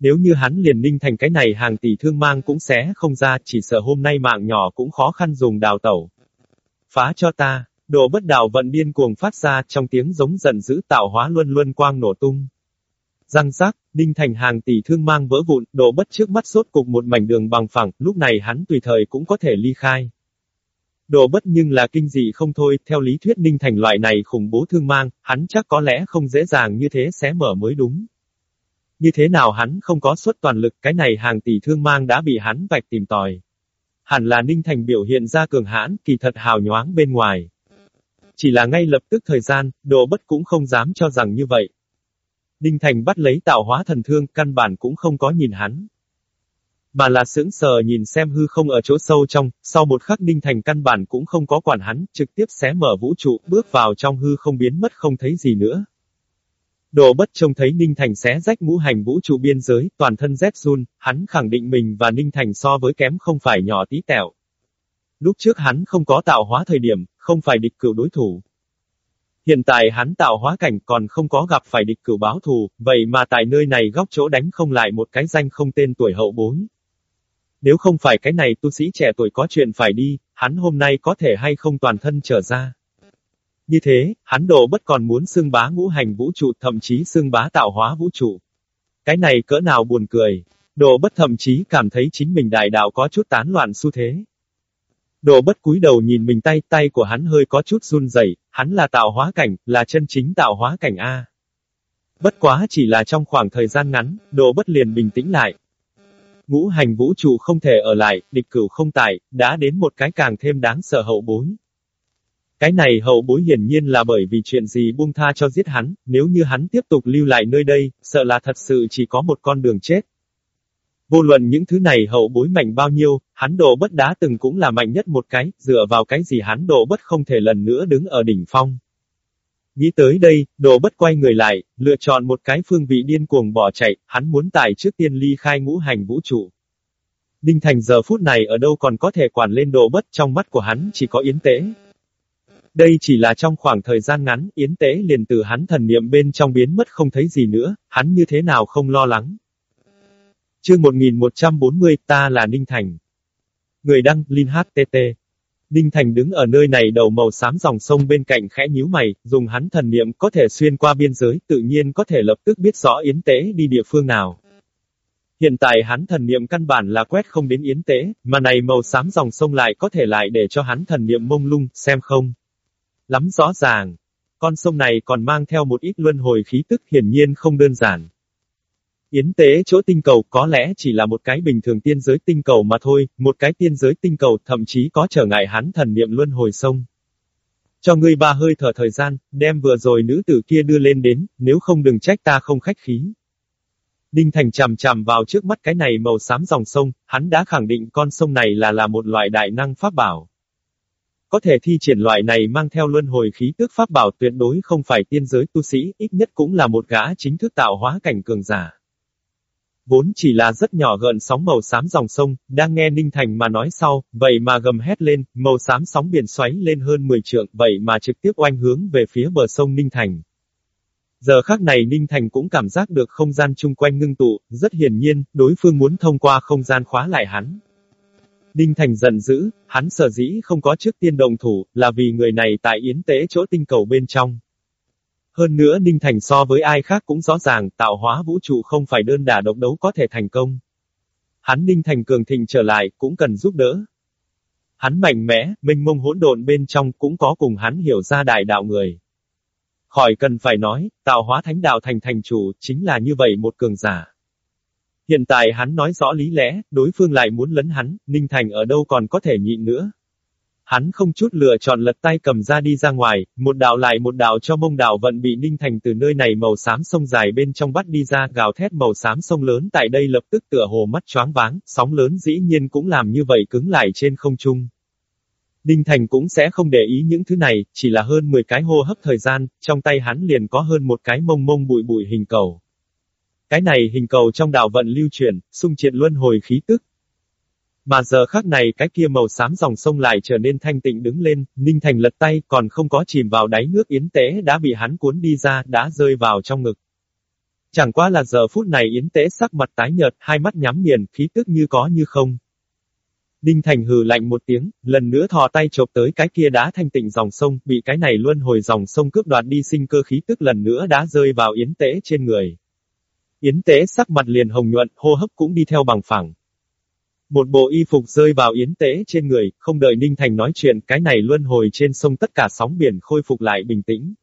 Nếu như hắn liền ninh thành cái này hàng tỷ thương mang cũng sẽ không ra, chỉ sợ hôm nay mạng nhỏ cũng khó khăn dùng đào tẩu. Phá cho ta, đồ bất đạo vận điên cuồng phát ra trong tiếng giống giận dữ tạo hóa luân luân quang nổ tung. Răng rác, đinh thành hàng tỷ thương mang vỡ vụn, đồ bất trước mắt sốt cục một mảnh đường bằng phẳng, lúc này hắn tùy thời cũng có thể ly khai. Đồ bất nhưng là kinh dị không thôi, theo lý thuyết ninh thành loại này khủng bố thương mang, hắn chắc có lẽ không dễ dàng như thế xé mở mới đúng. Như thế nào hắn không có suất toàn lực, cái này hàng tỷ thương mang đã bị hắn vạch tìm tòi. Hẳn là Ninh Thành biểu hiện ra cường hãn, kỳ thật hào nhoáng bên ngoài. Chỉ là ngay lập tức thời gian, đồ bất cũng không dám cho rằng như vậy. Ninh Thành bắt lấy tạo hóa thần thương, căn bản cũng không có nhìn hắn. Mà là sững sờ nhìn xem hư không ở chỗ sâu trong, sau một khắc Ninh Thành căn bản cũng không có quản hắn, trực tiếp xé mở vũ trụ, bước vào trong hư không biến mất không thấy gì nữa. Đồ bất trông thấy Ninh Thành xé rách ngũ hành vũ trụ biên giới, toàn thân rét run, hắn khẳng định mình và Ninh Thành so với kém không phải nhỏ tí tẹo. Lúc trước hắn không có tạo hóa thời điểm, không phải địch cựu đối thủ. Hiện tại hắn tạo hóa cảnh còn không có gặp phải địch cửu báo thù, vậy mà tại nơi này góc chỗ đánh không lại một cái danh không tên tuổi hậu bối. Nếu không phải cái này tu sĩ trẻ tuổi có chuyện phải đi, hắn hôm nay có thể hay không toàn thân trở ra. Như thế, hắn đồ bất còn muốn xưng bá ngũ hành vũ trụ thậm chí xưng bá tạo hóa vũ trụ. Cái này cỡ nào buồn cười. Đồ bất thậm chí cảm thấy chính mình đại đạo có chút tán loạn xu thế. Đồ bất cúi đầu nhìn mình tay, tay của hắn hơi có chút run rẩy, hắn là tạo hóa cảnh, là chân chính tạo hóa cảnh A. Bất quá chỉ là trong khoảng thời gian ngắn, đồ bất liền bình tĩnh lại. Ngũ hành vũ trụ không thể ở lại, địch cửu không tại, đã đến một cái càng thêm đáng sợ hậu bối. Cái này hậu bối hiển nhiên là bởi vì chuyện gì buông tha cho giết hắn, nếu như hắn tiếp tục lưu lại nơi đây, sợ là thật sự chỉ có một con đường chết. Vô luận những thứ này hậu bối mạnh bao nhiêu, hắn độ bất đá từng cũng là mạnh nhất một cái, dựa vào cái gì hắn độ bất không thể lần nữa đứng ở đỉnh phong. Nghĩ tới đây, đồ bất quay người lại, lựa chọn một cái phương vị điên cuồng bỏ chạy, hắn muốn tải trước tiên ly khai ngũ hành vũ trụ. Đinh Thành giờ phút này ở đâu còn có thể quản lên đồ bất trong mắt của hắn chỉ có yến tế, đây chỉ là trong khoảng thời gian ngắn, yến tế liền từ hắn thần niệm bên trong biến mất không thấy gì nữa, hắn như thế nào không lo lắng. Chương 1140, ta là Ninh Thành. Người đăng, Linh HTT. Ninh Thành đứng ở nơi này đầu màu xám dòng sông bên cạnh khẽ nhíu mày, dùng hắn thần niệm có thể xuyên qua biên giới, tự nhiên có thể lập tức biết rõ yến tế đi địa phương nào. Hiện tại hắn thần niệm căn bản là quét không đến yến tế, mà này màu xám dòng sông lại có thể lại để cho hắn thần niệm mông lung, xem không lắm rõ ràng. Con sông này còn mang theo một ít luân hồi khí tức hiển nhiên không đơn giản. Yến tế chỗ tinh cầu có lẽ chỉ là một cái bình thường tiên giới tinh cầu mà thôi, một cái tiên giới tinh cầu thậm chí có trở ngại hắn thần niệm luân hồi sông. Cho ngươi ba hơi thở thời gian, đem vừa rồi nữ tử kia đưa lên đến, nếu không đừng trách ta không khách khí. Đinh Thành chằm chằm vào trước mắt cái này màu xám dòng sông, hắn đã khẳng định con sông này là là một loại đại năng pháp bảo. Có thể thi triển loại này mang theo luân hồi khí tức pháp bảo tuyệt đối không phải tiên giới tu sĩ, ít nhất cũng là một gã chính thức tạo hóa cảnh cường giả. Vốn chỉ là rất nhỏ gợn sóng màu xám dòng sông, đang nghe Ninh Thành mà nói sau, vậy mà gầm hét lên, màu xám sóng biển xoáy lên hơn 10 trượng, vậy mà trực tiếp oanh hướng về phía bờ sông Ninh Thành. Giờ khắc này Ninh Thành cũng cảm giác được không gian chung quanh ngưng tụ, rất hiển nhiên, đối phương muốn thông qua không gian khóa lại hắn. Ninh Thành giận dữ, hắn sở dĩ không có trước tiên đồng thủ, là vì người này tại yến tế chỗ tinh cầu bên trong. Hơn nữa Ninh Thành so với ai khác cũng rõ ràng, tạo hóa vũ trụ không phải đơn đả độc đấu có thể thành công. Hắn Ninh Thành cường thịnh trở lại, cũng cần giúp đỡ. Hắn mạnh mẽ, minh mông hỗn độn bên trong cũng có cùng hắn hiểu ra đại đạo người. Khỏi cần phải nói, tạo hóa thánh đạo thành thành chủ, chính là như vậy một cường giả. Hiện tại hắn nói rõ lý lẽ, đối phương lại muốn lấn hắn, Ninh Thành ở đâu còn có thể nhịn nữa. Hắn không chút lựa chọn lật tay cầm ra đi ra ngoài, một đạo lại một đạo cho mông đạo vận bị Ninh Thành từ nơi này màu xám sông dài bên trong bắt đi ra gào thét màu xám sông lớn tại đây lập tức tựa hồ mắt choáng váng, sóng lớn dĩ nhiên cũng làm như vậy cứng lại trên không trung. Ninh Thành cũng sẽ không để ý những thứ này, chỉ là hơn 10 cái hô hấp thời gian, trong tay hắn liền có hơn một cái mông mông bụi bụi hình cầu. Cái này hình cầu trong đạo vận lưu chuyển, xung triệt luân hồi khí tức. Mà giờ khắc này cái kia màu xám dòng sông lại trở nên thanh tịnh đứng lên, Ninh Thành lật tay còn không có chìm vào đáy nước yến tế đã bị hắn cuốn đi ra, đã rơi vào trong ngực. Chẳng qua là giờ phút này yến tế sắc mặt tái nhợt, hai mắt nhắm nghiền, khí tức như có như không. Ninh Thành hừ lạnh một tiếng, lần nữa thò tay chộp tới cái kia đá thanh tịnh dòng sông, bị cái này luân hồi dòng sông cướp đoạt đi sinh cơ khí tức lần nữa đã rơi vào yến tế trên người. Yến tế sắc mặt liền hồng nhuận, hô hấp cũng đi theo bằng phẳng. Một bộ y phục rơi vào yến tế trên người, không đợi Ninh Thành nói chuyện, cái này luân hồi trên sông tất cả sóng biển khôi phục lại bình tĩnh.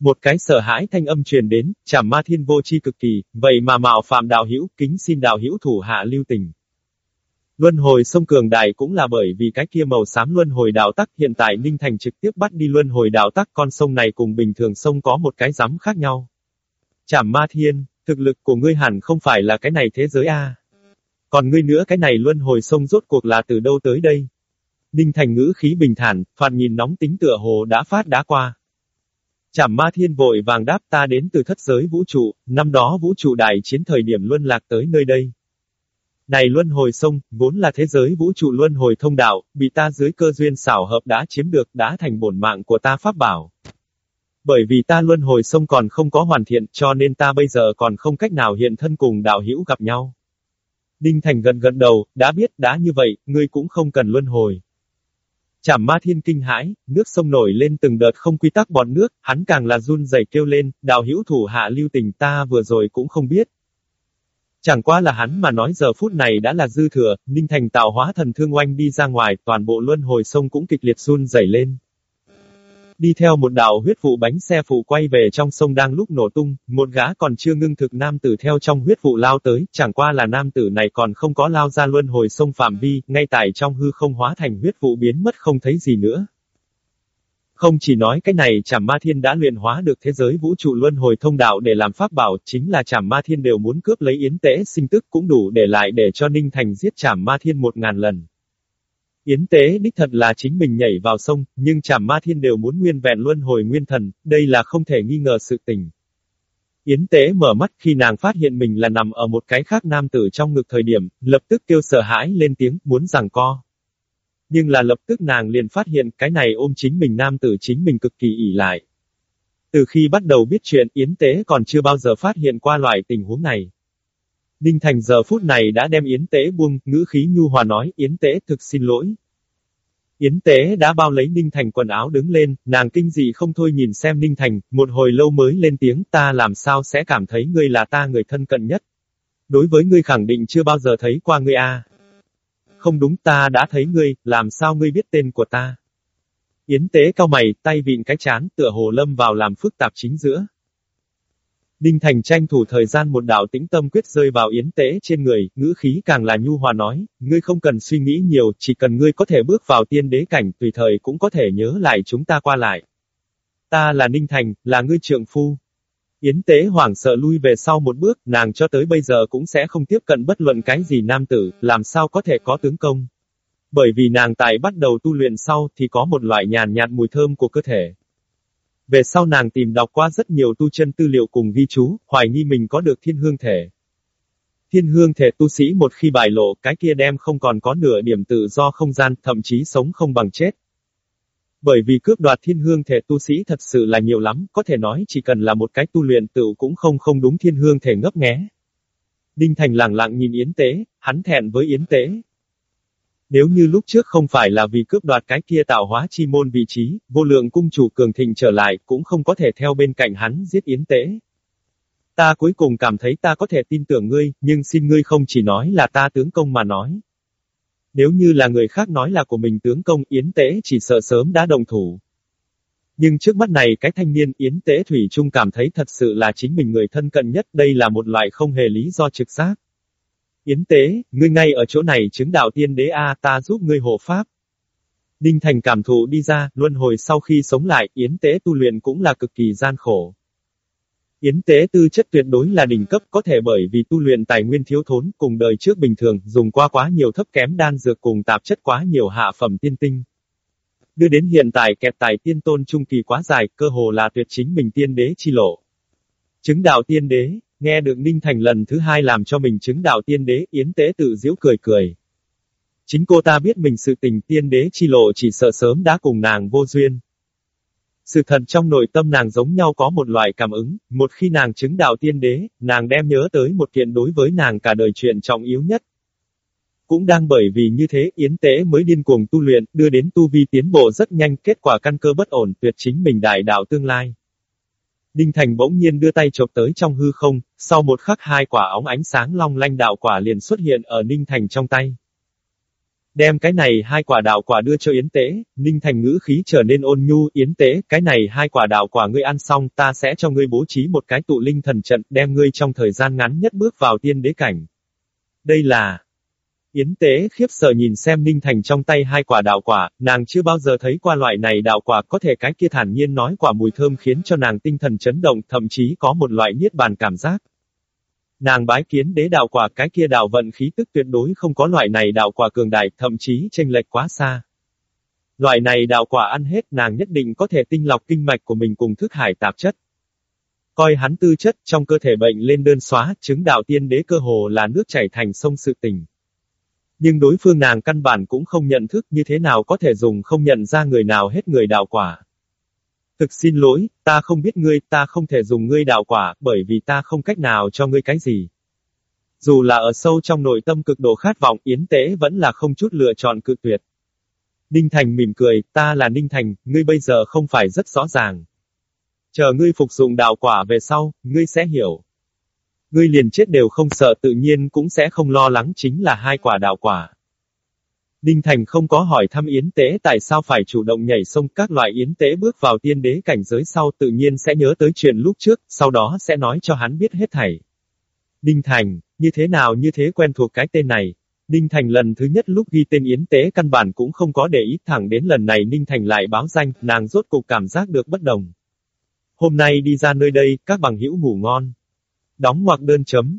Một cái sợ hãi thanh âm truyền đến, chảm ma thiên vô chi cực kỳ, vậy mà mạo phạm đạo hữu kính xin đạo hữu thủ hạ lưu tình. Luân hồi sông cường đại cũng là bởi vì cái kia màu xám luân hồi đạo tắc hiện tại Ninh Thành trực tiếp bắt đi luân hồi đạo tắc con sông này cùng bình thường sông có một cái giám khác nhau. Chảm ma thiên, thực lực của ngươi hẳn không phải là cái này thế giới a. Còn ngươi nữa cái này luân hồi sông rốt cuộc là từ đâu tới đây? Ninh Thành ngữ khí bình thản, phàn nhìn nóng tính tựa hồ đã phát đã qua. Chảm ma thiên vội vàng đáp ta đến từ thất giới vũ trụ, năm đó vũ trụ đại chiến thời điểm luân lạc tới nơi đây. Này luân hồi sông, vốn là thế giới vũ trụ luân hồi thông đạo, bị ta dưới cơ duyên xảo hợp đã chiếm được, đã thành bổn mạng của ta pháp bảo. Bởi vì ta luân hồi sông còn không có hoàn thiện, cho nên ta bây giờ còn không cách nào hiện thân cùng đạo hữu gặp nhau. Đinh Thành gần gần đầu, đã biết, đã như vậy, ngươi cũng không cần luân hồi. Chảm ma thiên kinh hãi, nước sông nổi lên từng đợt không quy tắc bọt nước, hắn càng là run rẩy kêu lên, đạo hữu thủ hạ lưu tình ta vừa rồi cũng không biết, Chẳng qua là hắn mà nói giờ phút này đã là dư thừa, Ninh Thành tạo hóa thần thương oanh đi ra ngoài, toàn bộ luân hồi sông cũng kịch liệt run rẩy lên. Đi theo một đạo huyết vụ bánh xe phụ quay về trong sông đang lúc nổ tung, một gã còn chưa ngưng thực nam tử theo trong huyết vụ lao tới, chẳng qua là nam tử này còn không có lao ra luân hồi sông phạm vi, ngay tại trong hư không hóa thành huyết vụ biến mất không thấy gì nữa. Không chỉ nói cái này chảm ma thiên đã luyện hóa được thế giới vũ trụ luân hồi thông đạo để làm pháp bảo, chính là chảm ma thiên đều muốn cướp lấy yến tế sinh tức cũng đủ để lại để cho Ninh Thành giết chảm ma thiên một ngàn lần. Yến tế đích thật là chính mình nhảy vào sông, nhưng chảm ma thiên đều muốn nguyên vẹn luân hồi nguyên thần, đây là không thể nghi ngờ sự tình. Yến tế mở mắt khi nàng phát hiện mình là nằm ở một cái khác nam tử trong ngực thời điểm, lập tức kêu sợ hãi lên tiếng, muốn rằng co. Nhưng là lập tức nàng liền phát hiện cái này ôm chính mình nam tử chính mình cực kỳ ỉ lại. Từ khi bắt đầu biết chuyện Yến Tế còn chưa bao giờ phát hiện qua loại tình huống này. Ninh Thành giờ phút này đã đem Yến Tế buông, ngữ khí nhu hòa nói, Yến Tế thực xin lỗi. Yến Tế đã bao lấy Ninh Thành quần áo đứng lên, nàng kinh dị không thôi nhìn xem Ninh Thành, một hồi lâu mới lên tiếng ta làm sao sẽ cảm thấy ngươi là ta người thân cận nhất. Đối với ngươi khẳng định chưa bao giờ thấy qua ngươi a. Không đúng ta đã thấy ngươi, làm sao ngươi biết tên của ta? Yến tế cao mày, tay vịn cái chán, tựa hồ lâm vào làm phức tạp chính giữa. Đinh Thành tranh thủ thời gian một đạo tĩnh tâm quyết rơi vào yến tế trên người, ngữ khí càng là nhu hòa nói, ngươi không cần suy nghĩ nhiều, chỉ cần ngươi có thể bước vào tiên đế cảnh, tùy thời cũng có thể nhớ lại chúng ta qua lại. Ta là Ninh Thành, là ngươi trượng phu. Yến tế hoảng sợ lui về sau một bước, nàng cho tới bây giờ cũng sẽ không tiếp cận bất luận cái gì nam tử, làm sao có thể có tướng công. Bởi vì nàng tại bắt đầu tu luyện sau thì có một loại nhàn nhạt mùi thơm của cơ thể. Về sau nàng tìm đọc qua rất nhiều tu chân tư liệu cùng ghi chú, hoài nghi mình có được thiên hương thể. Thiên hương thể tu sĩ một khi bài lộ, cái kia đem không còn có nửa điểm tự do không gian, thậm chí sống không bằng chết. Bởi vì cướp đoạt thiên hương thể tu sĩ thật sự là nhiều lắm, có thể nói chỉ cần là một cái tu luyện tự cũng không không đúng thiên hương thể ngấp nghé. Đinh Thành lặng lặng nhìn Yến Tế, hắn thẹn với Yến Tế. Nếu như lúc trước không phải là vì cướp đoạt cái kia tạo hóa chi môn vị trí, vô lượng cung chủ cường thịnh trở lại cũng không có thể theo bên cạnh hắn giết Yến Tế. Ta cuối cùng cảm thấy ta có thể tin tưởng ngươi, nhưng xin ngươi không chỉ nói là ta tướng công mà nói. Nếu như là người khác nói là của mình tướng công Yến Tế chỉ sợ sớm đã đồng thủ. Nhưng trước mắt này cái thanh niên Yến Tế Thủy Trung cảm thấy thật sự là chính mình người thân cận nhất, đây là một loại không hề lý do trực giác. Yến Tế, ngươi ngay ở chỗ này chứng đạo tiên đế A ta giúp ngươi hộ pháp. Đinh Thành cảm thụ đi ra, luân hồi sau khi sống lại, Yến Tế tu luyện cũng là cực kỳ gian khổ. Yến tế tư chất tuyệt đối là đỉnh cấp có thể bởi vì tu luyện tài nguyên thiếu thốn cùng đời trước bình thường, dùng qua quá nhiều thấp kém đan dược cùng tạp chất quá nhiều hạ phẩm tiên tinh. Đưa đến hiện tại kẹt tài tiên tôn trung kỳ quá dài, cơ hồ là tuyệt chính mình tiên đế chi lộ. Chứng đạo tiên đế, nghe được Ninh Thành lần thứ hai làm cho mình chứng đạo tiên đế, Yến tế tự giễu cười cười. Chính cô ta biết mình sự tình tiên đế chi lộ chỉ sợ sớm đã cùng nàng vô duyên. Sự thật trong nội tâm nàng giống nhau có một loại cảm ứng, một khi nàng chứng đạo tiên đế, nàng đem nhớ tới một kiện đối với nàng cả đời chuyện trọng yếu nhất. Cũng đang bởi vì như thế Yến Tế mới điên cuồng tu luyện, đưa đến tu vi tiến bộ rất nhanh, kết quả căn cơ bất ổn, tuyệt chính mình đại đạo tương lai. Đinh Thành bỗng nhiên đưa tay chộp tới trong hư không, sau một khắc hai quả óng ánh sáng long lanh đạo quả liền xuất hiện ở Ninh Thành trong tay. Đem cái này hai quả đạo quả đưa cho Yến Tế, Ninh Thành ngữ khí trở nên ôn nhu, Yến Tế, cái này hai quả đạo quả ngươi ăn xong, ta sẽ cho ngươi bố trí một cái tụ linh thần trận, đem ngươi trong thời gian ngắn nhất bước vào tiên đế cảnh. Đây là... Yến Tế khiếp sợ nhìn xem Ninh Thành trong tay hai quả đạo quả, nàng chưa bao giờ thấy qua loại này đạo quả có thể cái kia thản nhiên nói quả mùi thơm khiến cho nàng tinh thần chấn động, thậm chí có một loại niết bàn cảm giác. Nàng bái kiến đế đạo quả cái kia đạo vận khí tức tuyệt đối không có loại này đạo quả cường đại, thậm chí chênh lệch quá xa. Loại này đạo quả ăn hết nàng nhất định có thể tinh lọc kinh mạch của mình cùng thức hải tạp chất. Coi hắn tư chất trong cơ thể bệnh lên đơn xóa, chứng đạo tiên đế cơ hồ là nước chảy thành sông sự tình. Nhưng đối phương nàng căn bản cũng không nhận thức như thế nào có thể dùng không nhận ra người nào hết người đạo quả. Thực xin lỗi, ta không biết ngươi, ta không thể dùng ngươi đạo quả, bởi vì ta không cách nào cho ngươi cái gì. Dù là ở sâu trong nội tâm cực độ khát vọng, Yến Tế vẫn là không chút lựa chọn cự tuyệt. Ninh Thành mỉm cười, ta là Ninh Thành, ngươi bây giờ không phải rất rõ ràng. Chờ ngươi phục dụng đạo quả về sau, ngươi sẽ hiểu. Ngươi liền chết đều không sợ tự nhiên cũng sẽ không lo lắng chính là hai quả đạo quả. Đinh Thành không có hỏi thăm Yến Tế tại sao phải chủ động nhảy sông các loại Yến Tế bước vào tiên đế cảnh giới sau tự nhiên sẽ nhớ tới chuyện lúc trước, sau đó sẽ nói cho hắn biết hết thảy. Đinh Thành, như thế nào như thế quen thuộc cái tên này. Đinh Thành lần thứ nhất lúc ghi tên Yến Tế căn bản cũng không có để ý thẳng đến lần này Ninh Thành lại báo danh, nàng rốt cục cảm giác được bất đồng. Hôm nay đi ra nơi đây, các bằng hữu ngủ ngon. Đóng ngoặc đơn chấm.